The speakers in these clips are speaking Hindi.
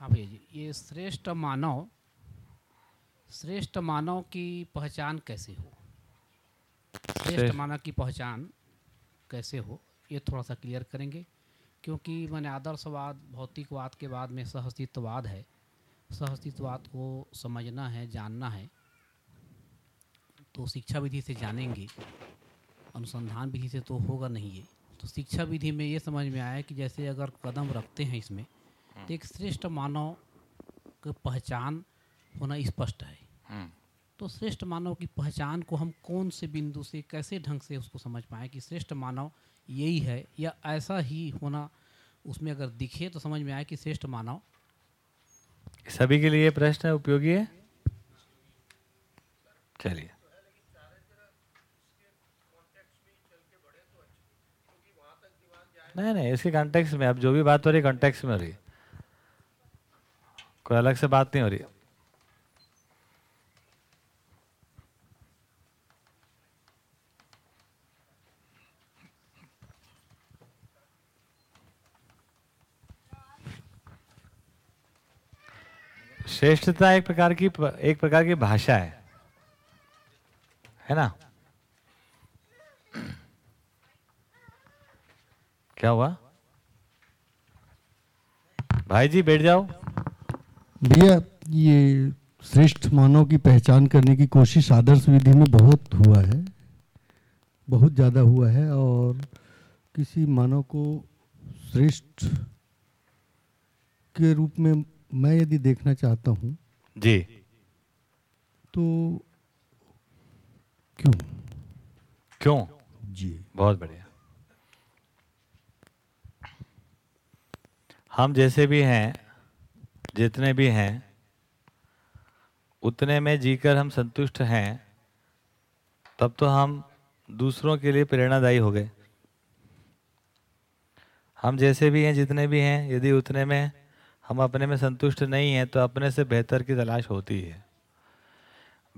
हाँ भैया जी ये श्रेष्ठ मानव श्रेष्ठ मानव की पहचान कैसे हो? श्रेष्ठ मानव की पहचान कैसे हो? ये थोड़ा सा क्लियर करेंगे क्योंकि मैंने आदर्शवाद भौतिकवाद के बाद में सहअस्तित्ववाद है। सहअस्तित्ववाद को समझना है जानना है। तो शिक्षा विधि से जानेंगे अनुसंधान विधि से तो होगा नहीं ये। तो शिक्षा विधि में ये समझ में आया कि जैसे अगर कदम रखते हैं इसमें एक श्रेष्ठ मानव की पहचान होना स्पष्ट है। हम्म। तो श्रेष्ठ मानव की पहचान को हम कौन से बिंदु से कैसे ढंग से उसको समझ पाएँ कि श्रेष्ठ मानव यही है या ऐसा ही होना उसमें अगर दिखे तो समझ में आए कि श्रेष्ठ मानव। सभी के लिए प्रश्न उपयोगी है? चलिए। नहीं नहीं इसके कॉन्टेक्स्ट में अब जो भी बात हो रही है कॉन्टेक्स्ट में हो रही है। कोई अलग से बात नहीं हो रही। श्रेष्ठता एक प्रकार की, एक प्रकार की भाषा है। है ना? क्या हुआ? भाई जी, बैठ जाओ। भैया ये श्रेष्ठ मानव की पहचान करने की कोशिश आदर्श विधि में बहुत हुआ है। बहुत ज़्यादा हुआ है और किसी मानव को श्रेष्ठ के रूप में मैं यदि देखना चाहता हूँ जी। तो क्यों? क्यों? जी। बहुत बढ़िया। हम जैसे भी हैं जितने भी हैं, उतने में जीकर हम संतुष्ट हैं, तब तो हम दूसरों के लिए प्रेरणादायी हो गए। हम जैसे भी हैं, जितने भी हैं, यदि उतने में हम अपने में संतुष्ट नहीं हैं तो अपने से बेहतर की तलाश होती है।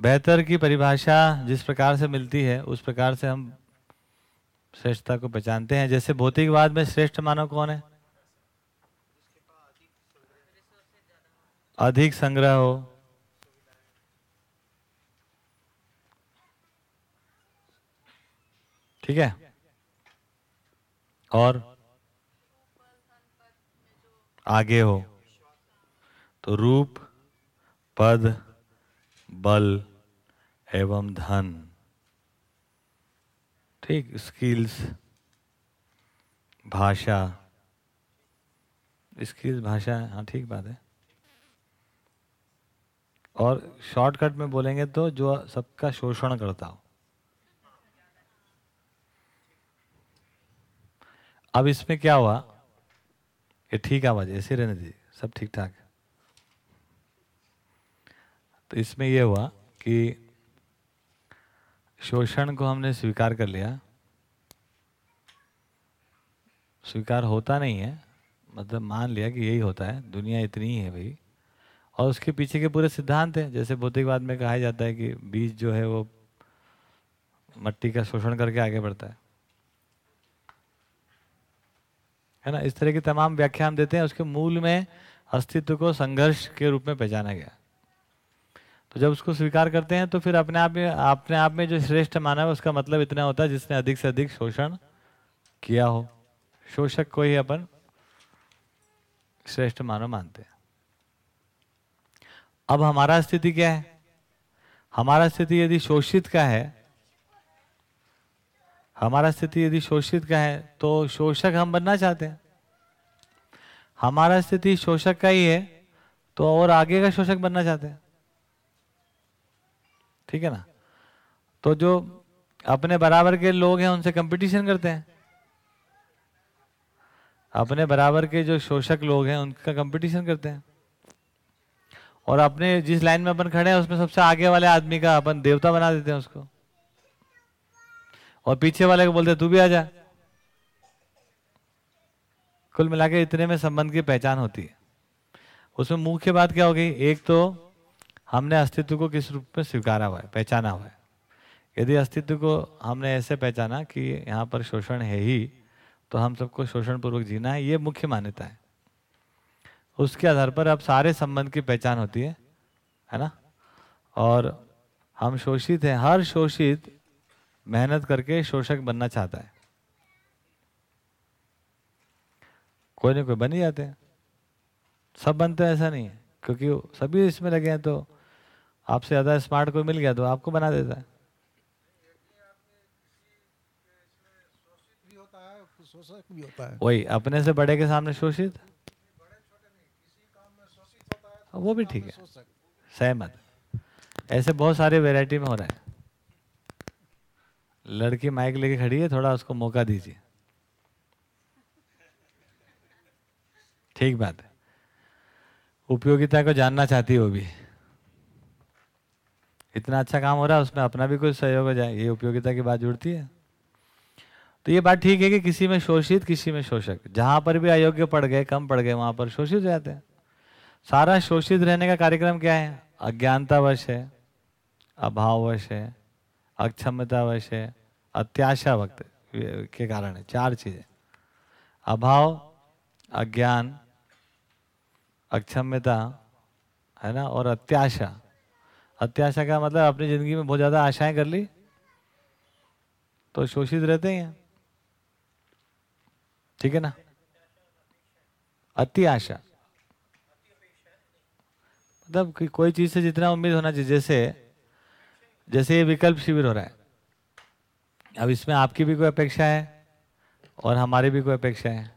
बेहतर की परिभाषा जिस प्रकार से मिलती है, उस प्रकार से हम श्रेष्ठता को पहचानते हैं। जैसे भौतिकवाद में श्रेष्ठ मानव कौन है? अधिक संग्रह हो। ठीक है? और आगे हो। तो रूप, पद, बल एवं धन। ठीक स्किल्स भाषा। स्किल्स भाषा हाँ ठीक बात है। और शॉर्टकट में बोलेंगे तो जो सबका शोषण करता हो। अब इसमें क्या हुआ? ये ठीक आवाज़, ऐसे रहने दीजिए, सब ठीक ठाक तो इसमें यह हुआ कि शोषण को हमने स्वीकार कर लिया। स्वीकार होता नहीं है मतलब मान लिया कि यही होता है, दुनिया इतनी ही है भाई। और उसके पीछे के पूरे सिद्धांत हैं। जैसे भौतिकवाद में कहा जाता है कि बीज जो है वो मट्टी का शोषण करके आगे बढ़ता है। है ना? इस तरह की तमाम व्याख्या हम देते हैं, उसके मूल में अस्तित्व को संघर्ष के रूप में पहचाना गया। तो जब उसको स्वीकार करते हैं तो फिर अपने आप में, अपने आप में जो श्रेष्ठ माना है, उसका मतलब इतना होता है जिसने अधिक से अधिक शोषण किया हो। शोषक को ही अपन श्रेष्ठ मानव मानते हैं। अब हमारा स्थिति क्या है? हमारा स्थिति यदि शोषित का है, हमारा स्थिति यदि शोषित का है तो शोषक हम बनना चाहते हैं। हमारा स्थिति शोषक का ही है तो और आगे का शोषक बनना चाहते हैं। ठीक है ना? तो जो अपने बराबर के लोग हैं, उनसे कंपटीशन करते हैं। अपने बराबर के जो शोषक लोग हैं, उनका कंपटीशन करते हैं। और अपने जिस लाइन में अपन खड़े हैं, उसमें सबसे आगे वाले आदमी का अपन देवता बना देते हैं उसको। और पीछे वाले को बोलते तू भी आ जा। कुल मिला के इतने में संबंध की पहचान होती है। उसमें मुख्य बात क्या हो गई? एक तो हमने अस्तित्व को किस रूप में स्वीकारा हुआ है, पहचाना हुआ है। यदि अस्तित्व को हमने ऐसे पहचाना कि यहाँ पर शोषण है ही तो हम सबको शोषण पूर्वक जीना है, ये मुख्य मान्यता है। उसके आधार पर अब सारे संबंध की पहचान होती है है ना? और हम शोषित हैं, हर शोषित मेहनत करके शोषक बनना चाहता है। कोई ना कोई बन ही जाते हैं। सब बनते हैं, ऐसा नहीं है, क्योंकि सभी इसमें लगे हैं तो आपसे ज़्यादा स्मार्ट कोई मिल गया तो आपको बना देता है। है वही अपने से बड़े के सामने शोषित? वो भी ठीक है। सहमत। ऐसे बहुत सारे वैरायटी में हो रहा है। लड़की माइक लेके खड़ी है थोड़ा उसको मौका दीजिए। ठीक बात है। उपयोगिता को जानना चाहती है वो भी। इतना अच्छा काम हो रहा है उसमें अपना भी कुछ सहयोग हो जाए ये उपयोगिता की बात जुड़ती है। तो ये बात ठीक है कि किसी में शोषित किसी में शोषक। जहाँ पर भी अयोग्य पड़ गए कम पड़ गए वहाँ पर शोषित हो जाते हैं। सारा शोषित रहने का कार्यक्रम क्या है? अज्ञानतावश है, अभाववश है, अक्षमतावश है अत्याशा वक्त के कारण है, चार चीज़ें। अभाव, अज्ञान अक्षम्यता है ना, और अत्याशा। अत्याशा का मतलब अपनी ज़िंदगी में बहुत ज़्यादा आशाएँ कर ली तो शोषित रहते हैं ठीक है ना? अति आशा मतलब कि कोई चीज़ से जितना उम्मीद होना चाहिए, जैसे जैसे ये विकल्प शिविर हो रहा है। अब इसमें आपकी भी कोई अपेक्षा है और हमारी भी कोई अपेक्षा है।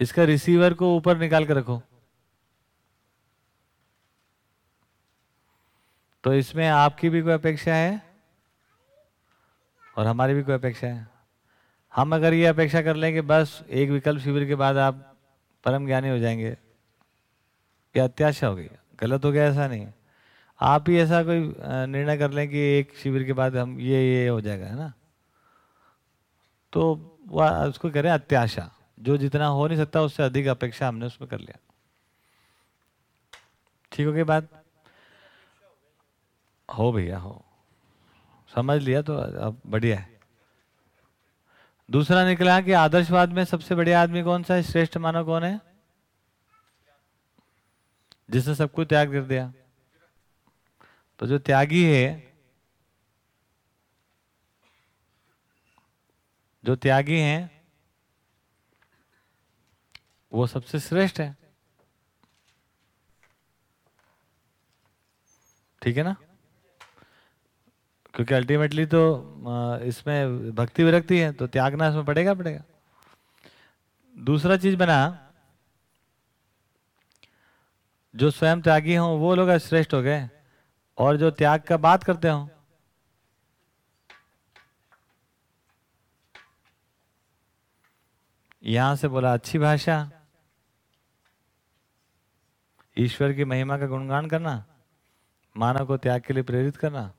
इसका रिसीवर को ऊपर निकाल कर रखो। तो इसमें आपकी भी कोई अपेक्षा है और हमारी भी कोई अपेक्षा है। हम अगर ये अपेक्षा कर लें कि बस एक विकल्प शिविर के बाद आप परम ज्ञानी हो जाएँगे। ये अत्याशा हो गई गलत हो गया ऐसा नहीं। आप ही ऐसा कोई निर्णय कर लें कि एक शिविर के बाद हम ये ये हो जाएगा, है ना? तो वह उसको कह रहे हैं अत्याशा। जो जितना हो नहीं सकता, उससे अधिक अपेक्षा हमने उसमें कर लिया। ठीक हो गई बात? हो भैया, हो। समझ लिया तो अब बढ़िया है। दूसरा निकला कि आदर्शवाद में सबसे बढ़िया आदमी कौन सा है? श्रेष्ठ मानव कौन है? जिसने सब कुछ त्याग कर दिया। तो जो त्यागी है, जो त्यागी हैं, वो सबसे श्रेष्ठ है। ठीक है ना? क्योंकि अल्टीमेटली तो इसमें भक्ति विरक्ति है तो त्यागना इसमें पड़ेगा पड़ेगा। दूसरा चीज़ बना जो स्वयं त्यागी हों, वो लोग श्रेष्ठ हो गए। और जो त्याग का बात करते हो, यहाँ से बोला, अच्छी भाषा। ईश्वर की महिमा का गुणगान करना, मानव को त्याग के लिए प्रेरित करना,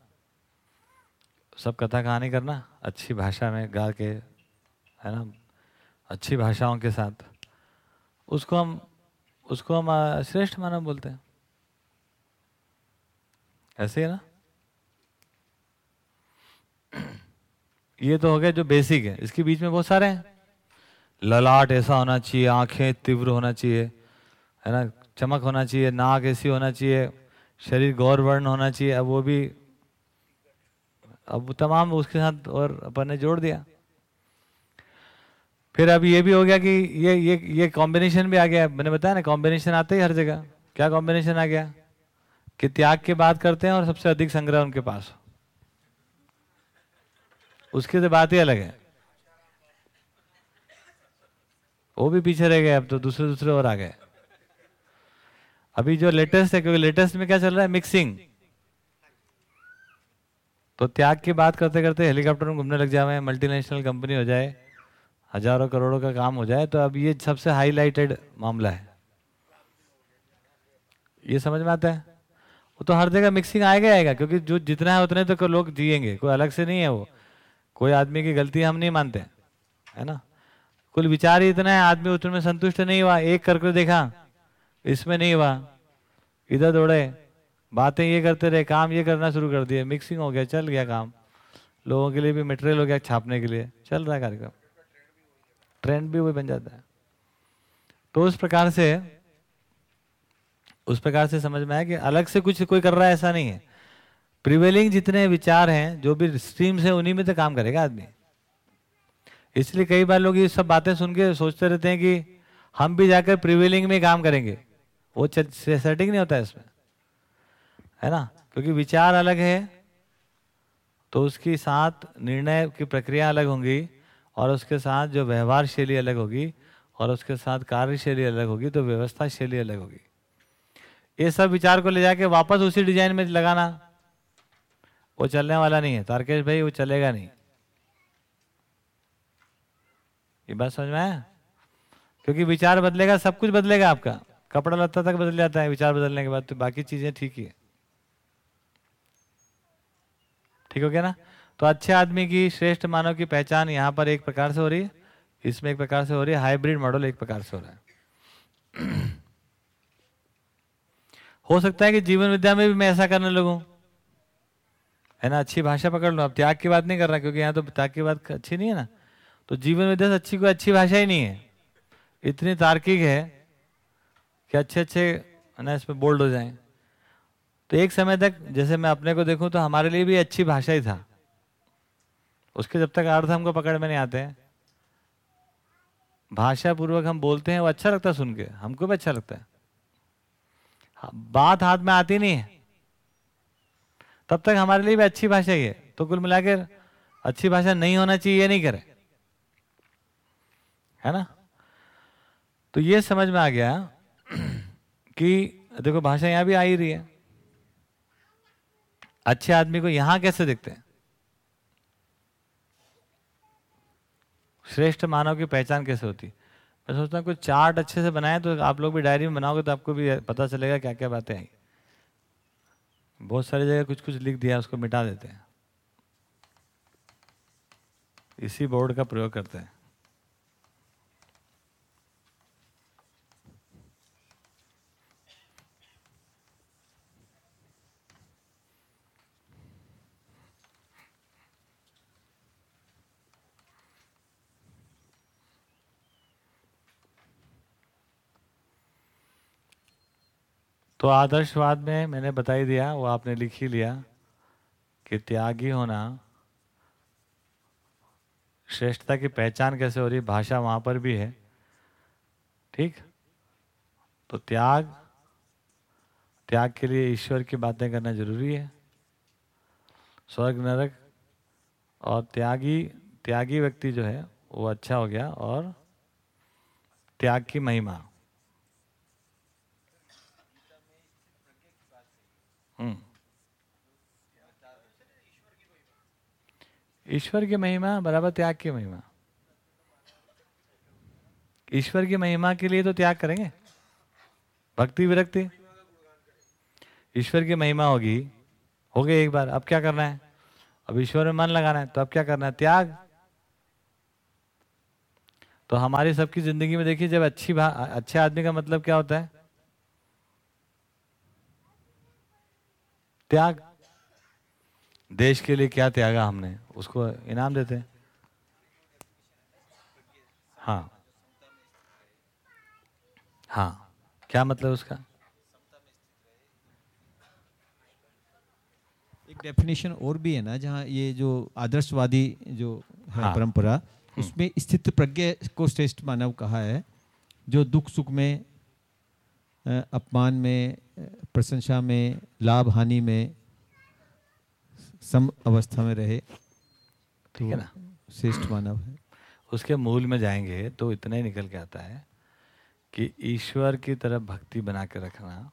सब कथा कहानी करना, अच्छी भाषा में गा के, है ना, अच्छी भाषाओं के साथ, उसको हम उसको हम श्रेष्ठ मानव बोलते हैं। ऐसे है ना? ये तो हो गया जो बेसिक है। इसके बीच में बहुत सारे हैं। ललाट ऐसा होना चाहिए, आँखें तीव्र होना चाहिए, है ना? चमक होना चाहिए, नाक ऐसी होना चाहिए, शरीर गौर वर्ण होना चाहिए। अब वो भी, अब तमाम उसके साथ और अपन ने जोड़ दिया। फिर अब ये भी हो गया कि ये ये ये कॉम्बिनेशन भी आ गया। मैंने बताया ना कॉम्बिनेशन आते ही हर जगह। क्या कॉम्बिनेशन आ गया? कि त्याग की बात करते हैं और सबसे अधिक संग्रह उनके पास। उसकी तो बात ही अलग है। वो भी पीछे रह गए, अब तो दूसरे दूसरे और आ गए। अभी जो लेटेस्ट है, क्योंकि लेटेस्ट में क्या चल रहा है? मिक्सिंग तो त्याग की बात करते करते हेलीकॉप्टर में घूमने लग जाए मल्टीनेशनल कंपनी हो जाए। हज़ारों करोड़ों का काम हो जाए तो अब ये सबसे हाईलाइटेड मामला है। ये समझ में आता है? वो तो हर जगह मिक्सिंग आएगा आएगा, क्योंकि जो जितना है उतने तो लोग जिएँगे, कोई अलग से नहीं है वो। कोई आदमी की गलती हम नहीं मानते, है ना? कुल विचार ही इतना है, आदमी उतने में संतुष्ट नहीं हुआ, एक करके देखा, इसमें नहीं हुआ, इधर दौड़े, बातें ये करते रहे, काम ये करना शुरू कर दिए मिक्सिंग हो गया, चल गया काम। लोगों के लिए भी मटेरियल हो गया, छापने के लिए, चल रहा है कार्यक्रम। ट्रेंड भी वही बन जाता है। तो उस प्रकार से, उस प्रकार से समझ में आया कि अलग से कुछ कोई कर रहा है, ऐसा नहीं है। प्रिवेलिंग जितने विचार हैं, जो भी स्ट्रीम्स है, उन्हीं में तो काम करेगा आदमी। इसलिए कई बार लोग ये सब बातें सुन के सोचते रहते हैं कि हम भी जाकर प्रिवेलिंग में काम करेंगे। वो सेटिंग नहीं होता है इसमें। है ना? क्योंकि विचार अलग है तो उसके साथ निर्णय की प्रक्रिया अलग होंगी। और उसके साथ जो व्यवहार शैली अलग होगी और उसके साथ कार्यशैली अलग होगी तो व्यवस्था शैली अलग होगी। ये सब विचार को ले जाके वापस उसी डिज़ाइन में लगाना। वो चलने वाला नहीं है। तारकेश भाई, वो चलेगा नहीं। ये बात समझ में आया? क्योंकि विचार बदलेगा, सब कुछ बदलेगा आपका। कपड़ा लत्ता तक बदल जाता है, विचार बदलने के बाद तो बाकी चीज़ें ठीक ही है। ठीक हो गया ना? तो अच्छे आदमी की श्रेष्ठ मानव की पहचान यहाँ पर एक प्रकार से हो रही है। इसमें एक प्रकार से हो रही है। हाइब्रिड मॉडल एक प्रकार से हो रहा है। हो सकता है कि जीवन विद्या में भी मैं ऐसा करने लगू। है ना? अच्छी भाषा पकड़ लो। अब त्याग की बात नहीं कर रहा, क्योंकि यहाँ तो त्याग की बात अच्छी नहीं है ना। तो जीवन विद्या से अच्छी कोई अच्छी भाषा ही नहीं है। इतनी तार्किक है कि अच्छे अच्छे ना, इसमें बोल्ड हो जाए। तो एक समय तक जैसे मैं अपने को देखूँ तो हमारे लिए भी अच्छी भाषा ही था। उसके जब तक अर्थ हमको पकड़ में नहीं आते हैं। भाषा पूर्वक हम बोलते हैं वो अच्छा लगता है सुन के। हमको भी अच्छा लगता है। हाँ, बात हाथ में आती नहीं है। तब तक हमारे लिए भी अच्छी भाषा ही है। तो कुल मिलाकर अच्छी भाषा नहीं होना चाहिए ये नहीं करे। है ना? तो ये समझ में आ गया कि देखो भाषा यहाँ भी आ ही रही है। अच्छे आदमी को यहाँ कैसे देखते हैं? श्रेष्ठ मानव की पहचान कैसे होती? मैं सोचता हूँ, कुछ चार्ट अच्छे से बनाए तो आप लोग भी डायरी में बनाओगे तो आपको भी पता चलेगा क्या क्या बातें हैं। बहुत सारी जगह कुछ कुछ लिख दिया, उसको मिटा देते हैं। इसी बोर्ड का प्रयोग करते हैं। तो आदर्शवाद में मैंने बता ही दिया, वो आपने लिख ही लिया कि त्यागी होना, श्रेष्ठता की पहचान कैसे हो रही, भाषा वहाँ पर भी है, ठीक? तो त्याग त्याग के लिए ईश्वर की बातें करना ज़रूरी है। स्वर्ग नरक और त्यागी त्यागी व्यक्ति जो है, वो अच्छा हो गया और त्याग की महिमा। ईश्वर की महिमा, बराबर त्याग की महिमा। ईश्वर की महिमा के लिए तो त्याग करेंगे। भक्ति विरक्ति। ईश्वर की महिमा होगी। हो गई एक बार, अब क्या करना है? अब ईश्वर में मन लगाना है तो अब क्या करना है? त्याग। तो हमारी सबकी ज़िंदगी में देखिए, जब अच्छी अच्छे आदमी का मतलब क्या होता है? त्याग। देश के लिए क्या त्यागा हमने? उसको इनाम देते हैं। हाँ। हाँ। क्या मतलब उसका? एक डेफिनेशन और भी है ना जहाँ ये जो आदर्शवादी जो है हाँ। परंपरा हम्म। उसमें स्थित प्रज्ञ को श्रेष्ठ मानव कहा है। जो दुख सुख में अपमान में प्रशंसा में लाभ हानि में सम अवस्था में रहे ठीक है ना? श्रेष्ठ मानव है। उसके मूल में जाएँगे तो इतना ही निकल के आता है कि ईश्वर की तरफ़ भक्ति बना के रखना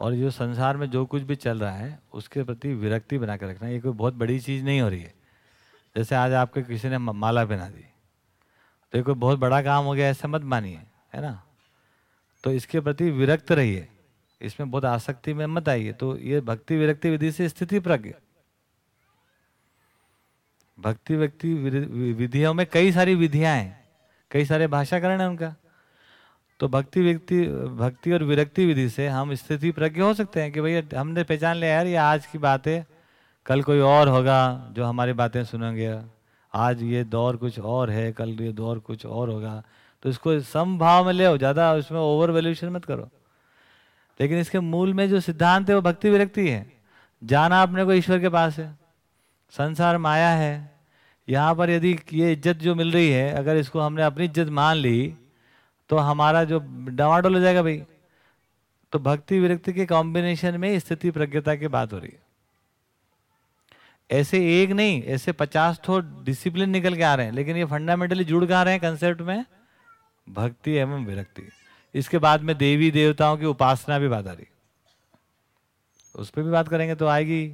और जो संसार में जो कुछ भी चल रहा है उसके प्रति विरक्ति बना के रखना ये कोई बहुत बड़ी चीज़ नहीं हो रही है। जैसे आज आपके किसी ने माला पहना दी। तो ये कोई बहुत बड़ा काम हो गया ऐसा मत मानिए है ना? तो इसके प्रति विरक्त रहिए। इसमें बहुत आसक्ति में मत आइए। तो ये भक्ति विरक्ति विधि से स्थिति प्रज्ञ। भक्ति व्यक्ति विधियों में कई सारी विधियाँ हैं। कई सारे भाषाकरण है उनका। तो भक्ति व्यक्ति भक्ति और विरक्ति विधि से हम स्थिति प्रज्ञ हो सकते हैं कि भैया हमने पहचान लिया यार, ये आज की बात है। कल कोई और होगा जो हमारी बातें सुनेंगे। आज ये दौर कुछ और है, कल ये दौर कुछ और होगा। तो इसको समभाव में ले ज़्यादा उसमें ओवर वैल्यूशन मत करो। लेकिन इसके मूल में जो सिद्धांत है, वो भक्ति विरक्ति है। जाना अपने को ईश्वर के पास है। संसार माया है। यहाँ पर यदि ये इज़्ज़त जो मिल रही है, अगर इसको हमने अपनी इज़्ज़त मान ली तो हमारा जो डवाडोल हो जाएगा भाई। तो भक्ति विरक्ति के कॉम्बिनेशन में स्थिति प्रज्ञता की बात हो रही है। ऐसे एक नहीं, ऐसे पचास ठो डिसिप्लिन निकल के आ रहे हैं, लेकिन ये फंडामेंटली जुड़ के आ रहे हैं कंसेप्ट में? भक्ति एवं विरक्ति। इसके बाद में देवी देवताओं की उपासना भी बात आ रही उस पर भी बात करेंगे तो आएगी।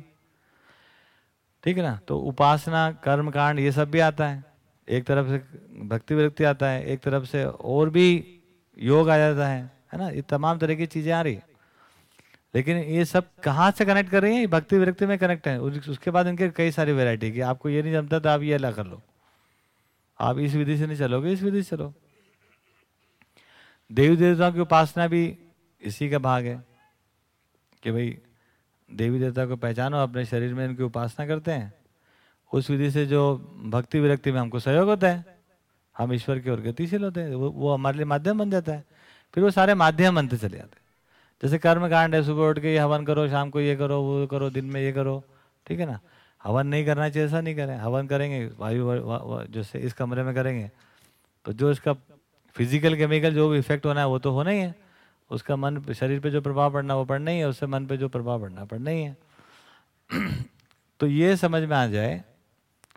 ठीक है ना? तो उपासना कर्म कांड ये सब भी आता है। एक तरफ़ से भक्ति विरक्ति आता है, एक तरफ़ से और भी योग आ जाता है है ना? ये तमाम तरह की चीज़ें आ रही लेकिन ये सब कहाँ से कनेक्ट कर रही हैं? भक्ति विरक्ति में कनेक्ट है। उसके बाद इनके कई सारी वेराइटी की आपको ये नहीं जमता तो आप ये अला कर लो। आप इस विधि से नहीं चलोगे, इस विधि से चलो। देवी देवताओं की उपासना भी इसी का भाग है कि भाई देवी देवता को पहचानो अपने शरीर में इनकी उपासना करते हैं। उस विधि से जो भक्ति विरक्ति में हमको सहयोग होता है हम ईश्वर की ओर गतिशील होते हैं वो, वो हमारे लिए माध्यम बन जाता है। फिर वो सारे माध्यम बनते चले जाते हैं। जैसे कर्म कांड है सुबह उठ के ये हवन करो शाम को ये करो वो करो दिन में ये करो ठीक है ना? हवन नहीं करना चाहिए ऐसा नहीं करें। हवन करेंगे वायु जैसे इस कमरे में करेंगे। तो जो इसका फ़िज़िकल केमिकल जो भी इफ़ेक्ट होना है वो तो होना ही है। उसका मन, शरीर पे जो प्रभाव पड़ना वो पड़ना ही है, उससे मन पे जो प्रभाव पड़ना पड़ना ही है। तो ये समझ में आ जाए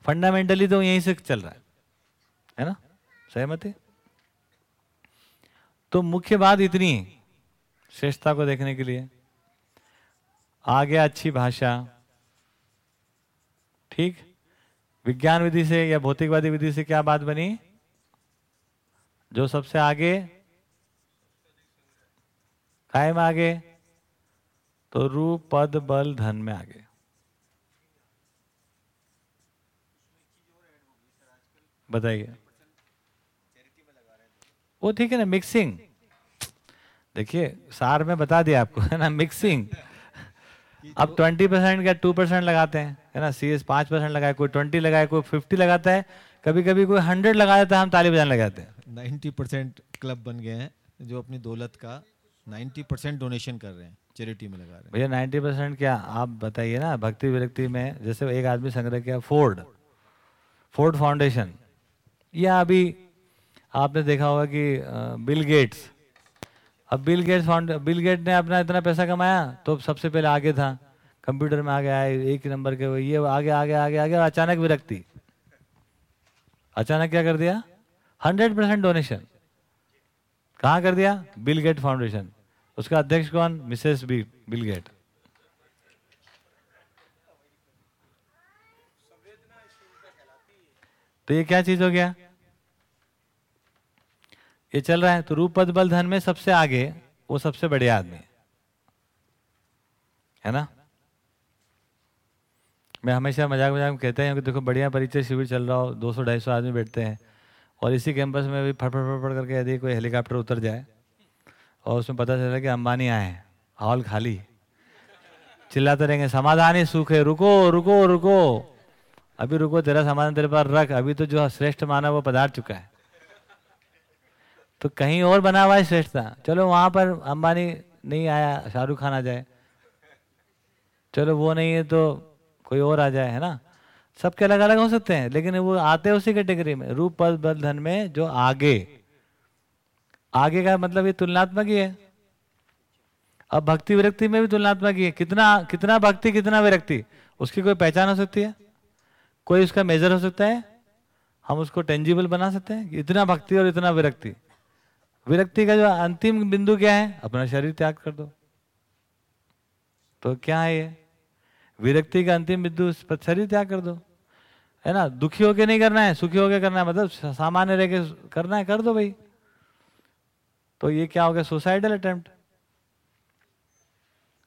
फंडामेंटली तो यहीं से चल रहा है है ना? सहमत है? तो मुख्य बात इतनी श्रेष्ठता को देखने के लिए। आ गया अच्छी भाषा, ठीक? विज्ञान विधि से या भौतिकवादी विधि से क्या बात बनी? जो सबसे आगे कायम आगे? तो रूप पद, बल, धन में आगे। बताइए। वो ठीक है ना मिक्सिंग देखिए, सार में बता दिया आपको, है ना मिक्सिंग अब ट्वेंटी परसेंट का टू परसेंट लगाते हैं, है ना सी एस पाँच परसेंट लगाए, कोई ट्वेंटी लगाए, कोई फिफ्टी लगाता है कभी कभी कोई हंड्रेड लगा देता है, हम ताली बजाने लगाते हैं। नाइन्टी परसेंट क्लब बन गए हैं, जो अपनी दौलत का नाइन्टी परसेंट डोनेशन कर रहे हैं चैरिटी में लगा रहे हैं। भैया नाइन्टी परसेंट क्या आप बताइए ना, भक्ति विरक्ति में, जैसे एक आदमी संग्रह किया फोर्ड फोर्ड फाउंडेशन या अभी आपने देखा होगा कि बिल गेट्स अब Bill Gates found Bill Gate ने अपना इतना पैसा कमाया तो सबसे पहले आगे था। कंप्यूटर में आगे आए, एक नंबर के वो ये आगे आगे आगे आगे अचानक विरक्ति। अचानक क्या कर दिया? हंड्रेड परसेंट डोनेशन कहाँ कर दिया? बिल गेट फाउंडेशन उसका अध्यक्ष कौन? Mrs B, Bill Gate. तो ये क्या चीज़ हो गया? ये चल रहा है तो रूप पद बल धन में सबसे आगे, वो सबसे बड़े आदमी। है ना? मैं हमेशा मज़ाक मज़ाक में कहते हैं कि देखो, बढ़िया परिचय शिविर चल रहा हो 200 ढाई सौ आदमी बैठते हैं, और इसी कैंपस में भी फट फट फट करके यदि कोई हेलीकॉप्टर उतर जाए और उसमें पता चला कि अंबानी आए हॉल खाली। चिल्लाते रहेंगे, समाधान ही सुख है, रुको रुको रुको। अभी रुको, तेरा समाधान तेरे पास रख, अभी तो जो श्रेष्ठ माना वो पधार चुका है। तो कहीं और बना हुआ है श्रेष्ठता चलो वहाँ पर अंबानी नहीं आया, शाहरुख खान आ जाए। चलो वो नहीं है तो कोई और आ जाए, है ना? सबके अलग अलग हो सकते हैं, लेकिन वो आते उसी कैटेगरी में। रूप, पद, बल, धन में जो आगे। आगे का मतलब ये तुलनात्मक ही है। अब भक्ति विरक्ति में भी तुलनात्मक ही है। कितना कितना भक्ति, कितना विरक्ति, उसकी कोई पहचान हो सकती है? कोई उसका मेजर हो सकता है? हम उसको टेंजिबल बना सकते हैं? इतना भक्ति और इतना विरक्ति। विरक्ति का जो अंतिम बिंदु क्या है? अपना शरीर त्याग कर दो। तो क्या है ये? विरक्ति का अंतिम बिंदु शरीर त्याग कर दो। है ना? दुखी होके नहीं करना है, सुखी होके करना है। मतलब सामान्य रह के करना है, कर दो भाई। तो ये क्या हो गया? सुसाइडल अटेम्प्ट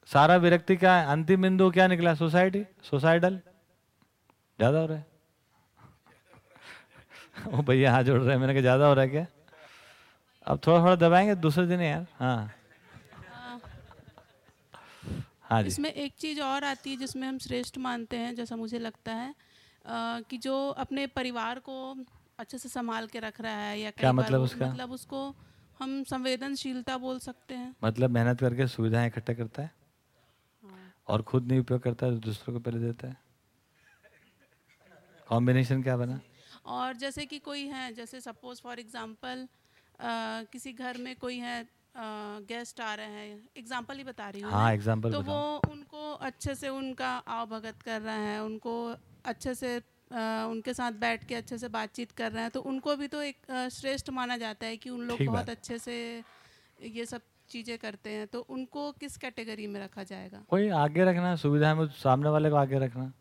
सारा विरक्ति का अंतिम बिंदु क्या निकला? सोसाइटी सुसाइडल ज़्यादा हो रहा है? ओ भैया हाथ जोड़ रहे हैं मैंने कहा ज़्यादा हो रहा है क्या? अब थोड़ा थोड़ा दबाएँगे दूसरे दिन यार। हाँ। हाँ जी। इसमें एक चीज़ और आती है जिसमें हम श्रेष्ठ मानते हैं जैसा मुझे लगता है आ, कि जो अपने परिवार को अच्छे से संभाल के रख रहा है या क्या मतलब उसका? मतलब उसको हम संवेदनशीलता बोल सकते हैं। मतलब मेहनत करके सुविधाएँ इकट्ठा करता है? हाँ। और खुद नहीं उपयोग करता है तो दूसरों को पहले देता है? कॉम्बिनेशन क्या बना? और जैसे कि कोई है जैसे सपोज़ फॉर एग्जांपल किसी घर में कोई है गेस्ट आ रहे हैं एग्जांपल ही बता रही हूँ हाँ एग्जांपल तो वो उनको अच्छे से उनका आव भगत कर रहे हैं उनको अच्छे से उनके साथ बैठ के अच्छे से बातचीत कर रहे हैं तो उनको भी तो एक श्रेष्ठ माना जाता है कि उन लोग बहुत अच्छे से ये सब चीज़ें करते हैं तो उनको किस कैटेगरी में रखा जाएगा? कोई आगे रखना सुविधा में सामने वाले को आगे रखना।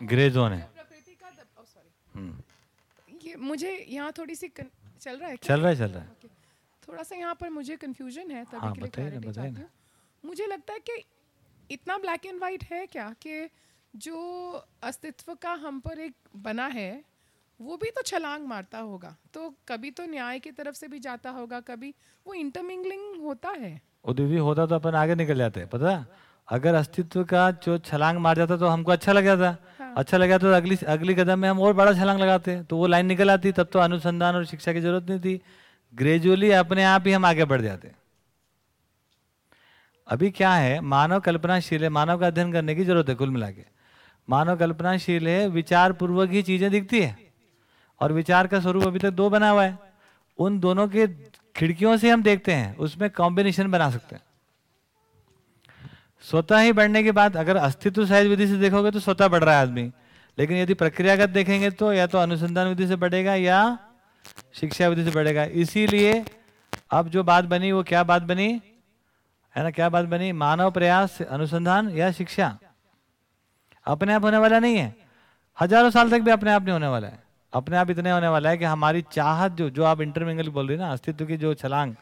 ग्रे जोन है। प्रकृति का हम्म। ये मुझे यहाँ थोड़ी सी चल रहा है क्या? चल रहा है चल रहा है। थोड़ा सा यहाँ पर मुझे कंफ्यूजन है तभी हाँ, के लिए क्लैरिटी चाहती हूँ। मुझे लगता है कि इतना ब्लैक एंड वाइट है क्या कि जो अस्तित्व का हम पर एक बना है वो भी तो छलांग मारता होगा। तो कभी तो न्याय की तरफ़ से भी जाता होगा कभी वो इंटरमिंगलिंग होता है। दीदी होता तो अपन आगे निकल जाते हैं? पता अगर अस्तित्व का जो छलांग मार जाता तो हमको अच्छा लग जाता। हाँ। अच्छा लगा तो अगली अगली कदम में हम और बड़ा छलांग लगाते तो वो लाइन निकल आती तब तो अनुसंधान और शिक्षा की ज़रूरत नहीं थी। ग्रेजुअली अपने आप ही हम आगे बढ़ जाते अभी क्या है, मानव कल्पनाशील है, मानव का अध्ययन करने की ज़रूरत है कुल मिला मानव कल्पनाशील है विचार पूर्वक ही चीज़ें दिखती है। और विचार का स्वरूप अभी तक दो बना हुआ है। उन दोनों के खिड़कियों से हम देखते हैं, उसमें कॉम्बिनेशन बना सकते हैं। स्वतः ही बढ़ने के बाद अगर अस्तित्व सहज विधि से देखोगे तो स्वतः बढ़ रहा है आदमी। लेकिन यदि प्रक्रियागत देखेंगे तो या तो अनुसंधान विधि से बढ़ेगा या शिक्षा विधि से बढ़ेगा। इसीलिए अब जो बात बनी, वो क्या बात बनी? है ना, क्या बात बनी? मानव प्रयास, अनुसंधान या शिक्षा। अपने आप होने वाला नहीं है। हज़ारों साल तक भी अपने आप नहीं होने वाला है। अपने आप इतने होने वाला है कि हमारी चाहत जो जो आप इंटरमिंगल बोल रही ना, अस्तित्व की जो छलांग,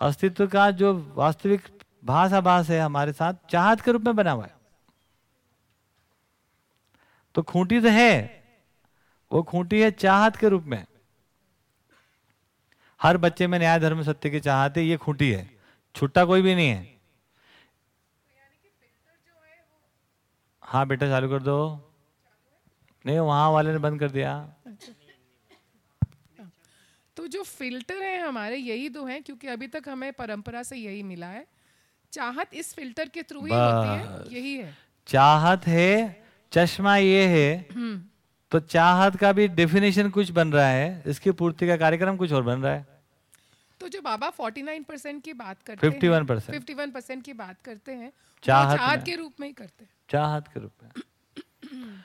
अस्तित्व का जो वास्तविक भाषाभास है हमारे साथ, चाहत के रूप में बना हुआ है। तो खूंटी तो है, वो खूंटी है चाहत के रूप में। हर बच्चे में न्याय धर्म सत्य की चाहत है ये खूंटी है। छुट्टा कोई भी नहीं है। हाँ बेटा चालू कर दो। नहीं वहाँ वाले ने बंद कर दिया। तो जो फ़िल्टर है हमारे यही दो हैं क्योंकि अभी तक हमें परंपरा से यही मिला है। चाहत इस फ़िल्टर के थ्रू ही होती है यही है। चाहत है चश्मा ये है। हम्म। तो चाहत का भी डेफिनेशन कुछ बन रहा है इसकी पूर्ति का कार्यक्रम कुछ और बन रहा है। तो जो बाबा 49 परसेंट की बात करते 51 परसेंट 51 परसेंट की बात करते हैं चाहत, चाहत के रूप में ही करते हैं। चाहत के रूप में।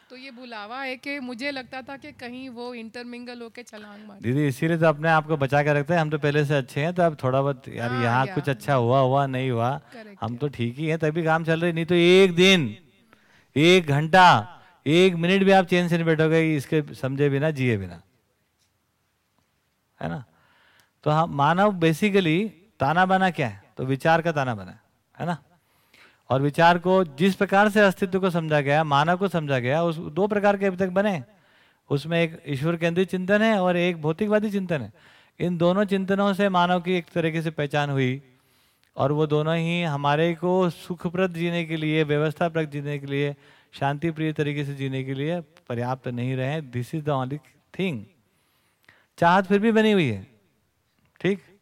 तो ये बुलावा है कि मुझे लगता था कि कहीं वो इंटरमिंगल होके छलांग मार। दीदी इसीलिए तो अपने आप को बचा के रखते हैं। हम तो पहले से अच्छे हैं तो अब थोड़ा बहुत यार हाँ, यहाँ कुछ अच्छा हुआ हुआ नहीं हुआ। हम तो ठीक ही हैं तभी काम चल रही नहीं तो एक दिन एक घंटा एक मिनट भी आप चैन से नहीं बैठोगे इसके समझे बिना जिए बिना। है ना? तो हम मानव बेसिकली ताना बना क्या है? तो विचार का ताना बना है ना? और विचार को जिस प्रकार से अस्तित्व को समझा गया, मानव को समझा गया, उस दो प्रकार के अभी तक बने उसमें एक ईश्वर केंद्रित चिंतन है और एक भौतिकवादी चिंतन है। इन दोनों चिंतनों से मानव की एक तरीके से पहचान हुई और वो दोनों ही हमारे को सुखप्रद जीने के लिए, व्यवस्थाप्रद जीने के लिए शांति प्रिय तरीके से जीने के लिए पर्याप्त नहीं रहे this is the only thing चाहत फिर भी बनी हुई है। ठीक?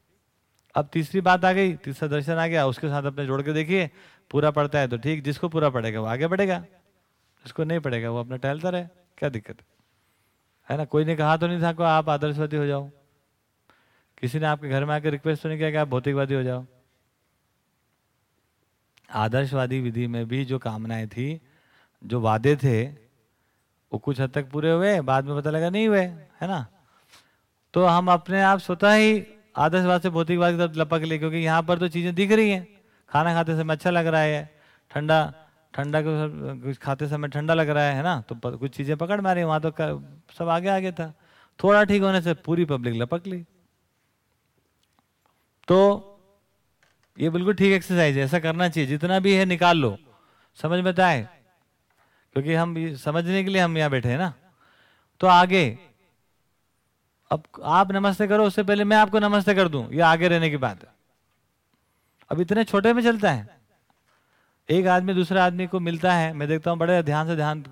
अब तीसरी बात आ गई, तीसरा दर्शन आ गया, उसके साथ अपने जोड़ के देखिए, पूरा पढ़ता है तो ठीक, जिसको पूरा पढ़ेगा वो आगे बढ़ेगा, जिसको नहीं पढ़ेगा वो अपना टहलता रहे, क्या दिक्कत है? ना? कोई ने कहा तो नहीं था को आप आदर्शवादी हो जाओ। किसी ने आपके घर में आकर रिक्वेस्ट तो नहीं किया कि आप भौतिकवादी हो जाओ? आदर्शवादी विधि में भी जो कामनाएँ थी, जो वादे थे, वो कुछ हद तक पूरे हुए, बाद में पता लगा नहीं हुए, है ना? तो हम अपने आप स्वतः ही आदर्शवाद से भौतिकवाद की तरफ़ लपक ले क्योंकि यहाँ पर तो चीज़ें दिख रही हैं। खाना खाते समय अच्छा लग रहा है, ठंडा ठंडा कुछ खाते समय ठंडा लग रहा है ना? तो कुछ चीज़ें पकड़ मारी, वहाँ तो सब आगे आगे था। थोड़ा ठीक होने से पूरी पब्लिक लपक ली। तो ये बिल्कुल ठीक एक्सरसाइज है, ऐसा करना चाहिए, जितना भी है निकाल लो। समझ में आए क्योंकि हम समझने के लिए हम यहाँ बैठे हैं ना? तो आगे अब आप नमस्ते करो, उससे पहले मैं आपको नमस्ते कर दूँ, ये आगे रहने की बात है। अब इतने छोटे में चलता है। एक आदमी दूसरे आदमी को मिलता है, मैं देखता हूँ बड़े ध्यान से ध्यान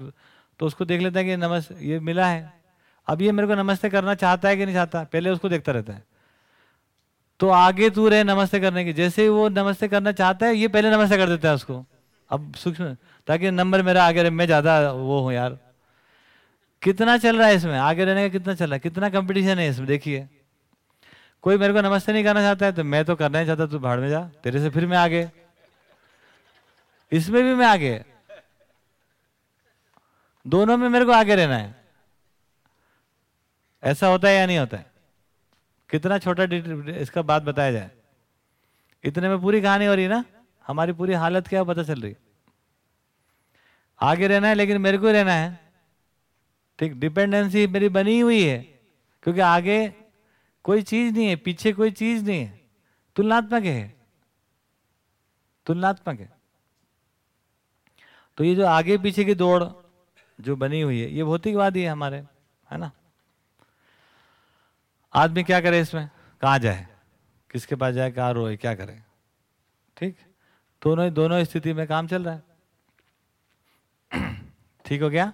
तो उसको देख लेता है कि नमस्ते ये मिला है। अब ये मेरे को नमस्ते करना चाहता है कि नहीं चाहता, पहले उसको देखता रहता है। तो आगे तू रहे नमस्ते करने की, जैसे वो नमस्ते करना चाहता है, ये पहले नमस्ते कर देता है उसको। अब सूक्ष्म, ताकि नंबर मेरा आगे रहे, मैं ज़्यादा वो हूँ यार। कितना चल रहा है इसमें? आगे रहने का कितना चल रहा है? कितना कंपटीशन है इसमें? देखिए। कोई मेरे को नमस्ते नहीं करना चाहता है तो मैं तो करना ही चाहता, तू भाड़ में जा, तेरे से फिर मैं आगे। इसमें भी मैं आगे। दोनों में मेरे को आगे रहना है। ऐसा होता है या नहीं होता है? कितना छोटा इसका बात बताया जाए। इतने में पूरी कहानी हो रही है ना? हमारी पूरी हालत क्या पता चल रही? आगे रहना है, लेकिन मेरे को रहना है। ठीक डिपेंडेंसी मेरी बनी हुई है, क्योंकि आगे कोई चीज़ नहीं है, पीछे कोई चीज़ नहीं है। तुलनात्मक है। तुलनात्मक है। तो ये जो आगे पीछे की दौड़ जो बनी हुई है, ये भौतिकवादी है हमारे, है ना? आदमी क्या करे इसमें? कहा जाए? किसके पास जाए? कहा रोए? क्या करे? ठीक? दोनों दोनों स्थिति में काम चल रहा है। ठीक हो गया?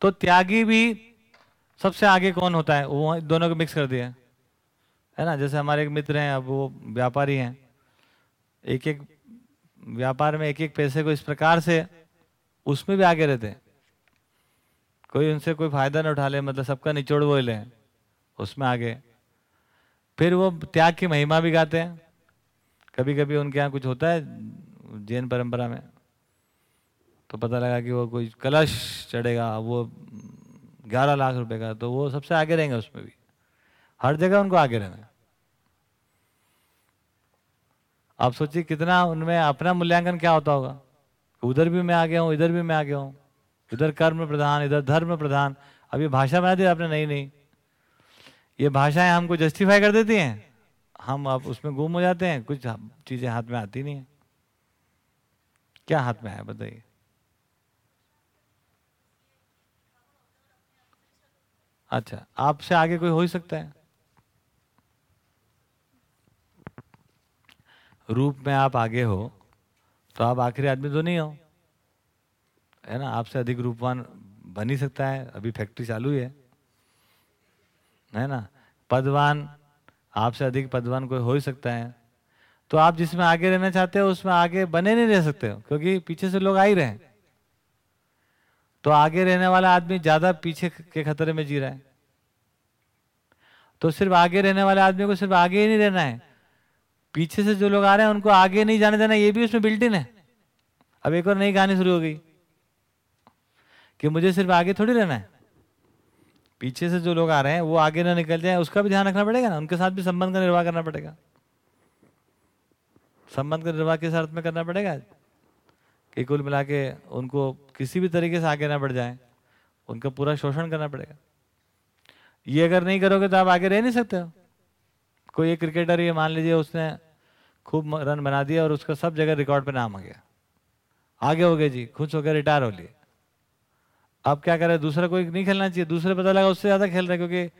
तो त्यागी भी सबसे आगे कौन होता है? वो दोनों को मिक्स कर दिया। है ना? जैसे हमारे एक मित्र हैं, अब वो व्यापारी हैं। एक एक व्यापार में एक एक पैसे को इस प्रकार से उसमें भी आगे रहते हैं। कोई उनसे कोई फ़ायदा ना उठा ले मतलब सबका निचोड़ वो ले, उसमें आगे। फिर वो त्याग की महिमा भी गाते हैं। कभी कभी उनके यहाँ कुछ होता है जैन परंपरा में? तो पता लगा कि वो कोई कलश चढ़ेगा, वो ग्यारह लाख रुपए का तो वो सबसे आगे रहेंगे उसमें भी। हर जगह उनको आगे रहना आप सोचिए कितना उनमें अपना मूल्यांकन क्या होता होगा। उधर भी मैं आ गया हूँ, इधर भी मैं आ गया हूँ। इधर कर्म प्रधान, इधर धर्म प्रधान। अब ये भाषा बना दी आपने नहीं नहीं ये भाषाएँ हमको जस्टिफाई कर देती हैं। हम अब उसमें गुम हो जाते हैं। कुछ चीज़ें हाथ में आती नहीं है। क्या हाथ में है, बताइए। अच्छा आपसे आगे कोई हो ही सकता है। रूप में आप आगे हो तो आप आखिरी आदमी तो नहीं हो। है ना? आपसे अधिक रूपवान बन ही सकता है। अभी फैक्ट्री चालू ही है। है ना? पदवान, आपसे अधिक पदवान कोई हो ही सकता है। तो आप जिसमें आगे रहना चाहते हो, उसमें आगे बने नहीं रह सकते हो, क्योंकि पीछे से लोग आ ही रहे हैं। तो आगे रहने वाला आदमी ज़्यादा पीछे के खतरे में जी रहा है। तो सिर्फ़ आगे रहने वाले आदमी को सिर्फ़ आगे ही नहीं रहना है। पीछे से जो लोग आ रहे हैं, उनको आगे नहीं जाने देना, ये भी उसमें बिल्ट इन है। अब एक और नई कहानी शुरू हो गई कि मुझे सिर्फ़ आगे थोड़ी रहना है। पीछे से जो लोग आ रहे हैं, वो आगे ना निकल जाए, उसका भी ध्यान रखना पड़ेगा ना, उनके साथ भी संबंध का निर्वाह करना पड़ेगा। संबंध का निर्वाह किस अर्थ में करना पड़ेगा? कि कुल मिला के उनको किसी भी तरीके से आगे ना बढ़ जाए, उनका पूरा शोषण करना पड़ेगा। ये अगर नहीं करोगे तो आप आगे रह नहीं सकते हो। कोई एक क्रिकेटर ये मान लीजिए उसने खूब रन बना दिया और उसका सब जगह रिकॉर्ड पे नाम आ गया। आगे हो गए जी, खुश होकर रिटायर हो लिए। अब क्या करे, दूसरा कोई नहीं खेलना चाहिए, दूसरे पता लगा उससे ज़्यादा खेल रहे क्योंकि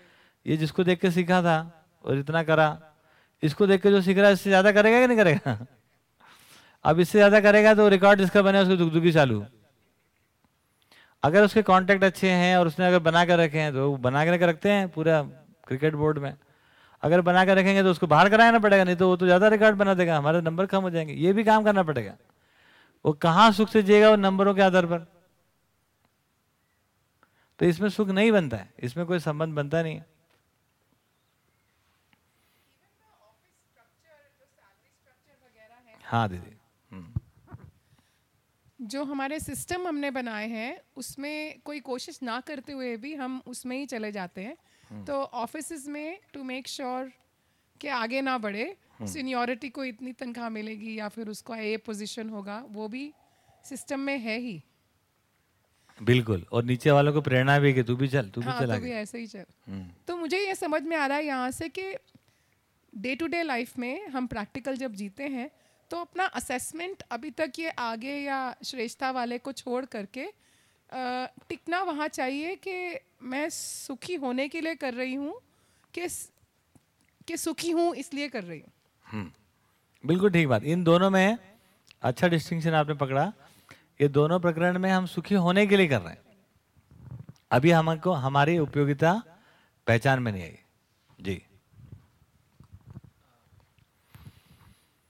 ये जिसको देख के सीखा था और इतना करा, इसको देख के जो सीख रहा है, इससे ज़्यादा करेगा कि नहीं करेगा? अब इससे ज़्यादा करेगा तो रिकॉर्ड जिसका बने उसको दुखदुखी चालू। अगर उसके कांटेक्ट अच्छे हैं और उसने अगर बना कर रखे हैं तो बना कर रखते हैं पूरा क्रिकेट बोर्ड में। अगर बना कर रखेंगे तो उसको बाहर कराना पड़ेगा नहीं तो वो तो ज़्यादा रिकॉर्ड बना देगा हमारे नंबर कम हो जाएँगे। ये भी काम करना पड़ेगा। वो कहाँ सुख से जिएगा वो नंबरों के आधार पर? तो इसमें सुख नहीं बनता है। इसमें कोई संबंध बनता नहीं है हाँ दीदी। जो हमारे सिस्टम हमने बनाए हैं उसमें कोई कोशिश ना करते हुए भी हम उसमें ही चले जाते हैं हम्म। तो ऑफ़िस में टू मेक श्योर कि आगे ना बढ़े सीनियोरिटी हम्म। को इतनी तनख्वाह मिलेगी या फिर उसको ए पोजीशन होगा वो भी सिस्टम में है ही बिल्कुल और नीचे वालों को प्रेरणा भी कि तू भी चल तू हाँ, भी चल तू भी ऐसे ही चल हम्म। तो मुझे ये समझ में आ रहा है यहाँ से कि डे टू डे लाइफ में हम प्रैक्टिकल जब जीते हैं तो अपना असेसमेंट अभी तक ये आगे या श्रेष्ठता वाले को छोड़ करके टिकना वहाँ चाहिए कि मैं सुखी होने के लिए कर रही हूँ कि कि सुखी हूँ इसलिए कर रही हूँ। हम्म, बिल्कुल ठीक बात। इन दोनों में अच्छा डिस्टिंक्शन आपने पकड़ा। ये दोनों प्रकरण में हम सुखी होने के लिए कर रहे हैं। अभी हमको हमारी उपयोगिता पहचान में नहीं आई। जी।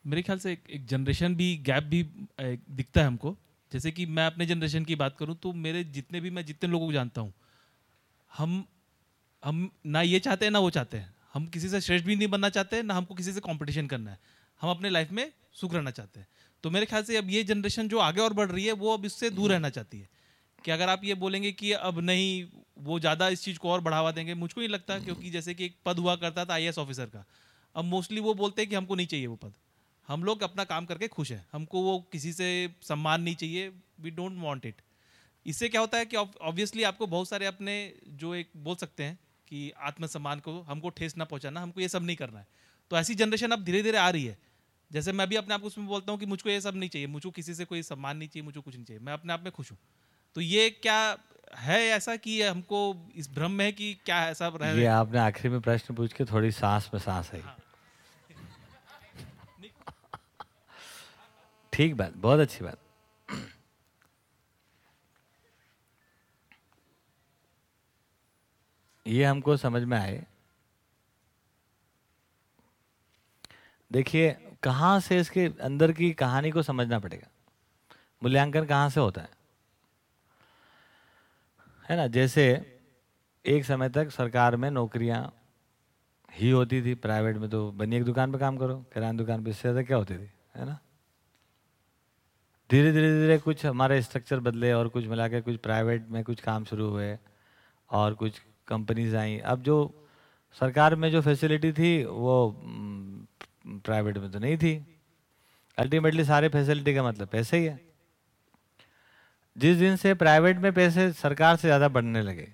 मेरे ख्याल से एक, एक जनरेशन भी गैप भी दिखता है हमको। जैसे कि मैं अपने जनरेशन की बात करूँ तो मेरे जितने भी मैं जितने लोगों को जानता हूँ हम हम ना ये चाहते हैं ना वो चाहते हैं। हम किसी से श्रेष्ठ भी नहीं बनना चाहते ना हमको किसी से कंपटीशन करना है। हम अपने लाइफ में सुख रहना चाहते हैं। तो मेरे ख्याल से अब ये जनरेशन जो आगे और बढ़ रही है वो अब इससे दूर रहना चाहती है। कि अगर आप ये बोलेंगे कि अब नहीं वो ज़्यादा इस चीज़ को और बढ़ावा देंगे मुझको नहीं लगता क्योंकि जैसे कि एक पद हुआ करता था आईएएस ऑफिसर का। अब मोस्टली वो बोलते हैं कि हमको नहीं चाहिए वो पद। हम लोग अपना काम करके खुश हैं। हमको वो किसी से सम्मान नहीं चाहिए। वी डोंट वांट इट इससे क्या होता है कि ऑब्वियसली आपको बहुत सारे अपने जो एक बोल सकते हैं कि आत्मसम्मान को हमको ठेस ना पहुंचाना हमको ये सब नहीं करना है। तो ऐसी जनरेशन अब धीरे धीरे आ रही है। जैसे मैं भी अपने आप को उसमें बोलता हूँ कि मुझको ये सब नहीं चाहिए मुझको किसी से कोई सम्मान नहीं चाहिए मुझको कुछ नहीं चाहिए। मैं अपने आप में खुश हूँ। तो ये क्या है ऐसा कि हमको इस भ्रम में है कि क्या ऐसा रह ये आपने आखिरी में प्रश्न पूछ के थोड़ी सांस में सांस आई। हाँ। ठीक बात, बहुत अच्छी बात। ये हमको समझ में आए। देखिए, कहाँ से इसके अंदर की कहानी को समझना पड़ेगा? मूल्यांकन कहाँ से होता है? है ना, जैसे एक समय तक सरकार में नौकरियाँ ही होती थी, प्राइवेट में तो बनी एक दुकान पे काम करो, किराना दुकान पे, इससे ज़्यादा क्या होती थी? है ना? धीरे धीरे धीरे कुछ हमारे स्ट्रक्चर बदले और कुछ मिला के कुछ प्राइवेट में कुछ काम शुरू हुए और कुछ कंपनीज़ आई। अब जो सरकार में जो फैसिलिटी थी, वो प्राइवेट में तो नहीं थी। अल्टीमेटली सारे फैसिलिटी का मतलब पैसे ही है। जिस दिन से प्राइवेट में पैसे सरकार से ज़्यादा बढ़ने लगे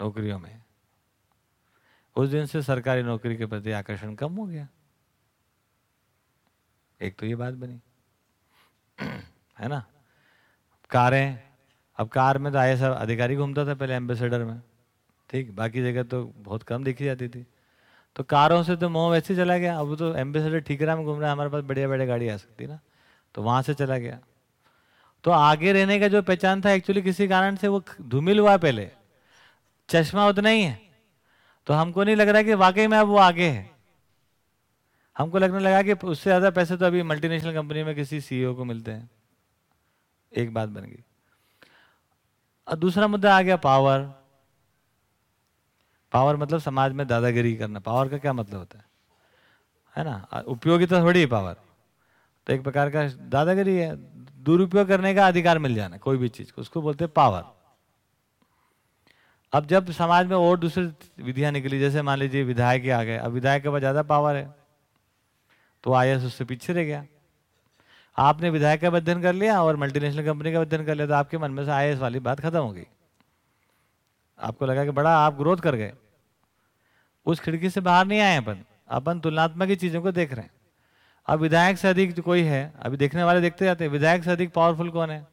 नौकरियों में, उस दिन से सरकारी नौकरी के प्रति आकर्षण कम हो गया। एक तो ये बात बनी। है ना? कारें, अब कार में तो सब अधिकारी घूमता था पहले एम्बेसडर में। ठीक, बाकी जगह तो बहुत कम देखी जाती थी। तो कारों से तो मोह वैसे चला गया। अब तो एम्बेसडर ठीकरा में घूम रहा है हमारे पास बढ़िया बढ़िया गाड़ी आ सकती ना। तो वहाँ से चला गया। तो आगे रहने का जो पहचान था एक्चुअली किसी कारण से वो धूमिल हुआ पहले। चश्मा उतना ही है। तो हमको नहीं लग रहा कि वाकई में अब वो आगे है। हमको लगने लगा कि उससे ज़्यादा पैसे तो अभी मल्टीनेशनल कंपनी में किसी सीईओ को मिलते हैं। एक बात बन गई। और दूसरा मुद्दा आ गया पावर पावर मतलब समाज में दादागिरी करना। पावर का क्या मतलब होता है? है ना? उपयोगिता थोड़ी है पावर तो एक प्रकार का दादागिरी है। दुरुपयोग करने का अधिकार मिल जाना, कोई भी चीज़ को। उसको बोलते हैं पावर अब जब समाज में और दूसरी विधियाँ निकली, जैसे मान लीजिए विधायक ही आ गए। अब विधायक के पास ज़्यादा पावर है। तो आई उससे पीछे रह गया। आपने विधायक का अध्ययन कर लिया और मल्टीनेशनल कंपनी का अध्ययन कर लिया तो आपके मन में से आई वाली बात खत्म हो गई। आपको लगा कि बड़ा आप ग्रोथ कर गए। उस खिड़की से बाहर नहीं आए अपन। अपन तुलनात्मक ही चीज़ों को देख रहे हैं। अब विधायक से अधिक कोई है, अभी देखने वाले देखते जाते हैं, विधायक से अधिक पावरफुल कौन है?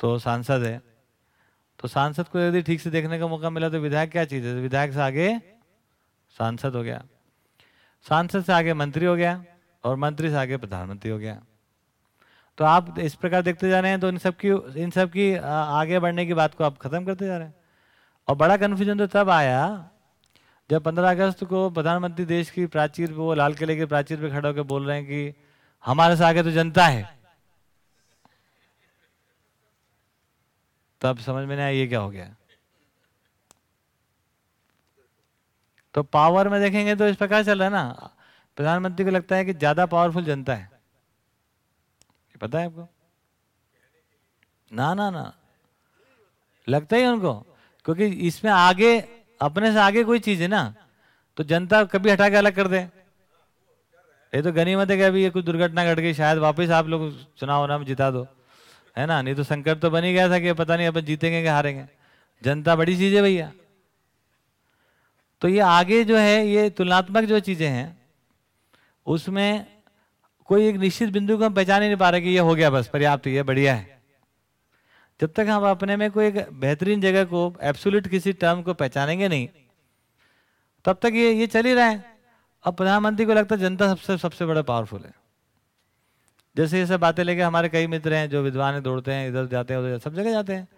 तो सांसद है। तो सांसद को यदि ठीक से देखने का मौका मिला तो विधायक क्या चीज़ है? विधायक से आगे सांसद हो गया। सांसद से आगे मंत्री हो गया और मंत्री से आगे प्रधानमंत्री हो गया। तो आप इस प्रकार देखते जा रहे हैं तो इन सब की, इन सब की आगे बढ़ने की बात को आप खत्म करते जा रहे हैं। और बड़ा कन्फ्यूज़न तो तब आया जब पंद्रह अगस्त को प्रधानमंत्री देश की प्राचीर पे वो लाल किले के प्राचीर पे खड़े होकर बोल रहे हैं कि हमारे से आगे तो जनता है। तब समझ में नहीं आया ये क्या हो गया। तो पावर में देखेंगे तो इस प्रकार चल रहा है ना। प्रधानमंत्री को लगता है कि ज़्यादा पावरफुल जनता है। पता है आपको? ना ना ना। लगता ही उनको, क्योंकि इसमें आगे, अपने से आगे कोई चीज़ है ना तो जनता कभी हटा के अलग कर दे। ये तो गनीमत है कि अभी ये कुछ दुर्घटना घट गई, शायद वापस आप लोग चुनाव होना में जिता दो। है ना? नहीं तो संकट तो बन ही गया था कि पता नहीं अपन जीतेंगे कि हारेंगे। जनता बड़ी चीज़ है भैया। तो ये आगे जो है, ये तुलनात्मक जो चीज़ें हैं, उसमें कोई एक निश्चित बिंदु को हम पहचान ही नहीं पा रहे कि ये हो गया बस, पर्याप्त ये बढ़िया है। जब तक हम अपने में कोई एक बेहतरीन जगह को एब्सोल्यूट किसी टर्म को पहचानेंगे नहीं, तब तक ये ये चल ही रहा है। अब प्रधानमंत्री को लगता है जनता सबसे सबसे बड़ा पावरफुल है। जैसे ये सब बातें लेके हमारे कई मित्र हैं जो विद्वान दौड़ते हैं, इधर जाते हैं, उधर सब जगह जाते हैं।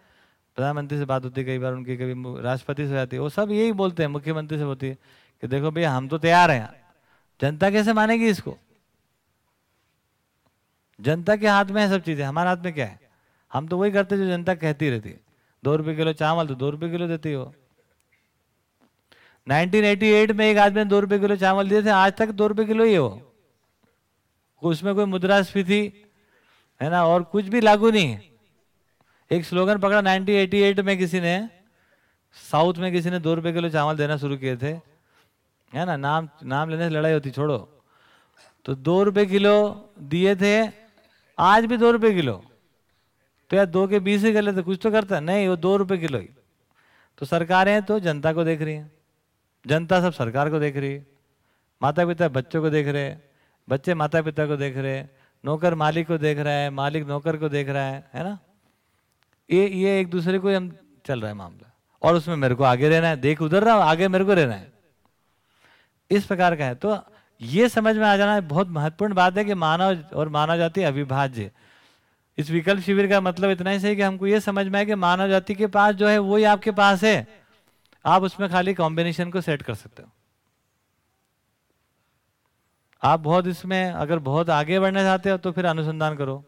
प्रधानमंत्री से बात होती है, कई बार उनकी कभी राष्ट्रपति से जाती है, वो सब यही बोलते हैं, मुख्यमंत्री से होती है कि देखो भैया, हम तो तैयार हैं। जनता कैसे मानेगी इसको? जनता के हाथ में है सब चीज़ें, हमारे हाथ में क्या है? हम तो वही करते जो जनता कहती रहती है। दो रुपये किलो चावल तो दो रुपये किलो देती हो। 1988 में एक आदमी ने दो रुपए किलो चावल दिए थे, आज तक दो रुपये किलो ही हो उसमें कोई मुद्रास्फीति, है ना, और कुछ भी लागू नहीं है। एक स्लोगन पकड़ा 1988 में किसी ने, साउथ में किसी ने दो रुपए किलो चावल देना शुरू किए थे। है ना, नाम नाम लेने से लड़ाई होती, छोड़ो। तो दो रुपए किलो दिए थे, आज भी दो रुपए किलो। तो यार दो के बीस ही कर लेते, कुछ तो करता नहीं, वो दो रुपए किलो ही। तो सरकारें तो जनता को देख रही हैं। जनता सब सरकार को देख रही है। माता पिता बच्चों को देख रहे हैं। बच्चे माता पिता को देख रहे हैं। नौकर मालिक को देख रहा है, मालिक नौकर को देख रहा है है ना? ये ये एक दूसरे को हम चल रहा है मामला। और उसमें मेरे को आगे रहना है, देख उधर रहा आगे मेरे को रहना है। इस प्रकार का है। तो ये समझ में आ जाना बहुत महत्वपूर्ण बात है कि मानव और मानव जाति अविभाज्य इस विकल्प शिविर का मतलब इतना ही सही कि हमको ये समझ में आए कि मानव जाति के पास जो है वही आपके पास है। आप उसमें खाली कॉम्बिनेशन को सेट कर सकते हो। आप बहुत इसमें अगर बहुत आगे बढ़ना चाहते हो तो फिर अनुसंधान करो।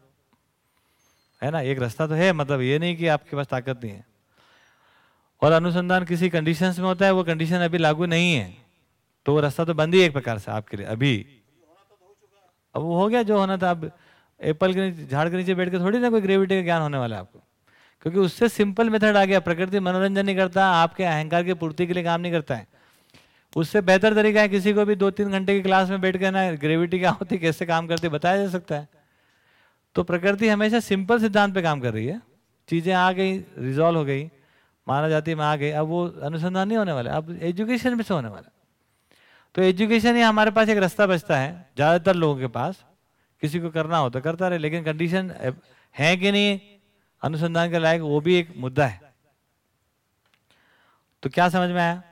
है ना? एक रास्ता तो है मतलब ये नहीं कि आपके पास ताकत नहीं है। और अनुसंधान किसी कंडीशन में होता है, वो कंडीशन अभी लागू नहीं है। तो वो रास्ता तो बंद ही एक प्रकार से आपके लिए, अभी। अब वो हो गया, जो होना था, अब एप्पल के नीचे, झाड़ के नीचे बैठ के थोड़ी ना कोई ग्रेविटी का ज्ञान होने वाला है आपको। क्योंकि उससे सिंपल मेथड आ गया, प्रकृति मनोरंजन नहीं करता, आपके अहंकार की पूर्ति के लिए काम नहीं करता है। उससे बेहतर तरीका है, किसी को भी दो तीन घंटे की क्लास में बैठ के ना ग्रेविटी क्या होती, कैसे काम करती, बताया जा सकता है। तो प्रकृति हमेशा सिंपल सिद्धांत पे काम कर रही है। चीज़ें आ गई रिजॉल्व हो गई, मानव जाति में आ गई, अब वो अनुसंधान नहीं होने वाला, अब एजुकेशन में से होने वाला। तो एजुकेशन ही हमारे पास एक रास्ता बचता है, ज़्यादातर लोगों के पास। किसी को करना हो तो करता रहे, लेकिन कंडीशन है कि नहीं, अनुसंधान के लायक वो भी एक मुद्दा है। तो क्या समझ में आया?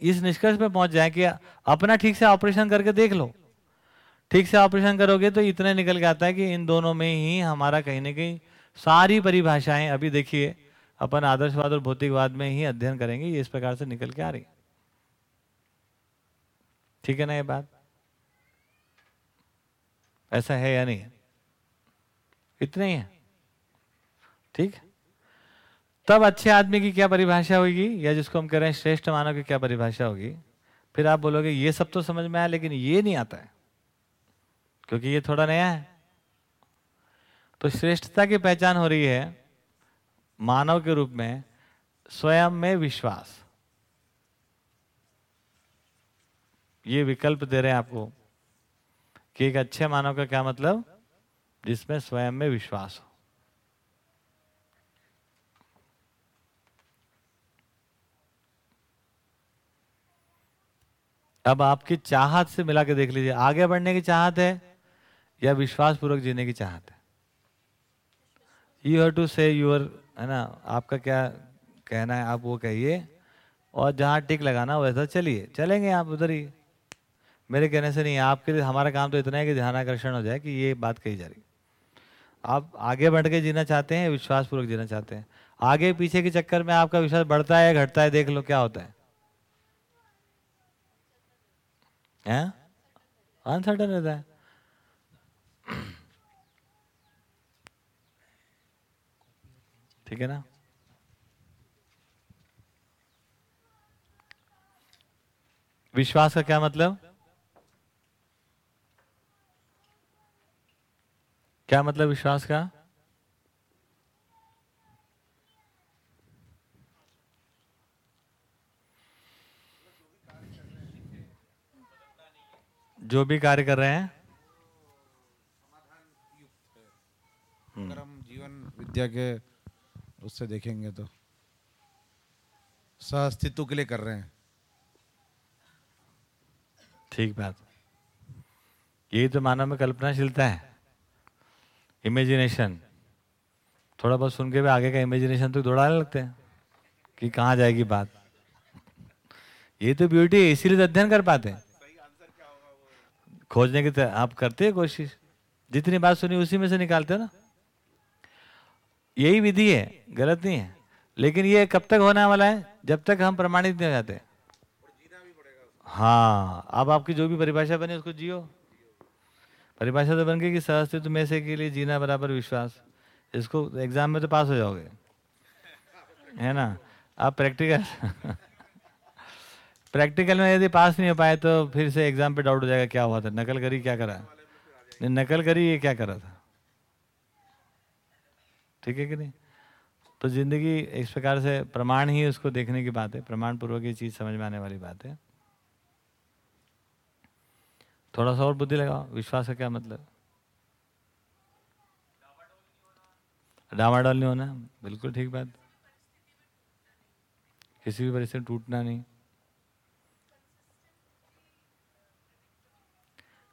इस निष्कर्ष पे पहुँच जाए कि अपना ठीक से ऑपरेशन करके देख लो। ठीक से ऑपरेशन करोगे तो इतने निकल के आता है कि इन दोनों में ही हमारा कहीं ना कहीं सारी परिभाषाएँ, अभी देखिए, अपन आदर्शवाद और भौतिकवाद में ही अध्ययन करेंगे, ये इस प्रकार से निकल के आ रही ठीक है ना ये बात? ऐसा है या नहीं इतने ही है। ठीक? तब अच्छे आदमी की क्या परिभाषा होगी, या जिसको हम कह रहे हैं श्रेष्ठ मानव की क्या परिभाषा होगी? फिर आप बोलोगे, ये सब तो समझ में आया, लेकिन ये नहीं आता है। क्योंकि ये थोड़ा नया है। तो श्रेष्ठता की पहचान हो रही है मानव के रूप में, स्वयं में विश्वास। ये विकल्प दे रहे हैं आपको कि एक अच्छे मानव का क्या मतलब? जिसमें स्वयं में विश्वास हो। अब आपकी चाहत से मिला के देख लीजिए। आगे बढ़ने की चाहत है। या विश्वास पूर्वक जीने की चाहत है। You have to say your है ना, आपका क्या कहना है, आप वो कहिए, और जहाँ टिक लगाना, वैसा चलिए। चलेंगे आप उधर ही। मेरे कहने से नहीं, आपके लिए, हमारा काम तो इतना है कि ध्यान आकर्षण हो जाए कि ये बात कही जा रही आप आगे बढ़ के जीना चाहते हैं विश्वास पूर्वक जीना चाहते हैं। आगे पीछे के चक्कर में आपका विश्वास बढ़ता है घटता है, देख लो क्या होता है। अनसर्टन रहता है। ठीक है ना? विश्वास का क्या मतलब? क्या मतलब विश्वास का? जो भी कार्य कर रहे हैं अगर हम जीवन विद्या के उससे देखेंगे तो। सहअस्तित्व के लिए कर रहे हैं। ठीक बात। यही तो मानव में कल्पनाशीलता है, इमेजिनेशन, थोड़ा बहुत सुन के भी आगे का इमेजिनेशन तो दौड़ाने लगते हैं कि कहाँ जाएगी बात। ये तो ब्यूटी है, इसीलिए तो अध्ययन कर पाते हैं। खोजने की आप करते हैं कोशिश। जितनी बात सुनी उसी में से निकालते हो ना। यही विधि है, गलत नहीं है। लेकिन ये कब तक होने वाला है? जब तक हम प्रमाणित नहीं हो जाते। हाँ अब आपकी जो भी परिभाषा बने उसको जियो। परिभाषा तो बन गई कि सहअस्तित्व में से के लिए जीना बराबर विश्वास। इसको एग्ज़ाम में तो पास हो जाओगे। है ना? आप प्रैक्टिकल प्रैक्टिकल में यदि पास नहीं हो पाए तो फिर से एग्ज़ाम पे डाउट हो जाएगा, क्या हुआ था? नकल करी, क्या करा? नकल करी, ये क्या करा था? ठीक है कि नहीं? तो ज़िंदगी इस प्रकार से प्रमाण ही उसको देखने की बात है प्रमाण पूर्वक ये चीज़ समझ में आने वाली बात है। थोड़ा सा और बुद्धि लगाओ, विश्वास का क्या मतलब? डामाडोल नहीं होना, बिल्कुल ठीक बात। किसी भी परिस्थिति टूटना नहीं।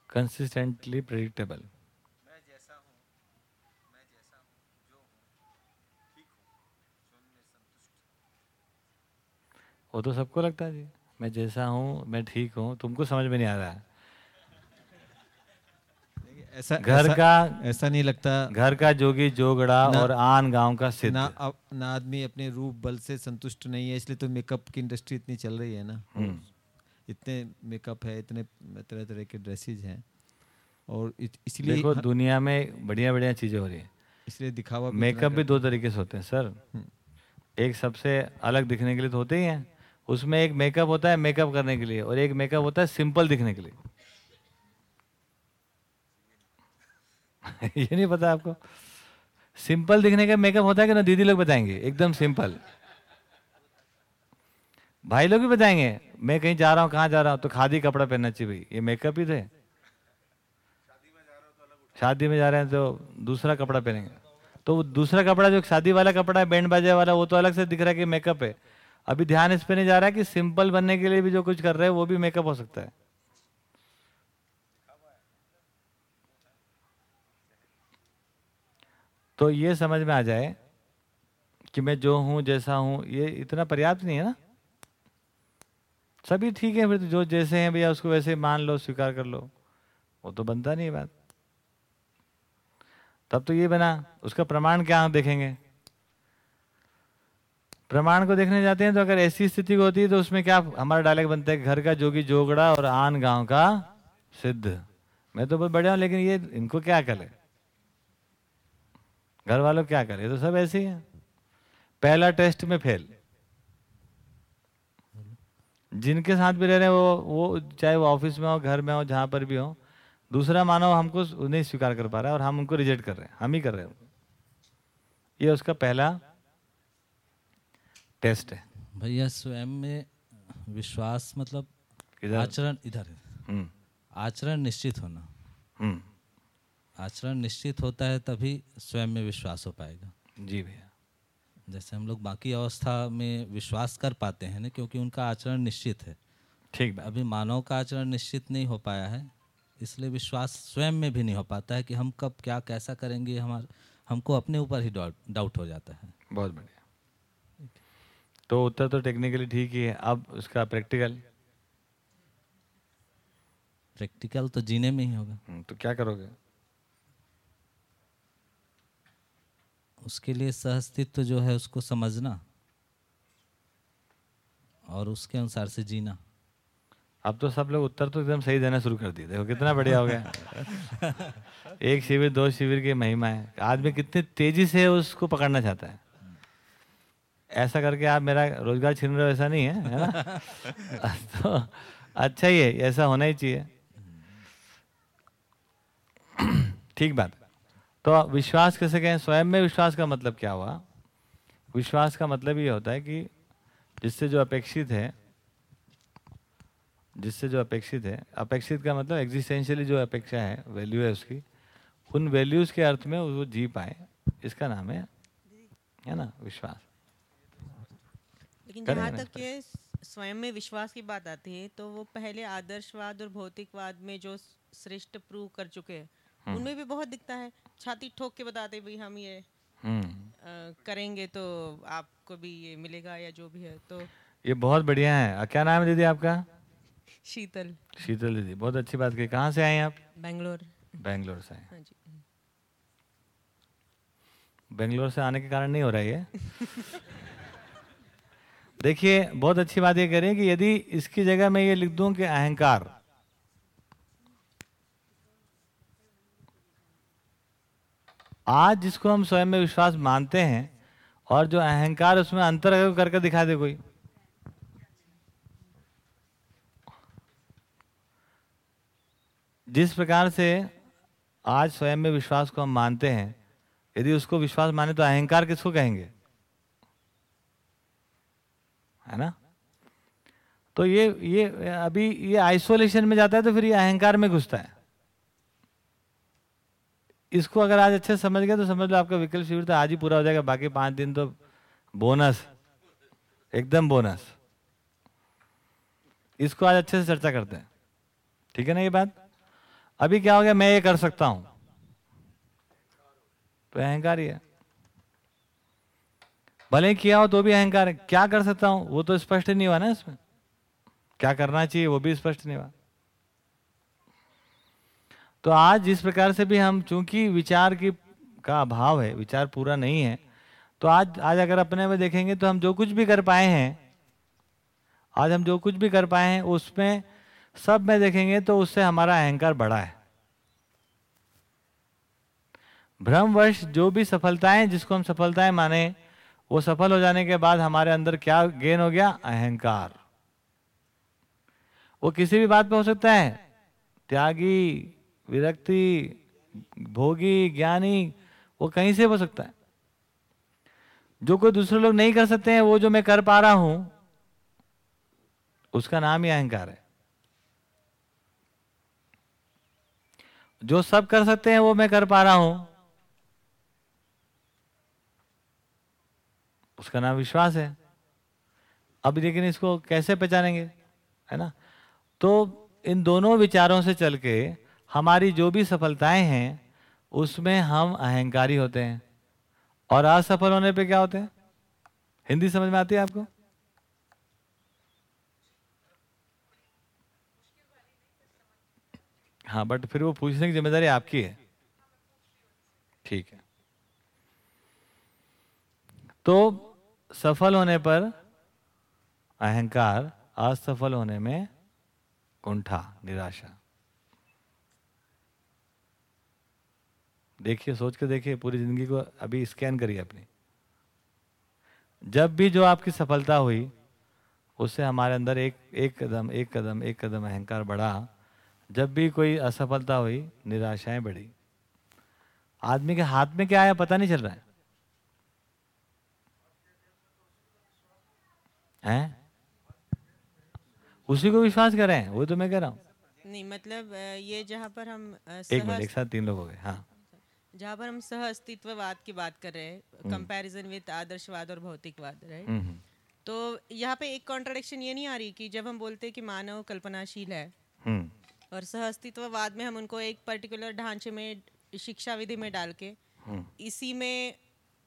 कंसिस्टेंटली प्रेडिक्टेबल वो तो सबको लगता है जी। मैं जैसा हूँ मैं ठीक हूँ तुमको समझ में नहीं आ रहा है। ऐसा घर ऐसा, का ऐसा नहीं लगता घर का जोगी जोगड़ा और आन गाँव का सिद्ध। ना अब ना आदमी अपने रूप बल से संतुष्ट नहीं है इसलिए तो मेकअप की इंडस्ट्री इतनी चल रही है ना। हम्म। इतने मेकअप है इतने तरह तरह के ड्रेसेज हैं। और इसलिए देखो दुनिया में बढ़िया बढ़िया चीज़ें हो रही है। इसलिए दिखावा मेकअप भी दो तरीके से होते हैं सर। हम्म। एक सबसे अलग दिखने के लिए तो होते ही हैं। उसमें एक मेकअप होता है मेकअप करने के लिए और एक मेकअप होता है सिंपल दिखने के लिए। ये नहीं पता आपको? सिंपल दिखने का मेकअप होता है कि ना दीदी लोग बताएँगे? एकदम सिंपल भाई लोग भी बताएँगे, मैं कहीं जा रहा हूँ, कहाँ जा रहा हूँ? तो खादी कपड़ा पहनना चाहिए भाई। ये मेकअप ही थे। शादी में जा रहे हैं तो दूसरा कपड़ा पहनेंगे। तो दूसरा कपड़ा जो शादी वाला कपड़ा है, बैंड बाजे वाला, वो तो अलग से दिख रहा है कि मेकअप है। अभी ध्यान इस पे नहीं जा रहा है कि सिंपल बनने के लिए भी जो कुछ कर रहे हैं, वो भी मेकअप हो सकता है। तो ये समझ में आ जाए कि मैं जो हूँ, जैसा हूँ, ये इतना पर्याप्त नहीं है ना? सभी ठीक है, फिर तो जो जैसे हैं भैया, उसको वैसे मान लो, स्वीकार कर लो। वो तो बनता नहीं बात। तब तो ये बना, उसका प्रमाण क्या देखेंगे? प्रमाण को देखने जाते हैं तो अगर ऐसी स्थिति होती है तो उसमें क्या हमारा डायलॉग बनता है, घर का जोगी जोगड़ा और आन गाँव का सिद्ध। मैं तो बहुत बढ़िया हूँ, लेकिन ये इनको क्या करे? घर वालों क्या करे? तो सब ऐसे ही है। पहला टेस्ट में फेल जिनके साथ भी रह रहे हैं, वो वो चाहे वो ऑफ़िस में हो, घर में हो, जहाँ पर भी हो, दूसरा मानव हमको नहीं स्वीकार कर पा रहा है और हम उनको रिजेक्ट कर रहे हैं। हम ही कर रहे हैं। ये उसका पहला टेस्ट है। भैया स्वयं में विश्वास मतलब आचरण इधर। है हम्म। आचरण निश्चित होना। हम्म। आचरण निश्चित होता है तभी स्वयं में विश्वास हो पाएगा। जी भैया। जैसे हम लोग बाकी अवस्था में विश्वास कर पाते हैं ना क्योंकि उनका आचरण निश्चित है। ठीक अभी मानव का आचरण निश्चित नहीं हो पाया है इसलिए विश्वास स्वयं में भी नहीं हो पाता है कि हम कब क्या कैसा करेंगे हमारे हमको अपने ऊपर ही डाउट हो जाता है। बहुत बढ़िया। तो उत्तर तो टेक्निकली ठीक ही है। अब उसका प्रैक्टिकल प्रैक्टिकल तो जीने में ही होगा। हम्म, तो क्या करोगे? उसके लिए सहस्तित्व जो है उसको समझना और उसके अनुसार से जीना। अब तो सब लोग उत्तर तो एकदम सही देना शुरू कर दिए। देखो कितना बढ़िया हो गया। एक शिविर दो शिविर की महिमा है। आदमी कितनी तेज़ी से उसको पकड़ना चाहता है। ऐसा करके आप मेरा रोज़गार छीन रहे हो ऐसा नहीं है है ना? तो अच्छा ही है ऐसा होना ही चाहिए। ठीक बात। तो विश्वास कैसे कहें? स्वयं में विश्वास का मतलब क्या हुआ? विश्वास का मतलब ये होता है कि जिससे जो अपेक्षित है जिससे जो अपेक्षित है अपेक्षित का मतलब एग्जिस्टेंशियली जो अपेक्षा है वैल्यू है उसकी उन वैल्यूज़ के अर्थ में वो जी पाए इसका नाम है है ना? विश्वास। लेकिन जहाँ तक ये स्वयं में विश्वास की बात आती है तो वो पहले आदर्शवाद और भौतिकवाद में जो श्रेष्ठ प्रूव कर चुके हैं हम्म। उनमें भी बहुत दिखता है। छाती ठोक के बताते भाई हम ये हम्म। करेंगे तो आपको भी ये मिलेगा या जो भी है। तो ये बहुत बढ़िया है। क्या नाम है दीदी आपका? शीतल। शीतल दीदी बहुत अच्छी बात की कहाँ से आए आप? बेंगलोर। बेंगलोर से आए। हाँ बेंगलोर से आने के कारण नहीं हो रहा है देखिए, बहुत अच्छी बात ये करें कि यदि इसकी जगह मैं ये लिख दूँ कि अहंकार। आज जिसको हम स्वयं में विश्वास मानते हैं और जो अहंकार उसमें अंतर करके दिखा दे कोई। जिस प्रकार से आज स्वयं में विश्वास को हम मानते हैं, यदि उसको विश्वास माने तो अहंकार किसको कहेंगे? है ना? तो ये ये, अभी ये आइसोलेशन में जाता है तो फिर ये अहंकार में घुसता है। इसको अगर आज अच्छे समझ गए तो समझ लो आपका विकल्प शिविर तो आज ही पूरा हो जाएगा, बाकी पाँच दिन तो बोनस एकदम बोनस इसको आज अच्छे से चर्चा करते हैं। ठीक है ना ये बात? अभी क्या हो गया? मैं ये कर सकता हूँ। तो अहंकार ही है। भले किया हो तो भी अहंकार है। क्या कर सकता हूँ? वो तो स्पष्ट नहीं हुआ ना इसमें। क्या करना चाहिए, वो भी स्पष्ट नहीं हुआ। तो आज जिस प्रकार से भी हम, चूँकि विचार की का अभाव है, विचार पूरा नहीं है तो आज आज अगर अपने में देखेंगे तो हम जो कुछ भी कर पाए हैं, आज हम जो कुछ भी कर पाए हैं, उसमें सब में देखेंगे तो उससे हमारा अहंकार बढ़ा है। भ्रमवश जो भी सफलताएँ जिसको हम सफलताएँ माने वो सफल हो जाने के बाद हमारे अंदर क्या गेन हो गया? अहंकार। वो किसी भी बात पे हो सकता है। त्यागी, विरक्ति, भोगी, ज्ञानी, वो कहीं से हो सकता है। जो कोई दूसरे लोग नहीं कर सकते हैं, वो जो मैं कर पा रहा हूँ, उसका नाम ही अहंकार है। जो सब कर सकते हैं, वो मैं कर पा रहा हूँ। उसका नाम विश्वास है। अब लेकिन इसको कैसे पहचानेंगे, है ना? तो इन दोनों विचारों से चल के हमारी जो भी सफलताएँ हैं, उसमें हम अहंकारी होते हैं। और असफल होने पे क्या होते हैं? हिंदी समझ में आती है आपको? हाँ बट फिर वो पूछने की ज़िम्मेदारी आपकी है। ठीक है। तो सफल होने पर अहंकार असफल होने में कुंठा, निराशा। देखिए, सोच के देखिए, पूरी ज़िंदगी को अभी स्कैन करिए अपनी। जब भी जो आपकी सफलता हुई, उससे हमारे अंदर एक एक कदम एक कदम एक कदम अहंकार बढ़ा। जब भी कोई असफलता हुई, निराशाएँ बढ़ी। आदमी के हाथ में क्या आया पता नहीं चल रहा है। हैं? उसी को विश्वास करें वो तो मैं कह रहा हूँ। नहीं मतलब ये जहाँ पर हम एक मिनट एक साथ तीन लोग हो गए हाँ। जहाँ पर हम सह अस्तित्ववाद की बात कर रहे हैं कंपैरिजन विद आदर्शवाद और भौतिकवाद राइट हम्म, हम्म। तो यहाँ पे एक कॉन्ट्रडिक्शन ये नहीं आ रही कि जब हम बोलते हैं कि मानव कल्पनाशील है हम्म। और सह अस्तित्ववाद में हम उनको एक पर्टिकुलर ढांचे में शिक्षा विधि में डाल के इसी में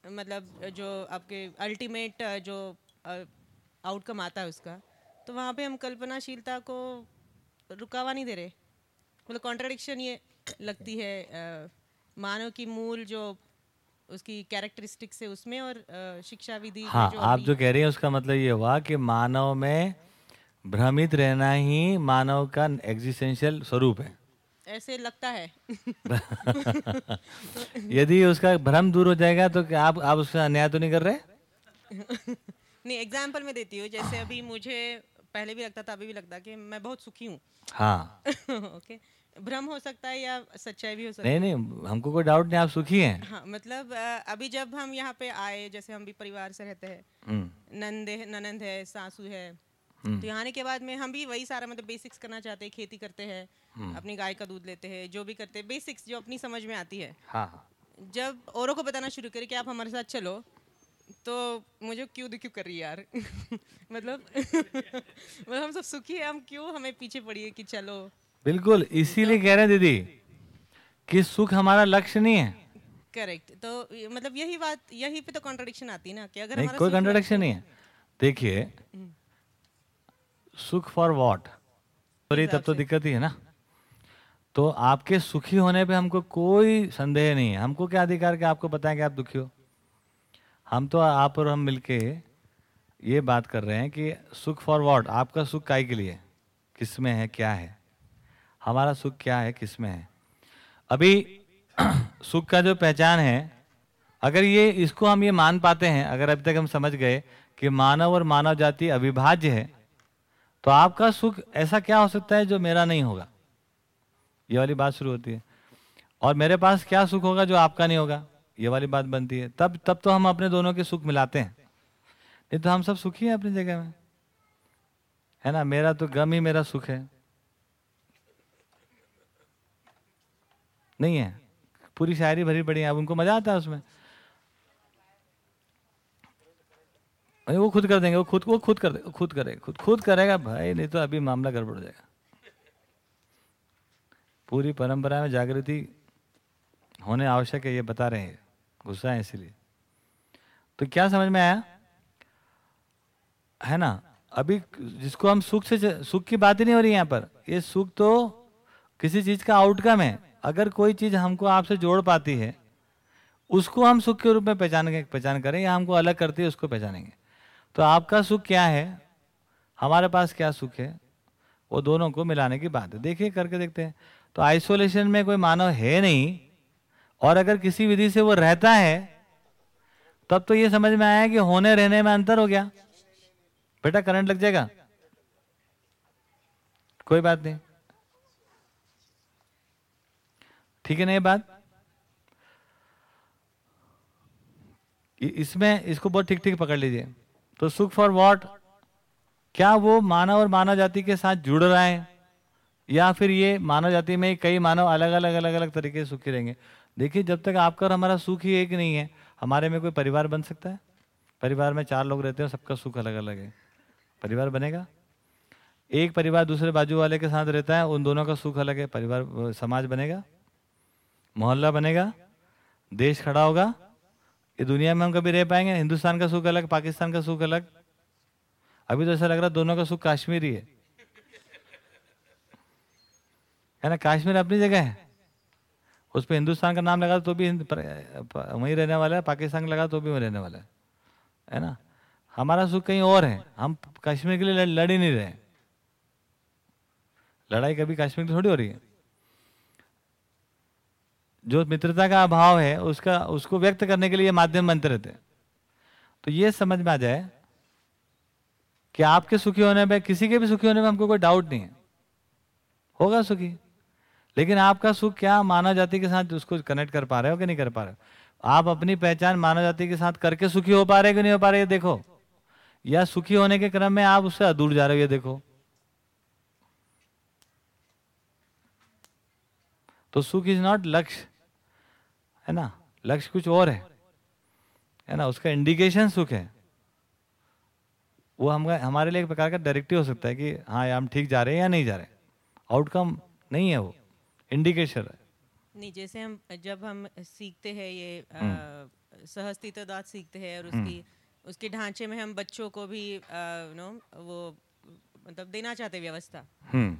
मतलब जो आपके अल्टीमेट जो आउटकम आता है उसका। तो वहाँ पे हम कल्पनाशीलता को रुकावा नहीं दे रहे। मतलब कॉन्ट्रडिक्शन ये लगती है आ, मानव की मूल जो उसकी कैरेक्टरिस्टिक्स है उसमें और शिक्षा विधि हाँ जो आप जो कह रही हैं उसका मतलब ये हुआ कि मानव में भ्रमित रहना ही मानव का एग्जिस्टेंशियल स्वरूप है। ऐसे लगता है। यदि उसका भ्रम दूर हो जाएगा तो आप आप उससे अन्याय तो नहीं कर रहे? नहीं एग्ज़ाम्पल में देती हूँ जैसे अभी मुझे पहले भी लगता था अभी भी लगता कि मैं बहुत सुखी हूँ हाँ ओके भ्रम हो सकता है या सच्चाई भी हो सकता है नहीं नहीं हमको कोई डाउट नहीं आप सुखी हैं हाँ मतलब अभी जब हम यहाँ पे आए जैसे हम भी परिवार से रहते हैं हम्म। नंद है ननंद है सासू है हम्म। तो यहाँ के बाद में हम भी वही सारा मतलब बेसिक्स करना चाहते हैं खेती करते हैं हम्म। अपनी गाय का दूध लेते हैं जो भी करते हैं बेसिक्स जो अपनी समझ में आती है हाँ, हाँ। जब औरों को बताना शुरू करें कि आप हमारे साथ चलो तो मुझे क्यों क्यों कर रही है यार? मतलब मतलब हम सब सुखी है हम क्यों हमें पीछे पड़िए कि चलो? बिल्कुल इसीलिए कह रहे हैं दीदी कि सुख हमारा लक्ष्य नहीं है। करेक्ट तो मतलब यही बात यही पे तो कॉन्ट्रडिक्शन आती है ना कि अगर नहीं कोई कॉन्ट्रडिक्शन नहीं है। देखिए हम्म। सुख फॉर वॉट रही तब तो दिक्कत ही है ना। तो आपके सुखी होने पे हमको कोई संदेह नहीं है। हमको क्या अधिकार कि आपको बताएँ कि आप दुखी हो? हम तो आप और हम मिलके ये बात कर रहे हैं कि सुख फॉर वॉट? आपका सुख काय के लिए? किसमें है, क्या है? हमारा सुख क्या है, किसमें है? अभी सुख का जो पहचान है, अगर ये, इसको हम ये मान पाते हैं, अगर अभी तक हम समझ गए कि मानव और मानव जाति अविभाज्य है तो आपका सुख ऐसा क्या हो सकता है जो मेरा नहीं होगा? ये वाली बात शुरू होती है। और मेरे पास क्या सुख होगा जो आपका नहीं होगा? ये वाली बात बनती है। तब तब तो हम अपने दोनों के सुख मिलाते हैं। नहीं तो हम सब सुखी हैं अपनी जगह में। है ना? मेरा तो गम ही मेरा सुख है। नहीं है। पूरी शायरी भरी पड़ी है। अब उनको मज़ा आता है उसमें। वो खुद कर देंगे, वो खुद वो खुद कर देगा खुद करेगा, खुद खुद करेगा भाई, नहीं तो अभी मामला गड़बड़ जाएगा। पूरी परंपरा में जागृति होने आवश्यक है, ये बता रहे हैं। गुस्सा है इसीलिए। तो क्या समझ में आया? है ना? अभी जिसको हम सुख से सुख की बात ही नहीं हो रही यहाँ पर। ये सुख तो किसी चीज़ का आउटकम है। अगर कोई चीज़ हमको आपसे जोड़ पाती है, उसको हम सुख के रूप में पहचान पहचान करें या हमको अलग करती है, उसको पहचानेंगे। तो आपका सुख क्या है? हमारे पास क्या सुख है? वो दोनों को मिलाने की बात है। देखिए, करके देखते हैं। तो आइसोलेशन में कोई मानव है नहीं और अगर किसी विधि से वो रहता है, तब तो ये समझ में आया कि होने रहने में अंतर हो गया। बेटा करंट लग जाएगा? कोई बात नहीं। ठीक है ना ये बात? इसमें इसको बहुत ठीक ठीक पकड़ लीजिए। तो सुख फॉर वॉट क्या वो मानव और मानव जाति के साथ जुड़ रहा है? या फिर ये मानव जाति में कई मानव अलग अलग अलग अलग तरीके से सुखी रहेंगे? देखिए, जब तक आपका और हमारा सुख ही एक नहीं है, हमारे में कोई परिवार बन सकता है? परिवार में चार लोग रहते हैं सबका सुख अलग अलग है। परिवार बनेगा? एक परिवार दूसरे बाजू वाले के साथ रहता है, उन दोनों का सुख अलग है। परिवार, समाज बनेगा? मोहल्ला बनेगा? देश खड़ा होगा? ये दुनिया में हम कभी रह पाएँगे? हिंदुस्तान का सुख अलग, पाकिस्तान का सुख अलग? अभी तो ऐसा लग रहा है दोनों का सुख काश्मीरी है। है ना? कश्मीर अपनी जगह है। उस पर हिंदुस्तान का नाम लगा तो भी वहीं रहने वाला है, पाकिस्तान का लगा तो भी वहीं रहने वाला है। है ना? हमारा सुख कहीं और है। हम कश्मीर के लिए लड़ ही नहीं रहे। लड़ाई कभी कश्मीर की थोड़ी हो रही है। जो मित्रता का अभाव है, उसका, उसको व्यक्त करने के लिए माध्यम बनते रहते तो ये समझ में आ जाए कि आपके सुखी होने में, किसी के भी सुखी होने में हमको कोई डाउट नहीं है। होगा सुखी। लेकिन आपका सुख क्या मानव जाति के साथ उसको कनेक्ट कर पा रहे हो कि नहीं कर पा रहे हो? आप अपनी पहचान मानव जाति के साथ करके सुखी हो पा रहे हो कि नहीं हो पा रहे? ये देखो। या सुखी होने के क्रम में आप उससे अधूर जा रहे हो, ये देखो। तो सुख इज़ नॉट लक्ष्य, है ना? लक्ष्य कुछ और है है ना? उसका इंडिकेशन सुख है। वो हम हमारे लिए एक प्रकार का डायरेक्टिव हो सकता है कि हाँ हम ठीक जा रहे हैं या नहीं जा रहे आउटकम नहीं है वो। इंडिकेशन है नहीं जैसे हम जब हम सीखते हैं ये हम्म। सहस्तित्ववाद सीखते हैं और उसकी हम्म। उसके ढांचे में हम बच्चों को भी नो वो मतलब देना चाहते व्यवस्था हम्म।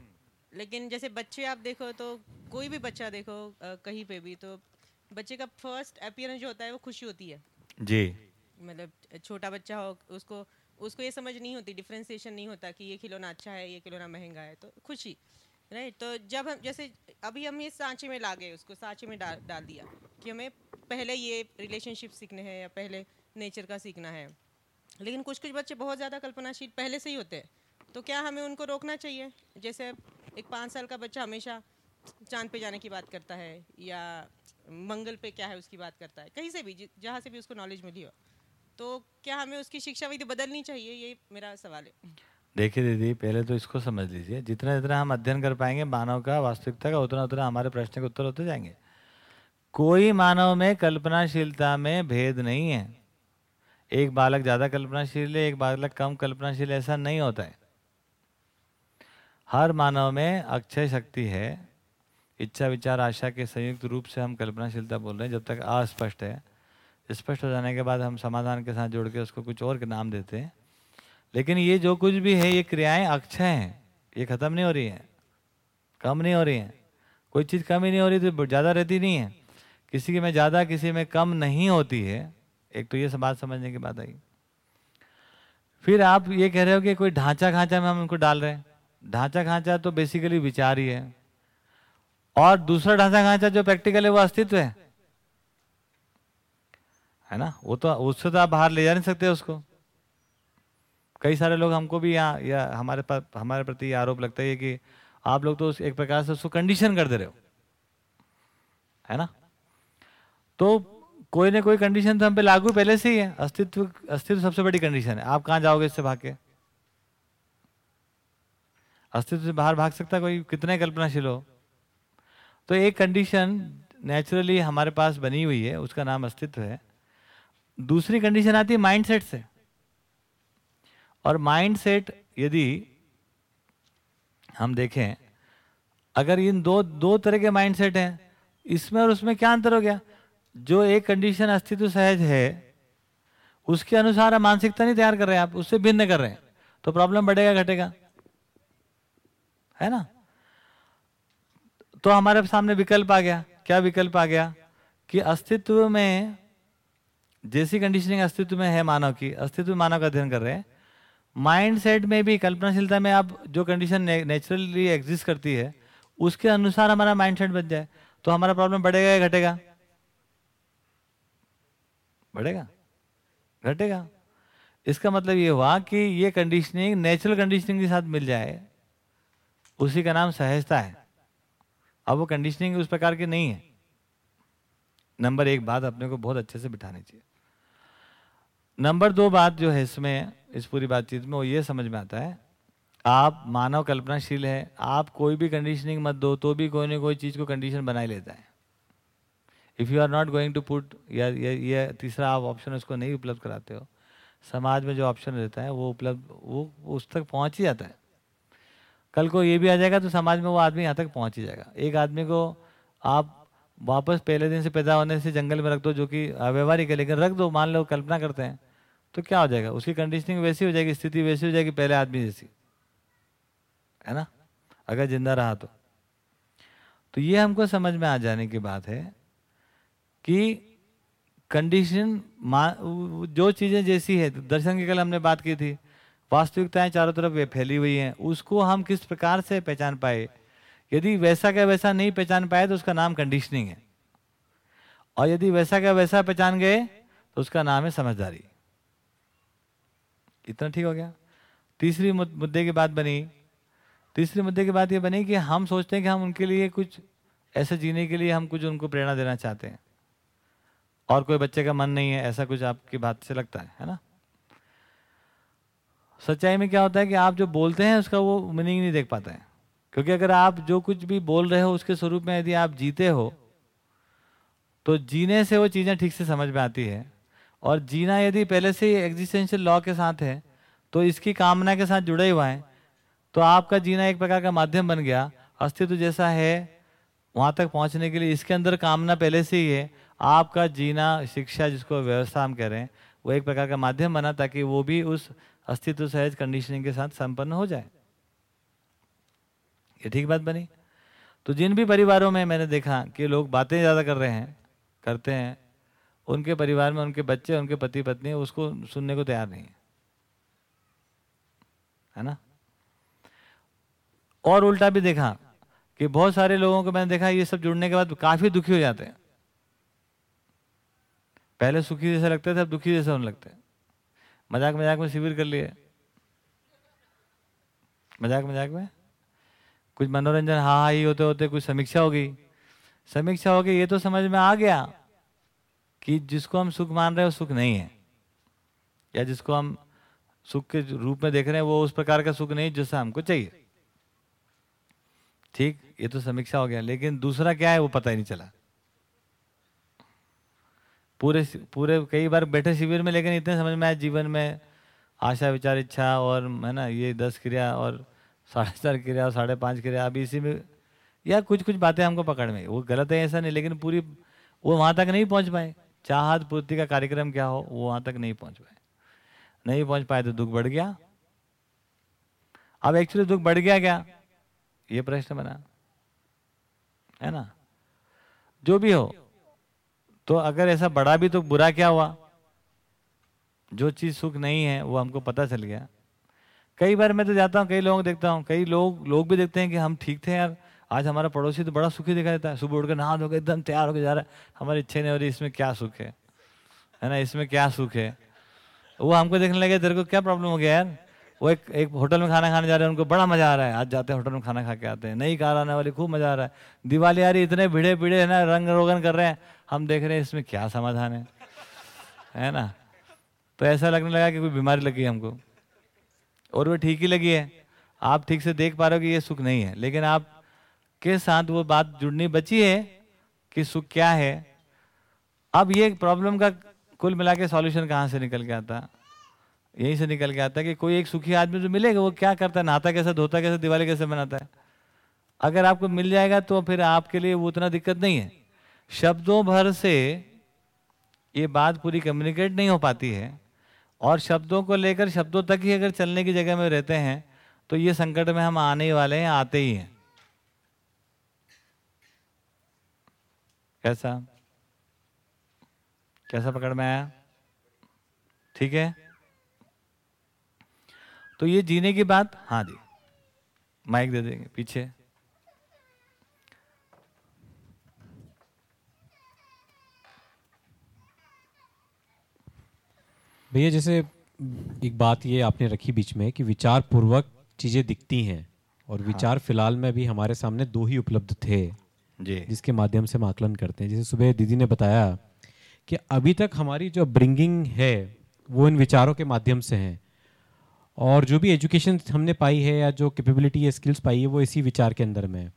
लेकिन जैसे बच्चे आप देखो तो कोई भी बच्चा देखो कहीं पे भी तो बच्चे का फ़र्स्ट अपियरेंस जो होता है वो खुशी होती है जी मतलब छोटा बच्चा हो उसको उसको ये समझ नहीं होती डिफ्रेंसिएशन नहीं होता कि ये खिलौना अच्छा है ये खिलौना महँगा है तो खुशी राइट तो जब हम, जैसे अभी हम ये सांचे में ला गए उसको सांचे में डाल डाल दिया कि हमें पहले ये रिलेशनशिप सीखने हैं या पहले नेचर का सीखना है। लेकिन कुछ कुछ बच्चे बहुत ज़्यादा कल्पनाशील पहले से ही होते हैं। तो क्या हमें उनको रोकना चाहिए? जैसे एक पाँच साल का बच्चा हमेशा चाँद पे जाने की बात करता है या मंगल पे क्या है उसकी बात करता है। कहीं से भी जहाँ से भी उसको नॉलेज मिली हो। तो क्या हमें उसकी शिक्षा विधि बदलनी चाहिए? ये मेरा सवाल है। देखिए दीदी, पहले तो इसको समझ लीजिए। जितना जितना हम अध्ययन कर पाएँगे, मानव का, वास्तविकता का, उतना उतना हमारे प्रश्न के उत्तर होते जाएँगे। कोई मानव में कल्पनाशीलता में भेद नहीं है। एक बालक ज़्यादा कल्पनाशील है, एक बालक कम कल्पनाशील, ऐसा नहीं होता है। हर मानव में अक्षय शक्ति है। इच्छा, विचार, आशा के संयुक्त रूप से हम कल्पनाशीलता बोल रहे हैं, जब तक अस्पष्ट है। स्पष्ट हो जाने के बाद हम समाधान के साथ जोड़ के उसको कुछ और के नाम देते हैं। लेकिन ये जो कुछ भी है, ये क्रियाएँ अक्षय हैं। ये खत्म नहीं हो रही है। कम नहीं हो रही हैं। कोई चीज़ कम ही नहीं हो रही तो ज़्यादा रहती नहीं है। किसी में ज़्यादा, किसी में कम नहीं होती है। एक तो ये बात समझने की बात आई। फिर आप ये कह रहे हो कि कोई ढांचा खांचा में हम उनको डाल रहे हैं। ढांचा खांचा तो बेसिकली विचार ही है। और दूसरा ढांचा खांचा जो प्रैक्टिकल है वो अस्तित्व है। है ना? वो तो उससे तो आप बाहर ले जा नहीं सकते उसको। कई सारे लोग हमको भी यहाँ, या हमारे पास हमारे प्रति आरोप लगता है कि आप लोग तो एक प्रकार से उसको कंडीशन कर दे रहे हो। है ना? तो कोई ना कोई कंडीशन तो हम पे लागू पहले से ही है। अस्तित्व अस्तित्व सबसे बड़ी कंडीशन है। आप कहाँ जाओगे इससे भाग के? अस्तित्व से बाहर भाग सकता कोई? कितने कल्पनाशील हो? तो एक कंडीशन नेचुरली हमारे पास बनी हुई है, उसका नाम अस्तित्व है। दूसरी कंडीशन आती है माइंडसेट से। और माइंडसेट यदि हम देखें, अगर इन दो दो तरह के माइंडसेट हैं, इसमें और उसमें क्या अंतर हो गया? जो एक कंडीशन अस्तित्व सहज है, उसके अनुसार मानसिकता नहीं तैयार कर रहे हैं, आप उससे भिन्न कर रहे हैं तो प्रॉब्लम बढ़ेगा, घटेगा। है ना? तो हमारे सामने विकल्प आ गया। क्या विकल्प आ गया? कि अस्तित्व में, जैसी कंडीशनिंग अस्तित्व में है मानव की, अस्तित्व मानव का अध्ययन कर रहे हैं माइंड सेट में भी, कल्पनाशीलता में आप जो कंडीशन नेचुरली एग्जिस्ट करती है, उसके अनुसार हमारा माइंड सेट बन जाए तो हमारा प्रॉब्लम बढ़ेगा या घटेगा? बढ़ेगा। घटेगा। इसका मतलब ये हुआ कि ये कंडीशनिंग नेचुरल कंडीशनिंग के साथ मिल जाए, उसी का नाम सहजता है। अब वो कंडीशनिंग उस प्रकार की नहीं है। नंबर एक बात अपने को बहुत अच्छे से बिठानी चाहिए। नंबर दो बात जो है इसमें इस पूरी बातचीत में, वो ये समझ में आता है, आप मानव कल्पनाशील है, आप कोई भी कंडीशनिंग मत दो तो भी कोई ना कोई चीज़ को कंडीशन बना लेता है। If you are not going to put या, ये तीसरा आप ऑप्शन उसको नहीं उपलब्ध कराते हो, समाज में जो ऑप्शन रहता है, वो उपलब्ध वो उस तक पहुँच ही जाता है। कल को ये भी आ जाएगा तो समाज में वो आदमी यहाँ तक पहुँच ही जाएगा। एक आदमी को आप वापस पहले दिन से पैदा होने से जंगल में रख दो, जो कि अव्यवहारिक है, लेकिन रख दो, मान लो कल्पना करते हैं। तो क्या हो जाएगा? उसकी कंडीशनिंग वैसी हो जाएगी, स्थिति वैसी हो जाएगी, पहले आदमी जैसी। है ना? अगर ज़िंदा रहा तो। तो ये हमको समझ में आ जाने की बात है कि कंडीशन जो चीज़ें जैसी है दर्शन की कल हमने बात की थी, वास्तविकताएँ चारों तरफ़ फैली हुई हैं, उसको हम किस प्रकार से पहचान पाए? यदि वैसा का वैसा नहीं पहचान पाए तो उसका नाम कंडीशनिंग है। और यदि वैसा का वैसा पहचान गए तो उसका नाम है समझदारी। इतना ठीक हो गया। तीसरी मुद्दे की बात बनी। तीसरे मुद्दे की बात ये बनी कि हम सोचते हैं कि हम उनके लिए कुछ ऐसे जीने के लिए हम कुछ उनको प्रेरणा देना चाहते हैं। और कोई बच्चे का मन नहीं है, ऐसा कुछ आपकी बात से लगता है है ना? सच्चाई में क्या होता है कि आप जो बोलते हैं उसका वो मीनिंग नहीं देख पाते हैं। क्योंकि अगर आप जो कुछ भी बोल रहे हो उसके स्वरूप में यदि आप जीते हो तो जीने से वो चीज़ें ठीक से समझ में आती है। और जीना यदि पहले से ही एग्जिस्टेंशियल लॉ के साथ है तो इसकी कामना के साथ जुड़े हुआ है तो आपका जीना एक प्रकार का माध्यम बन गया। अस्तित्व जैसा है, वहाँ तक पहुँचने के लिए इसके अंदर कामना पहले से ही है। आपका जीना, शिक्षा जिसको व्यवस्था हम कह रहे हैं, वो एक प्रकार का माध्यम बना ताकि वो भी उस अस्तित्व सहज कंडीशनिंग के साथ संपन्न हो जाए। ये ठीक बात बनी? तो जिन भी परिवारों में मैंने देखा कि लोग बातें ज़्यादा कर रहे हैं, करते हैं उनके परिवार में उनके बच्चे, उनके पति पत्नी उसको सुनने को तैयार नहीं है। ना? और उल्टा भी देखा कि बहुत सारे लोगों को मैंने देखा, ये सब जुड़ने के बाद काफ़ी दुखी हो जाते हैं। पहले सुखी जैसे लगते थे, अब दुखी जैसे होने लगते हैं। मज़ाक मज़ाक में शिविर कर लिए। मज़ाक मज़ाक में? कुछ मनोरंजन हाँ हाँ ही होते होते कुछ समीक्षा हो गई। समीक्षा हो गई, ये तो समझ में आ गया। कि जिसको हम सुख मान रहे हैं वो सुख नहीं है। या जिसको हम सुख के रूप में देख रहे हैं वो उस प्रकार का सुख नहीं जैसा हमको चाहिए। ठीक? ये तो समीक्षा हो गया। लेकिन दूसरा क्या है वो पता ही नहीं चला। पूरे पूरे कई बार बैठे शिविर में, लेकिन इतने समझ में आया जीवन में आशा, विचार, इच्छा और, है ना, ये दस क्रिया और साढ़े चार क्रिया और साढ़े पाँच क्रिया, अभी इसी में या कुछ कुछ बातें हमको पकड़ में। वो गलत है, ऐसा नहीं, लेकिन पूरी वो वहाँ तक नहीं पहुँच पाए। चाहत पूर्ति का कार्यक्रम क्या हो, वो वहाँ तक नहीं पहुँच पाए। नहीं पहुँच पाए तो दुख बढ़ गया। अब एक्चुअली दुख बढ़ गया क्या? ये प्रश्न बना। है ना? जो भी हो तो अगर ऐसा बड़ा भी तो बुरा क्या हुआ? जो चीज़ सुख नहीं है, वो हमको पता चल गया। कई बार मैं तो जाता हूँ, कई लोगों देखता हूँ, कई लोग लोग भी देखते हैं कि हम ठीक थे यार आज हमारा पड़ोसी तो बड़ा सुखी दिखाई देता है। सुबह उठकर नहा धोकर एकदम तैयार होकर जा रहा है। हमारी इच्छा नहीं हो रही, इसमें क्या सुख है? है ना, इसमें क्या सुख है? वो हमको देखने लगे, तेरे को क्या प्रॉब्लम हो गया यार? वो एक एक होटल में खाना खाने जा रहे हैं, उनको बड़ा मज़ा आ रहा है। आज जाते हैं होटल में खाना खा के आते हैं। नई कार आने वाली, खूब मज़ा आ रहा है। दिवाली आ रही, इतने भिड़े पीड़े है ना, रंग रोगन कर रहे हैं। हम देख रहे हैं, इसमें क्या समाधान है? है ना? तो ऐसा लगने लगा कि कोई बीमारी लगी हमको। और वो ठीक ही लगी है। आप ठीक से देख पा रहे हो कि ये सुख नहीं है। लेकिन आप के साथ वो बात जुड़नी बची है कि सुख क्या है। अब ये प्रॉब्लम का कुल मिला के सॉल्यूशन कहाँ से निकल के आता? यहीं से निकल के आता है कि कोई एक सुखी आदमी जो मिलेगा, वो क्या करता है? नहाता कैसे, धोता कैसे, दिवाली कैसे बनाता है? अगर आपको मिल जाएगा तो फिर आपके लिए वो उतना दिक्कत नहीं है। शब्दों भर से ये बात पूरी कम्युनिकेट नहीं हो पाती है। और शब्दों को लेकर, शब्दों तक ही अगर चलने की जगह में रहते हैं तो ये संकट में हम आने वाले हैं, आते ही हैं। कैसा? कैसा पकड़ में आया? ठीक है? तो ये जीने की बात? हाँ जी। माइक दे देंगे पीछे। भैया जैसे एक बात ये आपने रखी बीच में कि विचार पूर्वक चीज़ें दिखती हैं और हाँ। विचार फ़िलहाल में भी हमारे सामने दो ही उपलब्ध थे। जी। जिसके माध्यम से हम आकलन करते हैं। जैसे सुबह दीदी ने बताया कि अभी तक हमारी जो ब्रिंगिंग है, वो इन विचारों के माध्यम से है। और जो भी एजुकेशन हमने पाई है या जो कैपेबिलिटी या स्किल्स पाई है, वो इसी विचार के अंदर में है।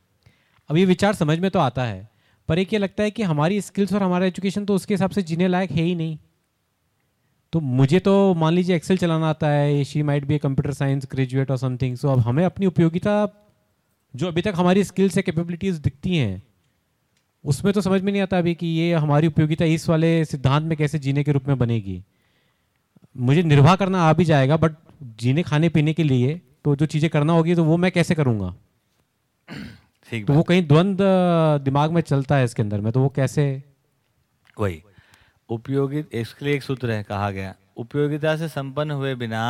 अब ये विचार समझ में तो आता है, पर एक ये लगता है कि हमारी स्किल्स और हमारा एजुकेशन तो उसके हिसाब से जीने लायक है ही नहीं। तो मुझे तो मान लीजिए एक्सेल चलाना आता है she might be a computer science graduate और समथिंग सो अब हमें अपनी उपयोगिता, जो अभी तक हमारी स्किल्स या कैपेबिलिटीज़ दिखती हैं उसमें तो समझ में नहीं आता अभी कि ये हमारी उपयोगिता इस वाले सिद्धांत में कैसे जीने के रूप में बनेगी। मुझे निर्वाह करना आ भी जाएगा बट जीने खाने पीने के लिए तो जो चीज़ें करना होगी तो वो मैं कैसे करूँगा? ठीक तो वो कहीं द्वंद दिमाग में चलता है इसके अंदर में तो वो कैसे? वही। उपयोगित इसके लिए एक सूत्र है कहा गया। उपयोगिता से संपन्न हुए बिना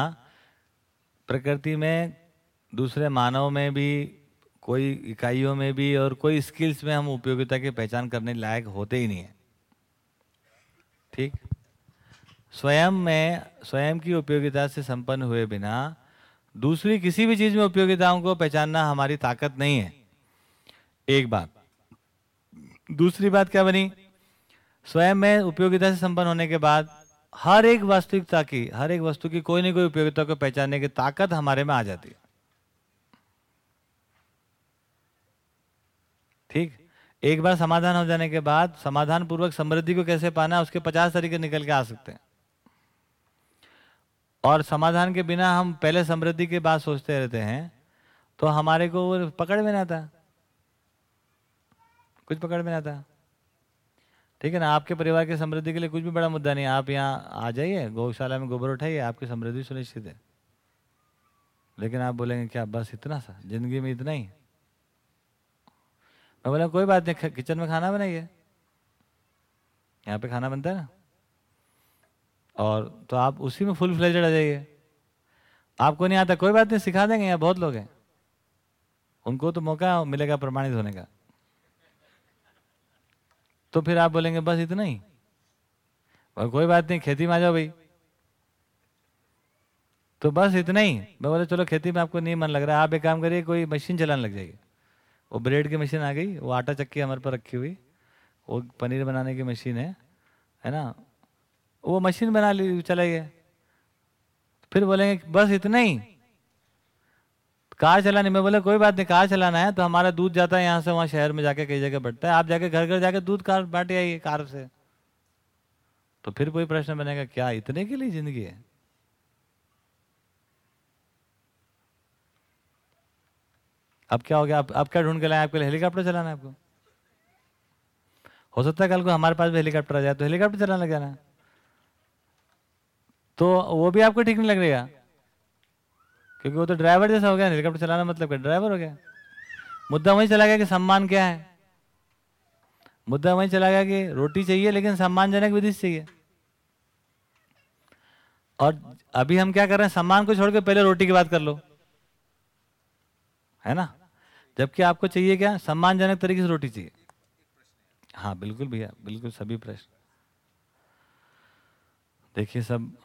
प्रकृति में दूसरे मानव में भी कोई इकाइयों में भी और कोई स्किल्स में हम उपयोगिता की पहचान करने लायक होते ही नहीं है। ठीक? स्वयं में, स्वयं की उपयोगिता से संपन्न हुए बिना दूसरी किसी भी चीज़ में उपयोगिताओं को पहचानना हमारी ताकत नहीं है। एक बात। दूसरी बात क्या बनी? स्वयं में उपयोगिता से संपन्न होने के बाद हर एक वास्तविकता की, हर एक वस्तु की कोई ना कोई उपयोगिता को पहचानने की ताकत हमारे में आ जाती है। ठीक? एक बार समाधान हो जाने के बाद समाधान पूर्वक समृद्धि को कैसे पाना उसके पचास तरीके निकल के आ सकते हैं। और समाधान के बिना हम पहले समृद्धि के बाद सोचते रहते हैं तो हमारे को पकड़ में नहीं आता। कुछ पकड़ में नहीं आता। ठीक है ना? आपके परिवार की समृद्धि के लिए कुछ भी बड़ा मुद्दा नहीं आप यहाँ आ जाइए, गौशाला में गोबर उठाइए, आपकी समृद्धि सुनिश्चित है। लेकिन आप बोलेंगे, क्या बस इतना सा? ज़िंदगी में इतना ही? मैं बोला, कोई बात नहीं किचन में खाना बनाइए। यहाँ पे खाना बनता है ना? और तो आप उसी में फुल फ्लेजेड आ जाइए। आपको नहीं आता, कोई बात नहीं, सिखा देंगे, यहाँ बहुत लोग हैं। उनको तो मौका मिलेगा प्रमाणित होने का। तो फिर आप बोलेंगे, बस इतना ही। और कोई बात नहीं, खेती में आ जाओ भाई। तो बस इतना ही। मैं बोले, चलो खेती में आपको नहीं मन लग रहा है आप एक काम करिए, कोई मशीन चलाने लग जाएगी वो ब्रेड की मशीन आ गई, वो आटा चक्की हमारे पर रखी हुई। वो पनीर बनाने की मशीन है है ना? वो मशीन बना ली चलाइए फिर बोलेंगे, बस इतना ही। कार चलाने, में बोले, कोई बात नहीं, कार चलाना है तो हमारा दूध जाता है यहाँ से, वहाँ शहर में जाके कई जगह बढ़ता है। आप जाके घर घर जाके दूध कार, बांटे आइए कार से। तो फिर कोई प्रश्न बनेगा, क्या, इतने के लिए ज़िंदगी है? अब क्या हो गया? आप, आप क्या ढूंढ के लाए आपके हेलीकॉप्टर चलाना है आपको? हो सकता है कल को हमारे पास भी हेलीकॉप्टर आ जाए तो हेलीकॉप्टर चलाने लग जाना। तो वो भी आपको ठीक नहीं लग रहेगा क्योंकि वो तो ड्राइवर जैसा हो गया हेलीकॉप्टर चलाना मतलब क्या? ड्राइवर हो गया। मुद्दा वही चला गया कि सम्मान क्या है? मुद्दा वहीं चला गया कि रोटी चाहिए लेकिन सम्मानजनक विधि चाहिए। और अभी हम क्या कर रहे हैं? सम्मान को छोड़ के पहले रोटी की बात कर लो। है ना? जबकि आपको चाहिए क्या? सम्मानजनक तरीके से रोटी चाहिए। हाँ बिल्कुल भैया बिल्कुल सभी प्रश्न। देखिए सब।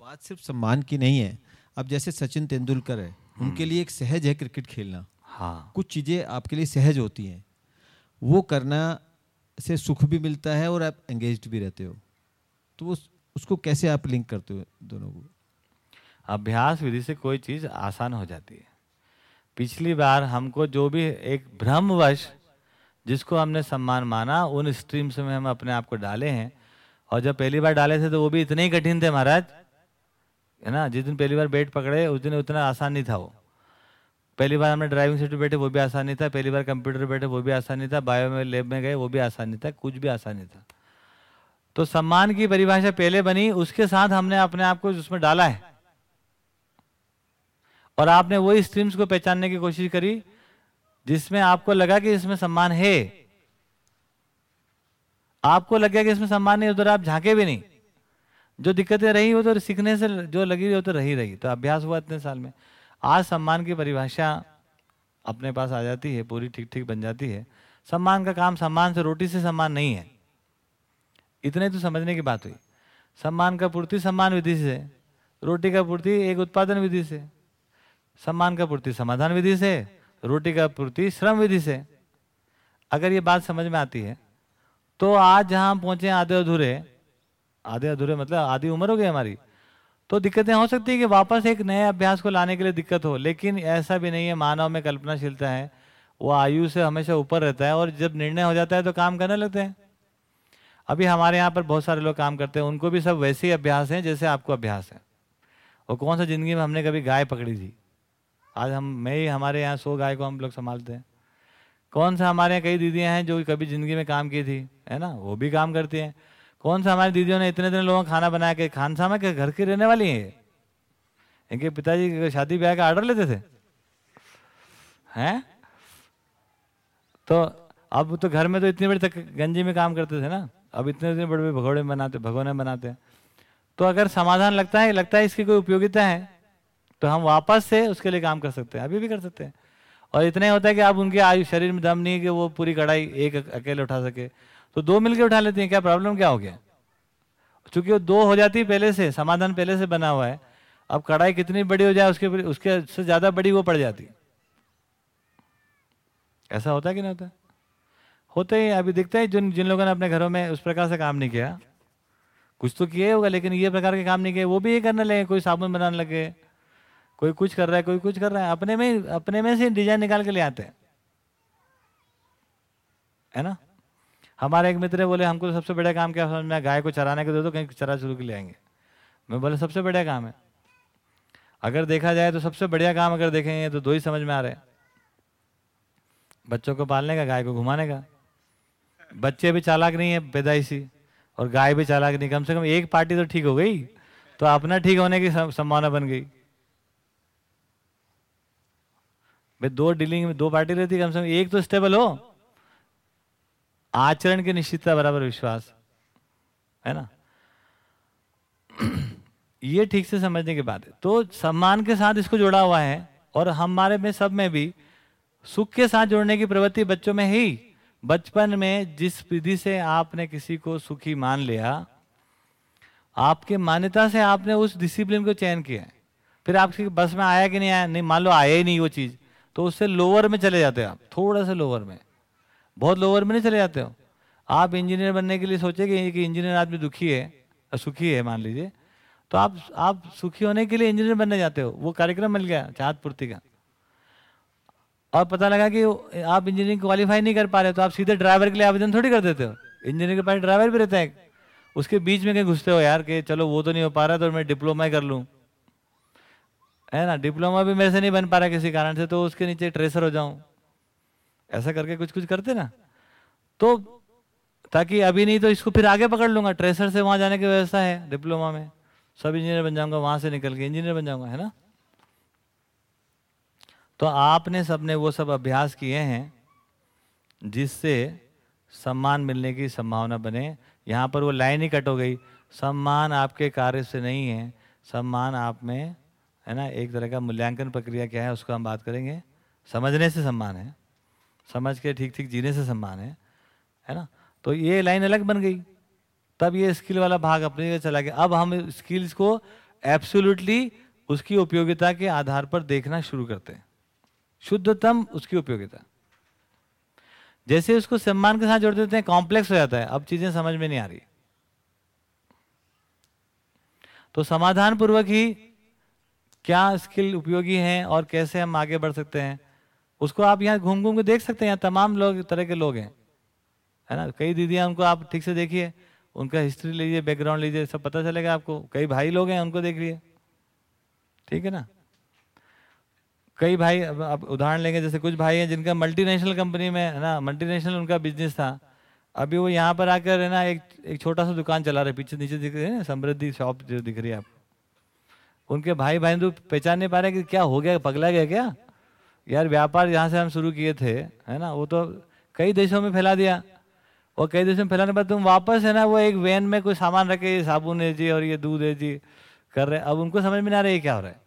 बात सिर्फ़ सम्मान की नहीं है। अब जैसे सचिन तेंदुलकर है उनके लिए एक सहज है क्रिकेट खेलना। हाँ। कुछ चीज़ें आपके लिए सहज होती हैं। वो करना से सुख भी मिलता है और आप एंगेज भी रहते हो। तो वो उसको कैसे आप लिंक करते हो दोनों को? अभ्यास विधि से कोई चीज़ आसान हो जाती है। पिछली बार हमको जो भी एक भ्रमवश जिसको हमने सम्मान माना, उन स्ट्रीम्स में हम अपने आप को डाले हैं। और जब पहली बार डाले थे तो वो भी इतने ही कठिन थे महाराज, है ना? जिस दिन पहली बार बेट पकड़े, उस दिन उतना आसान नहीं था वो। पहली बार हमने ड्राइविंग सीट पर बैठे, वो भी आसान नहीं था। पहली बार कंप्यूटर बैठे, वो भी आसान नहीं था। बायो में लेब में गए, वो भी आसान नहीं था। कुछ भी आसान नहीं था। तो सम्मान की परिभाषा पहले बनी, उसके साथ हमने अपने आप को उसमें डाला है। और आपने वही स्ट्रीम्स को पहचानने की कोशिश करी, जिसमें आपको लगा कि इसमें सम्मान है। आपको लग गया कि इसमें सम्मान नहीं, उधर आप झांके भी नहीं। जो दिक्कतें रही, वो तो सीखने से जो लगी रही, वो तो रही रही। तो अभ्यास हुआ इतने साल में। आज सम्मान की परिभाषा अपने पास आ जाती है, पूरी ठीक ठीक बन जाती है। सम्मान का काम सम्मान से, रोटी से सम्मान नहीं है। इतने तो समझने की बात हुई। सम्मान का पूर्ति सम्मान विधि से, रोटी का पूर्ति एक उत्पादन विधि से। सम्मान का पूर्ति, समाधान विधि से, रोटी का पूर्ति, श्रम विधि से। अगर ये बात समझ में आती है तो आज जहाँ हम पहुँचे आधे अधूरे आधे अधूरे मतलब आधी उम्र हो गई हमारी तो दिक्कतें हो सकती है कि वापस एक नए अभ्यास को लाने के लिए दिक्कत हो, लेकिन ऐसा भी नहीं है, मानव में कल्पनाशीलता है, वो आयु से हमेशा ऊपर रहता है और जब निर्णय हो जाता है तो काम करने लगते हैं। अभी हमारे यहाँ पर बहुत सारे लोग काम करते हैं, उनको भी सब वैसे ही अभ्यास हैं जैसे आपको अभ्यास है। और कौन सा ज़िंदगी में हमने कभी गाय पकड़ी थी? आज हम, मैं ही, हमारे यहाँ सौ गाय को हम लोग संभालते हैं। कौन सा हमारे यहाँ कई दीदियाँ हैं जो कभी ज़िंदगी में काम की थी, है ना? वो भी काम करती हैं। कौन सा हमारी दीदियों ने इतने दिन लोगों खाना बना के खान सामा के घर की रहने वाली है इनके पिताजी शादी ब्याह का ऑर्डर लेते थे। हैं? तो अब तो घर में तो इतनी बड़ी तक गंजी में काम करते थे ना? अब इतने इतने बड़े बड़े भगोड़े बनाते भगोने बनाते हैं। तो अगर समाधान लगता है लगता है इसकी कोई उपयोगिता है? तो हम वापस से उसके लिए काम कर सकते हैं। अभी भी कर सकते हैं। और इतना ही होता है कि आप उनके आयु, शरीर में दम नहीं है कि वो पूरी कढ़ाई एक अकेले उठा सके। तो दो मिलके उठा लेते हैं। क्या प्रॉब्लम क्या हो गया? चूँकि वो दो हो जाती है पहले से, समाधान पहले से बना हुआ है। अब कढ़ाई कितनी बड़ी हो जाए, उसके उसके से ज़्यादा बड़ी वो पड़ जाती। ऐसा होता है कि नहीं होता? होते ही। अभी दिखते हैं जिन जिन लोगों ने अपने घरों में उस प्रकार से काम नहीं किया। कुछ तो किए होगा, लेकिन ये प्रकार के काम नहीं किए। वो भी ये करने लगे, कोई साबुन बनाने लगे। कोई कुछ कर रहा है, कोई कुछ कर रहा है, अपने में अपने में से डिज़ाइन निकाल के ले आते हैं। है ना? हमारे एक मित्र बोले, हमको तो सबसे बड़ा काम क्या समझ में गाय को चराने के दे दो, कहीं चरा शुरू के ले आएँगे। मैं बोले, सबसे बढ़िया काम है। अगर देखा जाए तो सबसे बढ़िया काम अगर देखेंगे तो दो ही समझ में आ रहे हैं। बच्चों को पालने का, गाय को घुमाने का। बच्चे भी चालाक नहीं है, पैदाइशी। और गाय भी चालाक नहीं, कम से कम एक पार्टी तो ठीक हो गई। तो अपना ठीक होने की संभावना बन गई। भाई, दो डीलिंग में दो पार्टी रहती कम से कम, एक तो स्टेबल हो। आचरण की निश्चितता बराबर विश्वास, है ना? ये ठीक से समझने की बात है। तो सम्मान के साथ इसको जोड़ा हुआ है और हमारे में, सब में भी सुख के साथ जोड़ने की प्रवृत्ति बच्चों में ही। बचपन में जिस विधि से आपने किसी को सुखी मान लिया, आपके मान्यता से आपने उस डिसिप्लिन को चयन किया फिर आपकी बस में आया कि नहीं आया? नहीं, मान लो आया ही नहीं वो चीज़। तो उससे लोअर में चले जाते हो आप थोड़ा सा लोअर में। बहुत लोअर में नहीं चले जाते हो। आप इंजीनियर बनने के लिए सोचे कि इंजीनियर आदमी दुखी है सुखी है, मान लीजिए। तो आप आप सुखी होने के लिए इंजीनियर बनने जाते हो। वो कार्यक्रम मिल गया चाहत पूर्ति का और पता लगा कि आप इंजीनियरिंग क्वालिफाई नहीं कर पा रहे तो आप सीधे ड्राइवर के लिए आवेदन थोड़ी कर देते हो। इंजीनियरिंग के पास ड्राइवर भी रहता है। उसके बीच में कहीं घुसते हो यार, कि चलो वो तो नहीं हो पा रहा तो मैं डिप्लोमा ही कर लूँ। है ना? डिप्लोमा भी मेरे से नहीं बन पा रहा किसी कारण से तो उसके नीचे ट्रेसर हो जाऊँ। ऐसा करके कुछ कुछ करते ना? तो ताकि अभी नहीं तो इसको फिर आगे पकड़ लूँगा। ट्रेसर से वहाँ जाने की व्यवस्था है डिप्लोमा में। सब इंजीनियर बन जाऊँगा, वहाँ से निकल के इंजीनियर बन जाऊँगा, है ना? तो आपने सबने वो सब अभ्यास किए हैं, जिससे सम्मान मिलने की संभावना बने। यहाँ पर वो लाइन ही कट हो गई। सम्मान आपके कार्य से नहीं है। सम्मान आप में है ना? एक तरह का मूल्यांकन प्रक्रिया क्या है, उसको हम बात करेंगे। समझने से सम्मान है। समझ के ठीक ठीक जीने से सम्मान है। है ना? तो ये लाइन अलग बन गई। तब ये स्किल वाला भाग अपने जगह चला गया। अब हम स्किल्स को एब्सोल्युटली उसकी उपयोगिता के आधार पर देखना शुरू करते हैं। शुद्धतम उसकी उपयोगिता। जैसे उसको सम्मान के साथ जोड़ देते हैं कॉम्प्लेक्स हो जाता है। अब चीज़ें समझ में नहीं आ रही। तो समाधान पूर्वक ही क्या स्किल उपयोगी हैं और कैसे हम आगे बढ़ सकते हैं? उसको आप यहाँ घूम घूम के देख सकते हैं, यहाँ तमाम लोग, तरह के लोग हैं। है ना? कई दीदियाँ उनको आप ठीक से देखिए, उनका हिस्ट्री लीजिए बैकग्राउंड लीजिए, सब पता चलेगा आपको। कई भाई लोग हैं उनको देख लिए। ठीक है ना? कई भाई, अब आप उदाहरण लेंगे, जैसे कुछ भाई हैं जिनका मल्टीनेशनल कंपनी में, है ना मल्टीनेशनल उनका बिज़नेस था। अभी वो यहाँ पर आकर, है ना, एक एक छोटा सा दुकान चला रहे पीछे नीचे दिख रहे हैं, समृद्धि शॉप जो दिख रही है आपको। उनके भाई भाई तो पहचान नहीं पा रहे कि क्या हो गया, पगला गया क्या? यार, व्यापार यहाँ से हम शुरू किए थे, है ना? वो तो कई देशों में फैला दिया। और कई देशों में फैलाने बाद तुम वापस, है ना, वो एक वैन में कोई सामान रखे, ये साबुन है जी और ये दूध है जी, कर रहे अब उनको समझ में नहीं आ रहा क्या हो रहा है।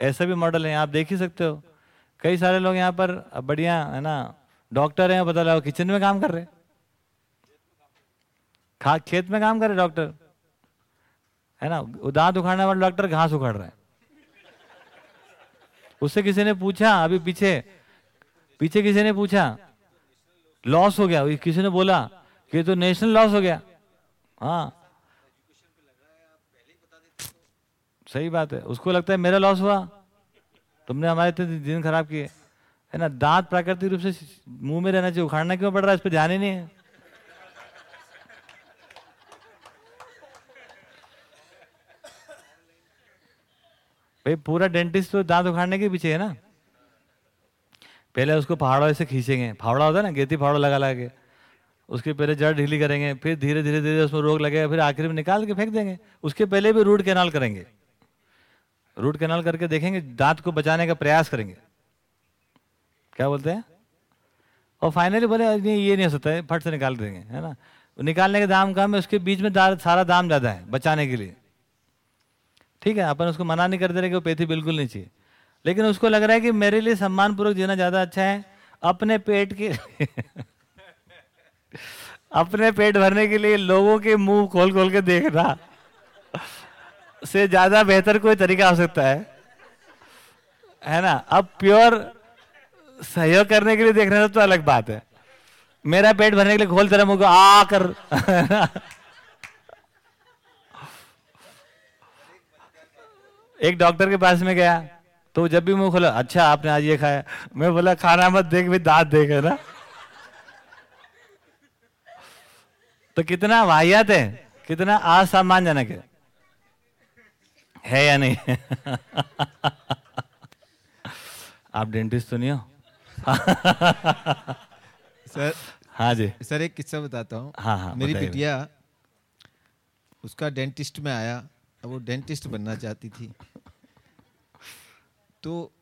ऐसा भी मॉडल है, आप देख ही सकते हो। कई सारे लोग यहाँ पर बढ़िया, है ना, डॉक्टर हैं, पता लगा किचन में काम कर रहे खा, खेत में काम कर रहे डॉक्टर। है ना? दांत उखाड़ने वाले डॉक्टर घास उखाड़ रहे हैं। उससे किसी ने पूछा, अभी पीछे पीछे किसी ने पूछा लॉस हो गया? किसी ने बोला, कि तो नेशनल लॉस हो गया। हाँ। सही बात है। उसको लगता है मेरा लॉस हुआ। तुमने हमारे इतने दिन खराब किए। है ना? दांत प्राकृतिक रूप से मुँह में रहना चाहिए। उखाड़ना क्यों पड़ रहा है? इस पर ध्यान ही नहीं है। भाई, पूरा डेंटिस्ट तो दांत उखाड़ने के पीछे है ना? पहले उसको पहाड़ों से खींचेंगे। फावड़ा होता है ना, गेती फावड़ा लगा लगा के। उसके पहले जड़ ढीली करेंगे, फिर धीरे धीरे धीरे उसमें रोग लगेगा फिर आखिर में निकाल के फेंक देंगे। उसके पहले भी रूट कैनाल करेंगे। रूट कैनाल करके देखेंगे, दांत को बचाने का प्रयास करेंगे। क्या बोलते हैं? और फाइनली बोले नहीं, ये नहीं हो सकता है, फट से निकाल देंगे, है ना? निकालने के दाम कम है, उसके बीच में सारा दाम ज़्यादा है, बचाने के लिए। ठीक है, अपन उसको मना नहीं कर दे रहे कि वो पेथी बिल्कुल नहीं चाहिए। लेकिन उसको लग रहा है कि मेरे लिए सम्मान पूर्वक जीना ज़्यादा अच्छा है, अपने पेट के अपने पेट भरने के लिए लोगों के मुँह खोल खोल के देखना से ज़्यादा बेहतर कोई तरीका हो सकता है। है ना? अब प्योर सहयोग करने के लिए देखना तो अलग बात है। मेरा पेट भरने के लिए खोल तरह मुँह को आ कर एक डॉक्टर के पास में गया तो जब भी मुँह खोला अच्छा आपने आज ये खाया। मैं बोला खाना मत देख भी दांत देख ना? तो कितना वाहियात है कितना असामानजनक है। है या नहीं? आप डेंटिस्ट तो नहीं हो? सर हाँ जी। सर एक किस्सा बताता हूँ। हाँ हाँ मेरी बिटिया उसका डेंटिस्ट में आया। वो डेंटिस्ट बनना चाहती थी। तो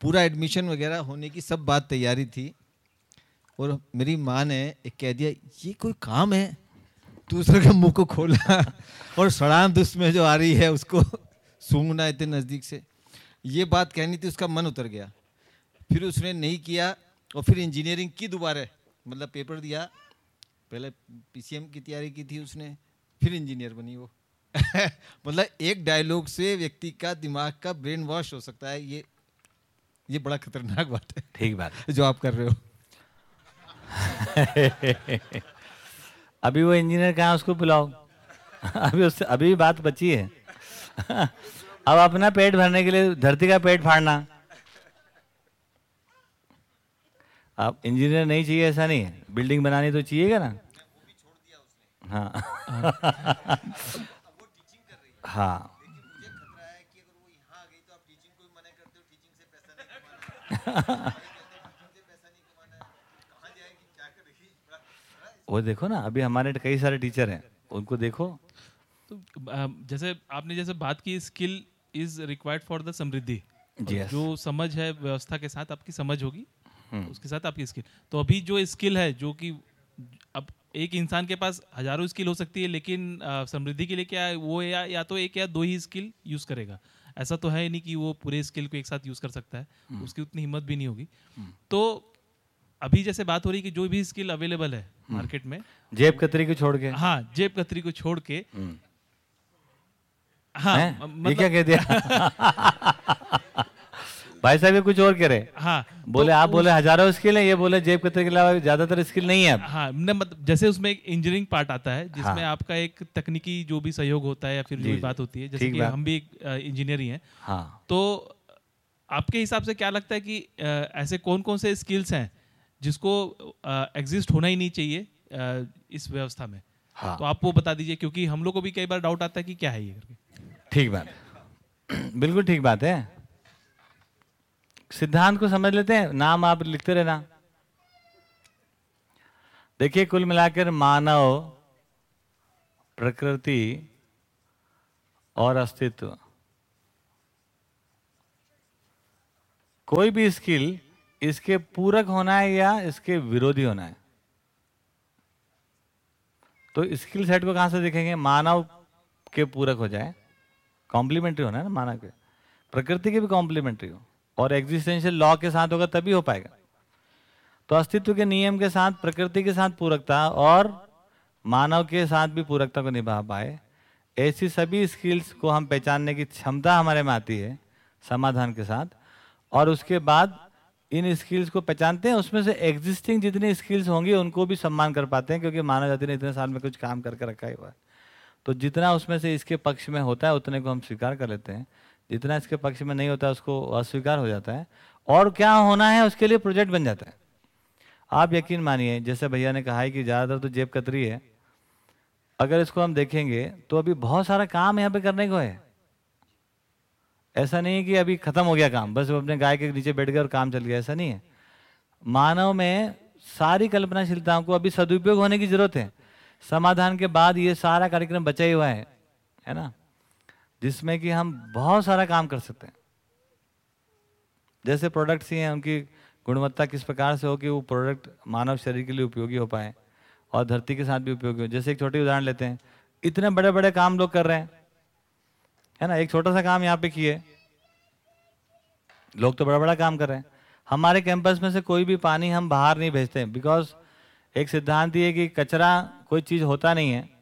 पूरा एडमिशन वगैरह होने की सब बात तैयारी थी और मेरी माँ ने एक कह दिया, ये कोई काम है? दूसरे के मुँह को खोला और सड़ान उसमें जो आ रही है उसको सूंघना इतने नज़दीक से। ये बात कहनी थी, उसका मन उतर गया। फिर उसने नहीं किया और फिर इंजीनियरिंग की दोबारा मतलब पेपर दिया। पहले पीसीएम की तैयारी की थी उसने, फिर इंजीनियर बनी वो। मतलब एक डायलॉग से व्यक्ति का दिमाग का ब्रेन वॉश हो सकता है ये ये बड़ा खतरनाक बात है। ठीक बात जो आप कर रहे हो। अभी वो इंजीनियर कहाँ उसको बुलाओ। अभी उससे अभी बात बची है। अब अपना पेट भरने के लिए धरती का पेट फाड़ना। अब इंजीनियर नहीं चाहिए ऐसा नहीं है। बिल्डिंग बनानी तो चाहिएगा ना। हाँ। हाँ। वो देखो ना अभी हमारे कई सारे टीचर हैं उनको देखो। तो जैसे आपने जैसे बात की skill is required for the समृद्धि। जो समझ है व्यवस्था के साथ आपकी समझ होगी हम्म। उसके साथ आपकी स्किल तो अभी जो स्किल है जो कि एक इंसान के पास हज़ारों स्किल हो सकती है लेकिन समृद्धि के लिए क्या है वो या, या तो एक या दो ही स्किल यूज़ करेगा। ऐसा तो है नहीं कि वो पूरे स्किल को एक साथ यूज़ कर सकता है। हम्म। उसकी उतनी हिम्मत भी नहीं होगी। हम्म। तो अभी जैसे बात हो रही है कि जो भी स्किल अवेलेबल है मार्केट में जेब कतरी को छोड़ के? हाँ जेब कतरी को छोड़ के हाँ मतलब, ये क्या कह दिया? भाई साहब ये कुछ और करे हाँ। बोले तो आप बोले हज़ारों स्किल है ये बोले जेब कतरे के अलावा ज़्यादातर स्किल नहीं है हाँ मतलब जैसे उसमें एक इंजीनियरिंग पार्ट आता है जिसमें हाँ, आपका एक तकनीकी जो भी सहयोग होता है या फिर जो भी बात होती है जैसे कि हम भी इंजीनियर ही हैं। हाँ। तो आपके हिसाब से क्या लगता है कि ऐसे कौन कौन से स्किल्स हैं जिसको एग्जिस्ट होना ही नहीं चाहिए इस व्यवस्था में? हाँ। तो आप वो बता दीजिए क्योंकि हम लोग को भी कई बार डाउट आता है कि क्या है ये करके। ठीक बात। बिल्कुल ठीक बात है। सिद्धांत को समझ लेते हैं? नाम आप लिखते रहना। देखिए, कुल मिलाकर मानव, प्रकृति और अस्तित्व। कोई भी स्किल इसके पूरक होना है या इसके विरोधी होना है? तो स्किल सेट को कहाँ से देखेंगे? मानव के पूरक हो जाए। कॉम्प्लीमेंट्री होना है ना, मानव के। प्रकृति के भी कॉम्प्लीमेंट्री हो। और एग्जिस्टेंशियल लॉ के साथ होगा, तभी हो पाएगा। तो अस्तित्व के नियम के साथ, प्रकृति के साथ पूरकता और मानव के साथ भी पूरकता को निभा पाए, ऐसी सभी स्किल्स को हम पहचानने की क्षमता हमारे में आती है, समाधान के साथ। और उसके बाद इन स्किल्स को पहचानते हैं, उसमें से एग्जिस्टिंग जितनी स्किल्स होंगी, उनको भी सम्मान कर पाते हैं, क्योंकि मानव जाति ने इतने साल में कुछ काम करके रखा ही हुआ है तो जितना उसमें से इसके पक्ष में होता है, उतने को हम स्वीकार कर लेते हैं। जितना इसके पक्ष में नहीं होता उसको अस्वीकार हो जाता है। और क्या होना है उसके लिए प्रोजेक्ट बन जाता है। आप यकीन मानिए, जैसे भैया ने कहा है कि ज़्यादातर तो जेब कतरी है। अगर इसको हम देखेंगे तो अभी बहुत सारा काम यहाँ पे करने को है। ऐसा नहीं है कि अभी खत्म हो गया काम, बस अपने गाय के नीचे बैठ गए और काम चल गया, ऐसा नहीं है। मानव में सारी कल्पनाशीलताओं को अभी सदुपयोग होने की ज़रूरत है। समाधान के बाद ये सारा कार्यक्रम बचा हुआ है है ना? जिसमें कि हम बहुत सारा काम कर सकते हैं। जैसे प्रोडक्ट्स ही हैं, उनकी गुणवत्ता किस प्रकार से हो कि वो प्रोडक्ट मानव शरीर के लिए उपयोगी हो पाए और धरती के साथ भी उपयोगी हो। जैसे एक छोटी उदाहरण लेते हैं, इतने बड़े बड़े काम लोग कर रहे हैं, है ना? एक छोटा सा काम यहाँ पे किए, लोग तो बड़ा बड़ा काम कर रहे हैं। हमारे कैंपस में से कोई भी पानी हम बाहर नहीं भेजते बिकॉज़ एक सिद्धांत ये कि कचरा कोई चीज़ होता नहीं है।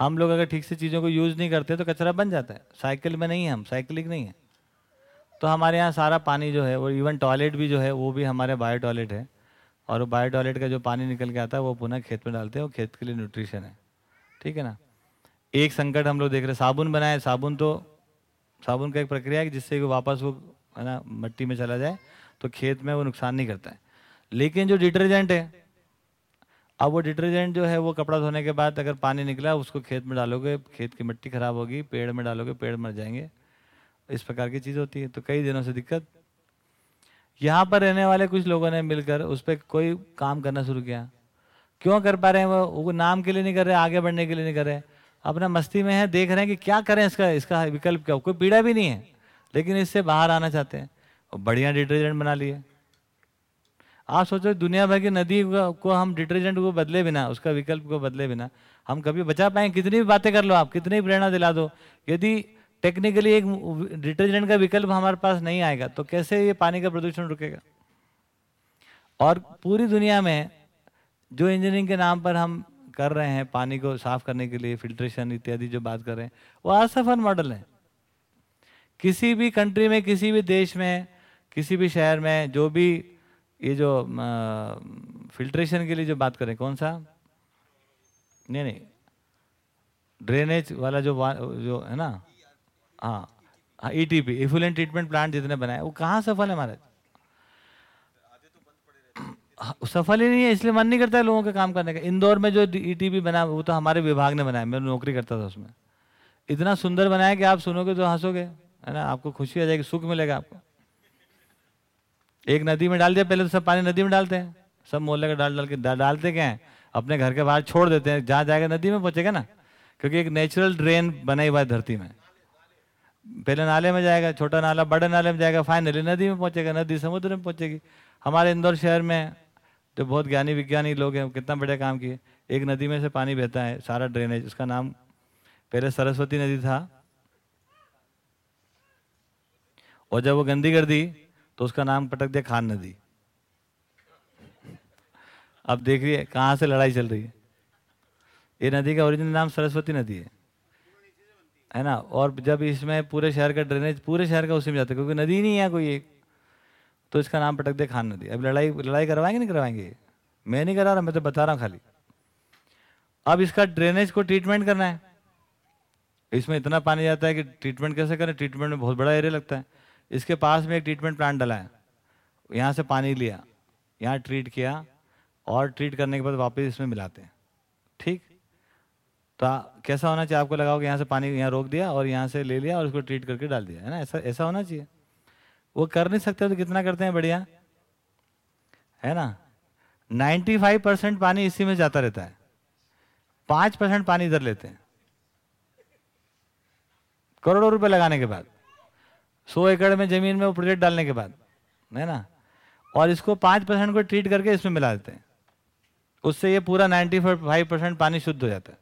हम लोग अगर ठीक से चीज़ों को यूज़ नहीं करते तो कचरा बन जाता है। साइकिल में नहीं है हम, साइकिलिंग नहीं है। तो हमारे यहाँ सारा पानी जो है, वो इवन टॉयलेट भी जो है, वो भी हमारे बायो टॉयलेट है। और बायो टॉयलेट का जो पानी निकल के आता है, वो पुनः खेत में डालते हैं वो खेत के लिए न्यूट्रिशन है। ठीक है ना? एक संकट हम लोग देख रहे हैं। साबुन बनाए, साबुन तो साबुन का एक प्रक्रिया है जिससे वापस वो, है ना, मट्टी में चला जाए तो खेत में वो नुकसान नहीं करता है। लेकिन जो डिटर्जेंट है अब वो डिटर्जेंट जो है वो कपड़ा धोने के बाद अगर पानी निकला, उसको खेत में डालोगे, खेत की मिट्टी खराब होगी, पेड़ में डालोगे, पेड़ मर जाएँगे। इस प्रकार की चीज़ होती है तो कई दिनों से दिक्कत। यहाँ पर रहने वाले कुछ लोगों ने मिलकर उस पर कोई काम करना शुरू किया। क्यों कर पा रहे हैं वो? वो नाम के लिए नहीं कर रहे, आगे बढ़ने के लिए नहीं कर रहे। अपना मस्ती में है, देख रहे हैं कि क्या करें इसका इसका विकल्प क्या? कोई पीड़ा भी नहीं है, लेकिन इससे बाहर आना चाहते हैं। और बढ़िया डिटर्जेंट बना लिए। आप सोचो दुनिया भर की नदी को हम डिटर्जेंट को बदले बिना, उसका विकल्प को बदले बिना, हम कभी बचा पाए कितनी भी बातें कर लो आप, कितनी प्रेरणा दिला दो। यदि टेक्निकली एक डिटर्जेंट का विकल्प हमारे पास नहीं आएगा तो कैसे ये पानी का प्रदूषण रुकेगा? और पूरी दुनिया में जो इंजीनियरिंग के नाम पर हम कर रहे हैं, पानी को साफ़ करने के लिए फिल्ट्रेशन इत्यादि जो बात कर रहे हैं, वो असफल मॉडल है। किसी भी कंट्री में, किसी भी देश में, किसी भी शहर में, जो भी ये जो फिल्ट्रेशन के लिए जो बात करें कौन सा? नहीं नहीं। ड्रेनेज वाला जो वा, जो है ना? हाँ। हाँ E T P effluent treatment plant जितने बनाए वो कहाँ सफल है हमारे हाँ, सफल ही नहीं है इसलिए मन नहीं करता है लोगों के काम करने का। इंदौर में जो ई टी पी बना वो तो हमारे विभाग ने बनाया मैं नौकरी करता था उसमें। इतना सुंदर बनाया कि आप सुनोगे तो हंसोगे है ना? आपको खुशी आ जाएगी सुख मिलेगा आपको। एक नदी में डाल दिया पहले तो सब पानी नदी में डालते हैं। सब मोहल्ले का डाल डाल के डालते क्या है? अपने घर के बाहर छोड़ देते हैं, जहाँ जाएगा नदी में पहुंचेगा ना। क्योंकि एक नेचुरल ड्रेन बना हुआ है धरती में। पहले नाले में जाएगा, छोटा नाला, बड़े नाले में जाएगा फाइनली नदी में पहुंचेगा, नदी समुद्र में पहुंचेगी। हमारे इंदौर शहर में जो बहुत ज्ञानी विज्ञानी लोग हैं, कितना बड़ा काम किए। एक नदी में से पानी बहता है, सारा ड्रेनेज उसका नाम पहले सरस्वती नदी था। और जब वो गंदी कर दी तो उसका नाम पटक दिया खान नदी अब देखिए कहाँ से लड़ाई चल रही है? ये नदी का ओरिजिनल नाम सरस्वती नदी है। है ना? और जब इसमें पूरे शहर का ड्रेनेज पूरे शहर का उसी में जाता है, क्योंकि नदी नहीं है कोई एक। तो इसका नाम पटक दे खान नदी अब लड़ाई लड़ाई करवाएँगे नहीं करवाएँगे? मैं नहीं करा रहा, मैं तो बता रहा हूँ खाली। अब इसका ड्रेनेज को ट्रीटमेंट करना है। इसमें इतना पानी जाता है कि ट्रीटमेंट कैसे करें? ट्रीटमेंट में बहुत बड़ा एरिया लगता है। इसके पास में एक ट्रीटमेंट प्लांट डला है। यहाँ से पानी लिया, यहाँ ट्रीट किया और ट्रीट करने के बाद वापस इसमें मिलाते हैं। ठीक? तो कैसा होना चाहिए? आपको लगाओ कि यहाँ से पानी यहाँ रोक दिया और यहाँ से ले लिया और उसको ट्रीट करके डाल दिया। है ना? ऐसा ऐसा होना चाहिए। वो कर नहीं सकते तो कितना करते हैं बढ़िया? है ना? 95 परसेंट पानी इसी में जाता रहता है। पाँच परसेंट पानी इधर लेते हैं। करोड़ों रुपए लगाने के बाद। सौ एकड़ में ज़मीन में वो प्रोजेक्ट डालने के बाद, है ना? और इसको पाँच परसेंट को ट्रीट करके इसमें मिला देते हैं। उससे ये पूरा नाइन्टी फाइव परसेंट पानी शुद्ध हो जाता है।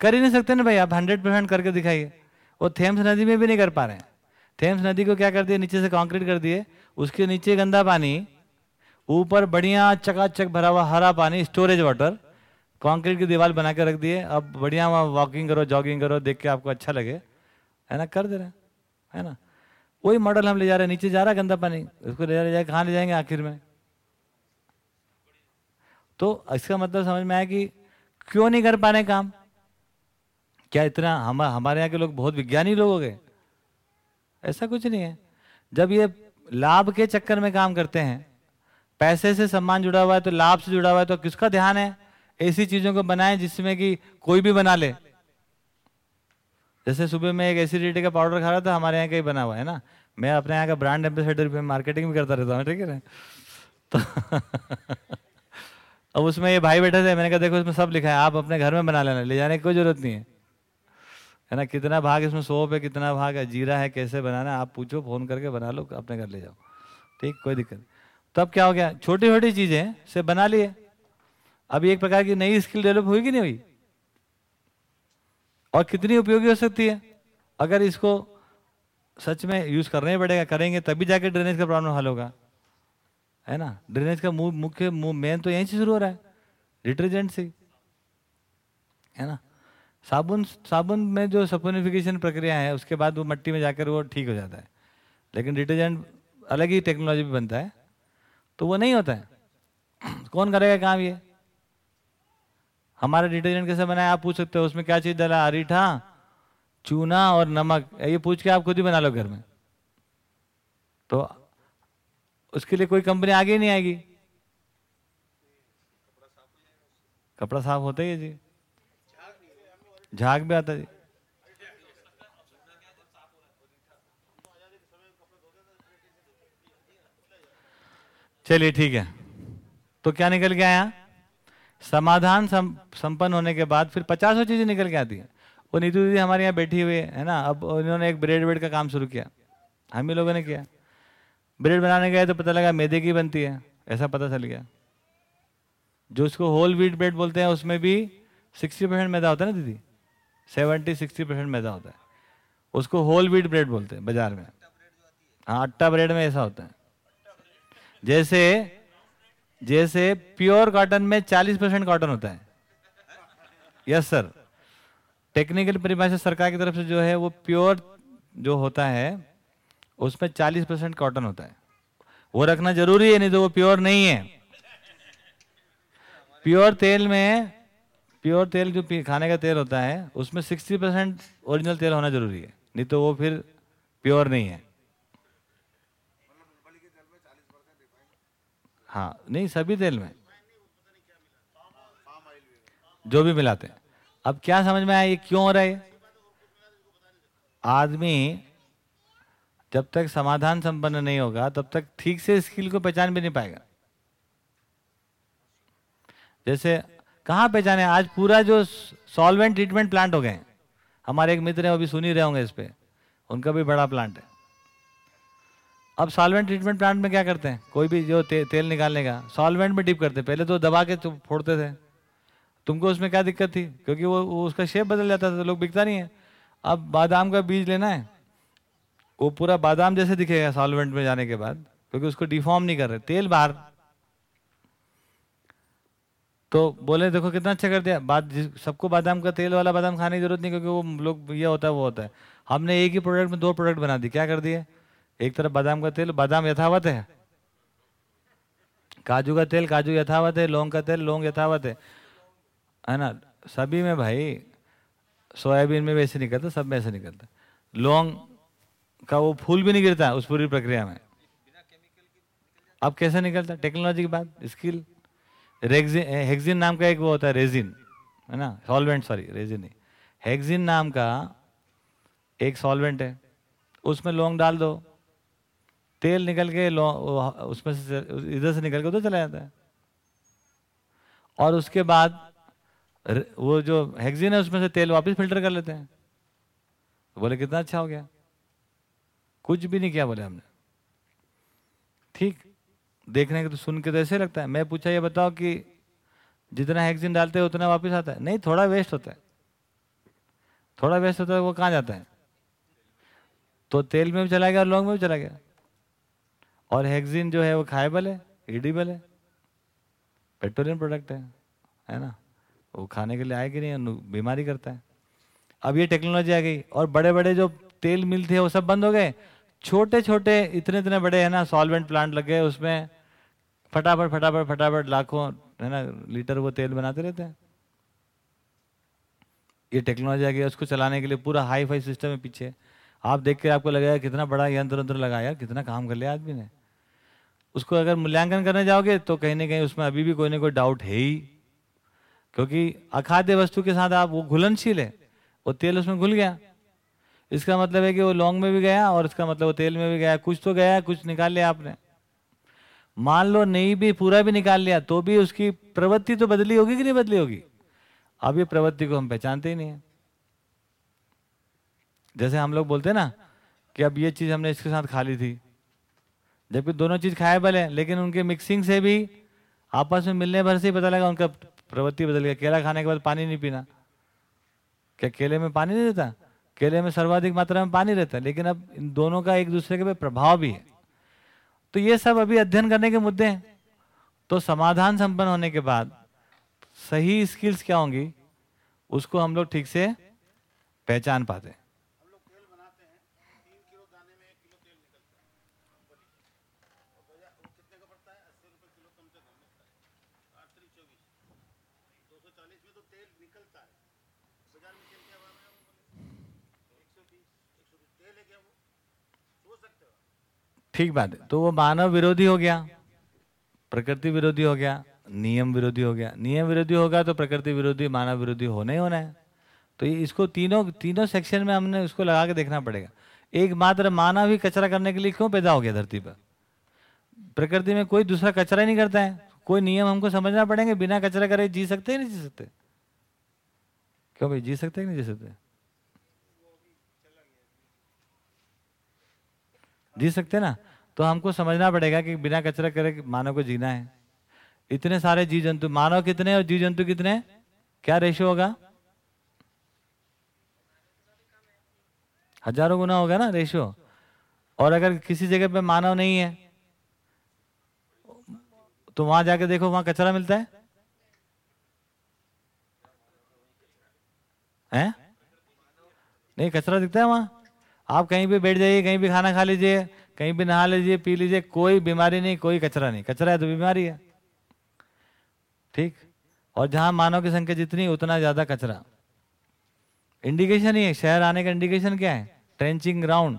कर ही नहीं सकते ना भाई, आप हंड्रेड परसेंट करके दिखाइए। वो थेम्स नदी में भी नहीं कर पा रहे हैं। थेम्स नदी को क्या कर दिया? नीचे से कंक्रीट कर दिए। उसके नीचे गंदा पानी ऊपर बढ़िया चकाचक भरा हुआ हरा पानी स्टोरेज वाटर कंक्रीट की दीवार बना के रख दिए। अब बढ़िया वहाँ वॉकिंग करो जॉगिंग करो, देख के आपको अच्छा लगे। है ना? कर दे रहे है। ना? वही मॉडल हम ले जा रहे हैं। नीचे जा रहा है गंदा पानी? उसको ले जा रहे कहाँ ले जाएँगे आखिर में? तो इसका मतलब समझ में आया कि क्यों नहीं कर पा रहे काम? क्या इतना हम, हमारे यहाँ के लोग बहुत विज्ञानी लोग हो गए? ऐसा कुछ नहीं है। जब ये लाभ के चक्कर में काम करते हैं पैसे से सम्मान जुड़ा हुआ है तो लाभ से जुड़ा हुआ है तो किसका ध्यान है? ऐसी चीज़ों को बनाएँ जिसमें कि कोई भी बना ले। जैसे सुबह में एक एसिडिटी का पाउडर खा रहा था, हमारे यहाँ कहीं बना हुआ है ना? मैं अपने यहाँ का ब्रांड एम्बेसडर भी मार्केटिंग भी करता रहता हूँ, ठीक है तो अब उसमें ये भाई बैठे थे, मैंने कहा, देखो, इसमें सब लिखा है, आप अपने घर में बना लेना, ले जाने की कोई ज़रूरत नहीं है। है ना? कितना भाग इसमें सोप है, कितना भाग है, जीरा है, कैसे बनाना है, आप पूछो, फ़ोन करके बना लो, अपने घर ले जाओ। ठीक? कोई दिक्कत तब क्या हो गया? छोटी छोटी चीज़ें से बना लिए। अभी एक प्रकार की नई स्किल डेवलप हुई कि नहीं हुई? और कितनी उपयोगी हो सकती है? अगर इसको सच में यूज़ करना ही पड़ेगा, करेंगे, तभी जाके ड्रेनेज का प्रॉब्लम हल होगा। है ना? ड्रेनेज का मुख्य मेन तो यहीं से शुरू हो रहा है। डिटर्जेंट से। है ना? साबुन साबुन में जो सपोनिफिकेशन प्रक्रिया है, उसके बाद वो मट्टी में जाकर वो ठीक हो जाता है। लेकिन डिटर्जेंट अलग ही टेक्नोलॉजी भी बनता है। तो वो नहीं होता है। कौन करेगा काम ये? हमारा डिटर्जेंट कैसे बनाया आप पूछ सकते हो, उसमें क्या चीज़ डाला? अरीठा, चूना और नमक। ये पूछ के आप खुद ही बना लो घर में। तो उसके लिए कोई कंपनी आगे नहीं आएगी। कपड़ा साफ़ होता ही है जी। झाग भी आता जी। चलिए ठीक है। तो क्या निकल के आया? समाधान सम, संपन्न होने के बाद फिर पचासों चीज़ें निकल के आती है। वो नीतू दीदी हमारे यहाँ बैठी हुई है ना अब उन्होंने एक ब्रेड ब्रेड का काम शुरू किया। हम ही लोगों ने किया। ब्रेड बनाने गए तो पता लगा मैदे की बनती है ऐसा पता चल गया। जो उसको होल व्हीट ब्रेड बोलते हैं उसमें भी सिक्सटी परसेंट मैदा होता है ना दीदी? सेवेंटी सिक्सटी परसेंट मैदा होता है। उसको होल व्हीट ब्रेड बोलते हैं बाज़ार में। हाँ अट्टा ब्रेड में ऐसा होता है। जैसे जैसे प्योर कॉटन में 40 परसेंट कॉटन होता है। यस सर टेक्निकल परिभाषा सरकार की तरफ़ से जो है, वो प्योर जो होता है, उसमें 40 परसेंट कॉटन होता है। वो रखना ज़रूरी है, नहीं तो वो प्योर नहीं है। प्योर तेल में प्योर तेल जो खाने का तेल होता है, उसमें 60 परसेंट ओरिजिनल तेल होना ज़रूरी है, नहीं तो वो फिर प्योर नहीं है। हाँ नहीं, सभी तेल में। जो भी मिलाते हैं। अब क्या समझ में आया ये क्यों हो रहा है आदमी जब तक समाधान संपन्न नहीं होगा, तब तक ठीक से स्किल को पहचान भी नहीं पाएगा। जैसे, कहाँ पहचाने? आज पूरा जो सॉल्वेंट ट्रीटमेंट प्लांट हो गए हमारे एक मित्र हैं, वो भी सुन ही रहे होंगे इस पर उनका भी बड़ा प्लांट है। अब सॉल्वेंट ट्रीटमेंट प्लांट में क्या करते हैं? कोई भी जो ते, तेल निकालने का सॉल्वेंट में डिप करते पहले तो दबा के फोड़ते थे। तुमको उसमें क्या दिक्कत थी? क्योंकि वो, वो उसका शेप बदल जाता था तो लोग बिकता नहीं है। अब बादाम का बीज लेना है। वो पूरा बादाम जैसे दिखेगा सॉल्वेंट में जाने के बाद क्योंकि उसको डिफॉर्म नहीं कर रहे। तेल बाहर। तो बोले देखो कितना अच्छा कर दिया। बात सबको बादाम का तेल वाला बादाम खाने की ज़रूरत नहीं क्योंकि वो लोग ये होता है वो होता है। हमने एक ही प्रोडक्ट में दो प्रोडक्ट बना दी। क्या कर दिए? एक तरफ़ बादाम का तेल, बादाम यथावत है। काजू का तेल, काजू यथावत है, लौंग का तेल, लौंग यथावत है। है ना? सभी में भाई, सोयाबीन में वैसे निकलता सब में ऐसे निकलता लौंग का वो फूल भी नहीं गिरता उस पूरी प्रक्रिया में। अब कैसे निकलता? टेक्नोलॉजी की बात, स्किल। हेक्सिन नाम का एक वो होता है, रेजिन। है ना? सॉल्वेंट, सॉरी, रेजिन नहीं। हेक्सिन नाम का एक सॉल्वेंट है। उसमें लौंग डाल दो। तेल निकल के उसमें से इधर से निकल के उधर चला जाता है। और उसके बाद वो जो हेक्सिन है, उसमें से तेल वापस फ़िल्टर कर लेते हैं। तो बोले, कितना अच्छा हो गया। कुछ भी नहीं किया, बोले हमने। ठीक, देखने के तो सुन के तो ऐसे लगता है। मैं पूछा, ये बताओ कि जितना हेक्सिन डालते हैं, उतना वापस आता है? नहीं, थोड़ा वेस्ट होता है। थोड़ा वेस्ट होता है, वो कहाँ जाता है? तो तेल में भी चला गया और लौंग में भी चला गया। और हेक्सिन जो है वो खाएबल है ईडिबल है पेट्रोलियम प्रोडक्ट है है ना? वो खाने के लिए आएगी नहीं बीमारी करता है। अब ये टेक्नोलॉजी आ गई और बड़े बड़े जो तेल मिल थे वो सब बंद हो गए। छोटे छोटे इतने इतने बड़े, है ना सॉल्वेंट प्लांट लग गए, उसमें फटाफट फटाफट फटाफट लाखों, है ना, लीटर वो तेल बनाते रहते हैं। ये टेक्नोलॉजी आ गई उसको चलाने के लिए पूरा हाई फाई सिस्टम है पीछे। आप देख के आपको लगेगा कितना बड़ा यंत्र यंत्र लगाया, कितना काम कर लिया आदमी ने। उसको अगर मूल्यांकन करने जाओगे तो कहीं ना कहीं उसमें अभी भी कोई ना कोई डाउट है ही। क्योंकि अखाद्य वस्तु के साथ आप, वो घुलनशील है, वो तेल उसमें घुल गया। इसका मतलब है कि वो लौंग में भी गया और इसका मतलब वो तेल में भी गया। कुछ तो गया, कुछ निकाल लिया आपने। मान लो नहीं भी, पूरा भी निकाल लिया तो भी उसकी प्रवृत्ति तो बदली होगी कि नहीं बदली होगी? अब ये प्रवृत्ति को हम पहचानते ही नहीं है। जैसे हम लोग बोलते हैं ना कि अब ये चीज़ हमने इसके साथ खा ली थी। जबकि दोनों चीज़ खाएबल है, लेकिन उनके मिक्सिंग से भी आपस में मिलने भर से ही पता लगा उनका प्रवृत्ति बदल गया। केला खाने के बाद पानी नहीं पीना। क्या केले में पानी नहीं रहता? केले में सर्वाधिक मात्रा में पानी रहता है, लेकिन अब इन दोनों का एक दूसरे के पे प्रभाव भी है। तो ये सब अभी अध्ययन करने के मुद्दे हैं। तो समाधान संपन्न होने के बाद सही स्किल्स क्या होंगी, उसको हम लोग ठीक से पहचान पाते हैं। ठीक बात है। तो वो मानव विरोधी हो गया, प्रकृति विरोधी हो गया, नियम विरोधी हो गया। नियम विरोधी होगा तो प्रकृति विरोधी, मानव विरोधी होना ही होना है। तो इसको तीनों तीनों सेक्शन में हमने उसको लगा के देखना पड़ेगा। एक मात्र मानव ही कचरा करने के लिए क्यों पैदा हो गया धरती पर? प्रकृति में कोई दूसरा कचरा नहीं करता है। कोई नियम हमको समझना पड़ेंगे, बिना कचरा करे जी सकते नहीं जी सकते? क्यों भाई, जी सकते नहीं जी सकते? जी सकते ना? तो हमको समझना पड़ेगा कि बिना कचरा करे मानव को जीना है। इतने सारे जीव जंतु मानव कितने और जीव जंतु कितने क्या रेशियो होगा? हज़ारों गुना होगा ना रेशियो और अगर किसी जगह पे मानव नहीं है तो वहाँ जाके देखो, वहाँ कचरा मिलता है? हैं? नहीं, कचरा दिखता है वहाँ? आप कहीं भी बैठ जाइए, कहीं भी खाना खा लीजिए, कहीं भी नहा लीजिए, पी लीजिए, कोई बीमारी नहीं, कोई कचरा नहीं। कचरा है तो बीमारी है। ठीक? और जहाँ मानव की संख्या जितनी, उतना ज़्यादा कचरा। इंडिकेशन ही है, शहर आने का इंडिकेशन क्या है? ट्रेंचिंग ग्राउंड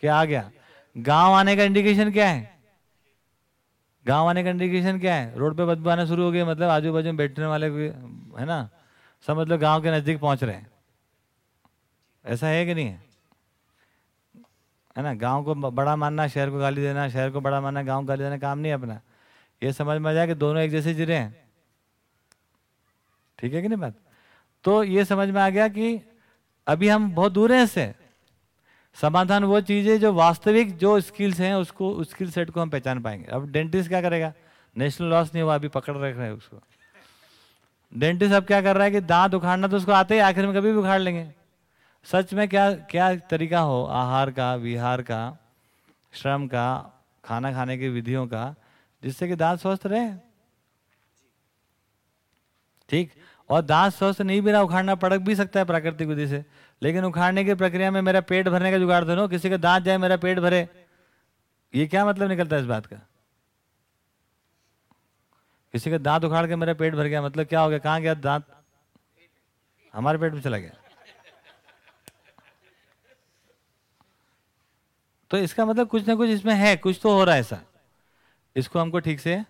क्या आ गया? गाँव आने का इंडिकेशन क्या है? गाँव आने का इंडिकेशन क्या है? रोड पे बदबू आना शुरू हो गई मतलब आजू बाजू में बैठने वाले है ना? समझ लो गाँव के नज़दीक पहुँच रहे हैं। ऐसा है कि नहीं है? ना? गाँव को बड़ा मानना, शहर को गाली देना, शहर को बड़ा मानना, गाँव को गाली देना काम नहीं है अपना। ये समझ में आ जाए कि दोनों एक जैसे जी रहे हैं। ठीक है कि नहीं बात? तो ये समझ में आ गया कि अभी हम बहुत दूर हैं इससे। समाधान वो चीज़ जो वास्तविक जो स्किल्स हैं उसको, उस स्किल सेट को हम पहचान पाएँगे। अब डेंटिस्ट क्या करेगा? नेशनल लॉस नहीं हुआ, अभी पकड़ रख रहे हैं उसको। डेंटिस्ट अब क्या कर रहा है कि दांत उखाड़ना तो उसको आते ही आखिर में कभी भी उखाड़ लेंगे। सच में क्या क्या तरीका हो? आहार का, विहार का, श्रम का, खाना खाने की विधियों का, जिससे कि दांत स्वस्थ रहे? ठीक? और दांत स्वस्थ नहीं भी ना उखाड़ना पड़क भी सकता है प्राकृतिक विधि से। लेकिन उखाड़ने की प्रक्रिया में मेरा पेट भरने का जुगाड़ दो किसी का दांत जाए, मेरा पेट भरे। ये क्या मतलब निकलता है इस बात का? किसी का दांत उखाड़ के मेरा पेट भर गया मतलब क्या हो गया? कहाँ गया दांत? हमारे पेट में चला गया। तो इसका मतलब कुछ ना कुछ इसमें है, कुछ तो हो रहा है ऐसा। इसको हमको ठीक से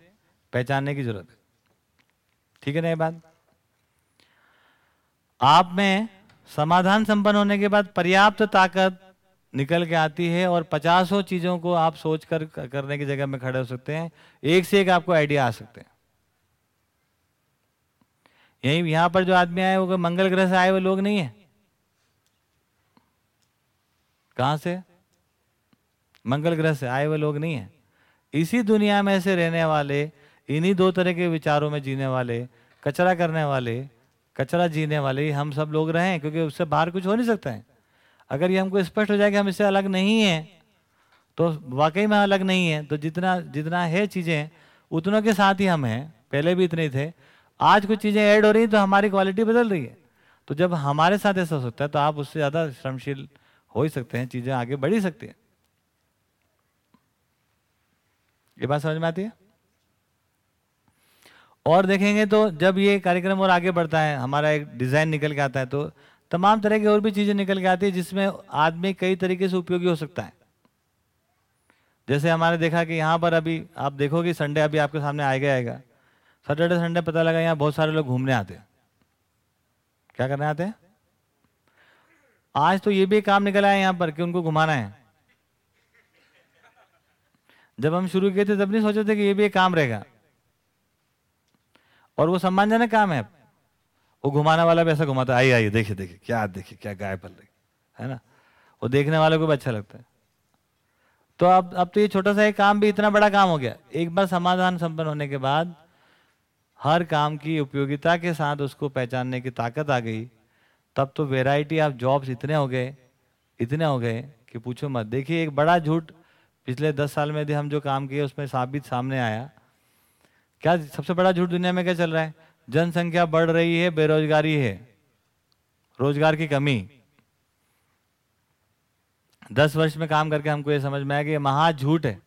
पहचानने की ज़रूरत है। ठीक है ना ये बात? आप में समाधान संपन्न होने के बाद पर्याप्त ताकत निकल के आती है और पचासों चीज़ों को आप सोच कर करने की जगह में खड़े हो सकते हैं। एक से एक आपको आइडिया आ सकते हैं। यही यहाँ पर जो आदमी आए, वो मंगल ग्रह से आए हुए लोग नहीं है? कहाँ से? मंगल ग्रह से आए हुए लोग नहीं है। इसी दुनिया में से रहने वाले, इन्हीं दो तरह के विचारों में जीने वाले, कचरा करने वाले, कचरा जीने वाले हम सब लोग रहे हैं क्योंकि उससे बाहर कुछ हो नहीं सकता है। अगर ये हमको स्पष्ट हो जाए कि हम इससे अलग नहीं है तो वाकई में अलग नहीं है तो जितना जितना है चीज़ें, उतनों के साथ ही हम हैं। पहले भी इतने ही थे। आज कुछ चीज़ें ऐड हो रही तो हमारी क्वालिटी बदल रही है। तो जब हमारे साथ ऐसा हो सकता है तो आप उससे ज़्यादा श्रमशील हो ही सकते हैं, चीज़ें आगे बढ़ ही सकती हैं। ये बात समझ में आती है? और देखेंगे तो जब ये कार्यक्रम और आगे बढ़ता है, हमारा एक डिज़ाइन निकल के आता है तो तमाम तरह की और भी चीज़ें निकल के आती है जिसमें आदमी कई तरीके से उपयोगी हो सकता है। जैसे हमारे देखा कि यहाँ पर अभी आप देखोगे संडे अभी आपके सामने आएगा आएगा। सैटरडे संडे पता लगा यहाँ बहुत सारे लोग घूमने आते हैं। क्या करने आते हैं? आज तो ये भी काम निकला है यहाँ पर कि उनको घुमाना है। जब हम शुरू किए थे, तब नहीं सोचे थे कि ये भी एक काम रहेगा। और वो सम्मानजनक काम है। वो घुमाने वाला भी ऐसा घुमाता आइए आइए, देखिए देखिए, क्या देखिए, क्या गाय पल रही है। ना? वो देखने वाले को भी अच्छा लगता है। तो अब अब तो ये छोटा सा एक काम भी, इतना बड़ा काम हो गया। एक बार समाधान संपन्न होने के बाद, हर काम की उपयोगिता के साथ उसको पहचानने की ताकत आ गई। तब तो वेराइटी ऑफ़ जॉब्स इतने हो गए, इतने हो गए कि पूछो मत। देखिए, एक बड़ा झूठ पिछले दस साल में यदि हम जो काम किए, उसमें साबित सामने आया। क्या सबसे बड़ा झूठ दुनिया में क्या चल रहा है? जनसंख्या बढ़ रही है, बेरोजगारी है। रोज़गार की कमी। दस वर्ष में काम करके हमको ये समझ में आया कि ये महा झूठ है।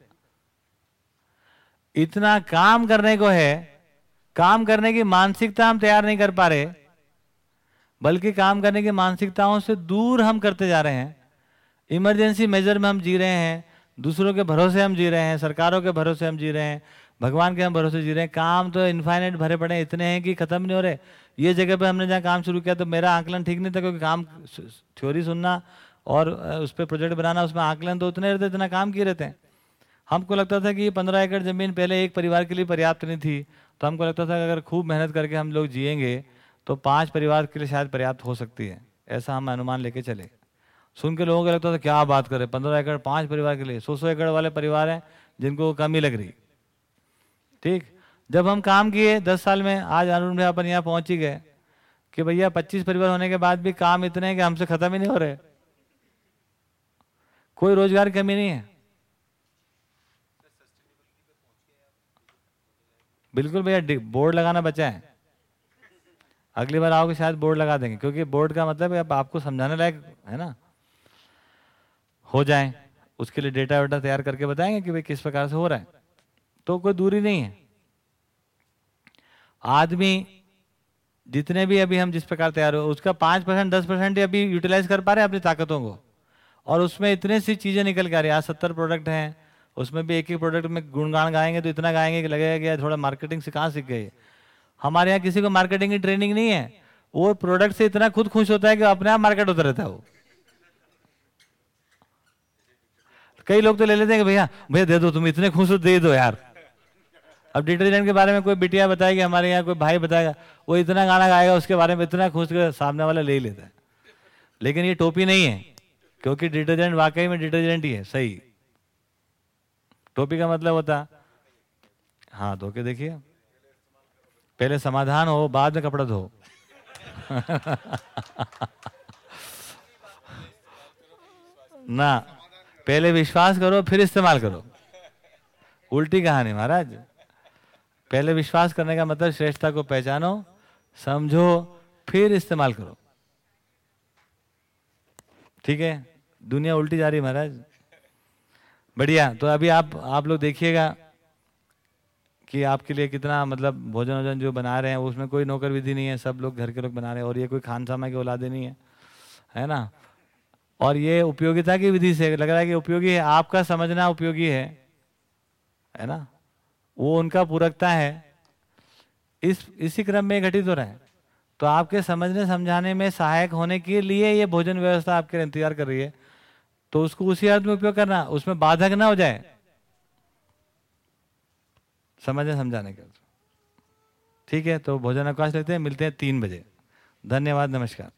इतना काम करने को है, काम करने की मानसिकता हम तैयार नहीं कर पा रहे, बल्कि काम करने की मानसिकताओं से दूर हम करते जा रहे हैं। इमरजेंसी मेजर में हम जी रहे हैं दूसरों के भरोसे हम जी रहे हैं, सरकारों के भरोसे हम जी रहे हैं, भगवान के हम भरोसे जी रहे हैं। काम तो इन्फाइनेट भरे पड़े इतने हैं कि खत्म नहीं हो रहे। ये जगह पे हमने जहाँ काम शुरू किया तो मेरा आकलन ठीक नहीं था, क्योंकि काम थ्योरी सुनना और उस पर प्रोजेक्ट बनाना, उसमें आकलन तो उतने रहते इतना काम किए रहते हैं। हमको लगता था कि ये पंद्रह एकड़ ज़मीन पहले एक परिवार के लिए पर्याप्त नहीं थी तो हमको लगता था कि अगर खूब मेहनत करके हम लोग जिएँगे तो पाँच परिवार के लिए शायद पर्याप्त हो सकती है। ऐसा हम अनुमान लेके चले। सुन के लोगों को लगता था, क्या बात करें पंद्रह एकड़ पाँच परिवार के लिए, सौ सौ एकड़ वाले परिवार हैं जिनको कमी लग रही। ठीक? जब हम काम किए दस साल में, आज अरुण भाई अपन यहाँ पहुँच ही गए कि भैया पच्चीस परिवार होने के बाद भी काम इतने हैं कि हमसे खत्म ही नहीं हो रहे। कोई रोज़गार की कमी नहीं है। बिल्कुल भैया बोर्ड लगाना बचा है। अगली बार आओगे शायद बोर्ड लगा देंगे, क्योंकि बोर्ड का मतलब अब आपको समझाने लायक है ना? हो जाए, उसके लिए डेटा वेटा तैयार करके बताएँगे कि भाई किस प्रकार से हो रहा है। तो कोई दूरी नहीं है। आदमी जितने भी अभी हम जिस प्रकार तैयार हो उसका पाँच परसेंट, दस परसेंट अभी यूटिलाइज कर पा रहे हैं अपनी ताकतों को। और उसमें इतने सी चीज़ें निकल के आ रही है। आज सत्तर प्रोडक्ट हैं, उसमें भी एक ही प्रोडक्ट में गुणगान गाएँगे तो इतना गाएँगे कि लगेगा कि थोड़ा मार्केटिंग से कहाँ सीख गए। हमारे यहाँ किसी को मार्केटिंग की ट्रेनिंग नहीं है। वो प्रोडक्ट से इतना खुद खुश होता है कि अपने आप मार्केट होता रहता है वो। कई लोग तो ले लेते हैं भैया भैया दे दो, तुम इतने खुश हो, दे दो यार। अब डिटर्जेंट के बारे में कोई बिटिया बताएगी, हमारे यहाँ कोई भाई बताएगा, वो इतना गाना गाएगा, उसके बारे में इतना खुश सामने वाला ले लेता है। लेकिन ये टोपी नहीं है, क्योंकि डिटर्जेंट वाकई में डिटर्जेंट ही है, सही। टोपी का मतलब होता हाँ धो के देखिए। पहले समाधान हो, बाद में कपड़ा धो। ना। पहले विश्वास करो, फिर इस्तेमाल करो। उल्टी कहानी महाराज। पहले विश्वास करने का मतलब श्रेष्ठता को पहचानो, समझो, फिर इस्तेमाल करो। ठीक है? दुनिया उल्टी जा रही महाराज। बढ़िया तो अभी आप आप लोग देखिएगा कि आपके लिए कितना मतलब भोजन वोजन जो बना रहे हैं, उसमें कोई नौकर विधि नहीं है, सब लोग घर के लोग बना रहे हैं और ये कोई खान सामा की औलादे नहीं है। है ना? और ये उपयोगिता की विधि से लग रहा है कि उपयोगी है, आपका समझना उपयोगी है। है ना? वो उनका पूरकता है। इस, इसी क्रम में घटित हो रहा है। तो आपके समझने, समझाने में सहायक होने के लिए ये भोजन व्यवस्था आपके लिए इंतज़ार कर रही है। तो उसको उसी अर्थ में उपयोग करना, उसमें बाधक ना हो जाए। समझने, समझाने के ठीक है तो भोजन अवकाश लेते हैं, मिलते हैं तीन बजे। धन्यवाद, नमस्कार।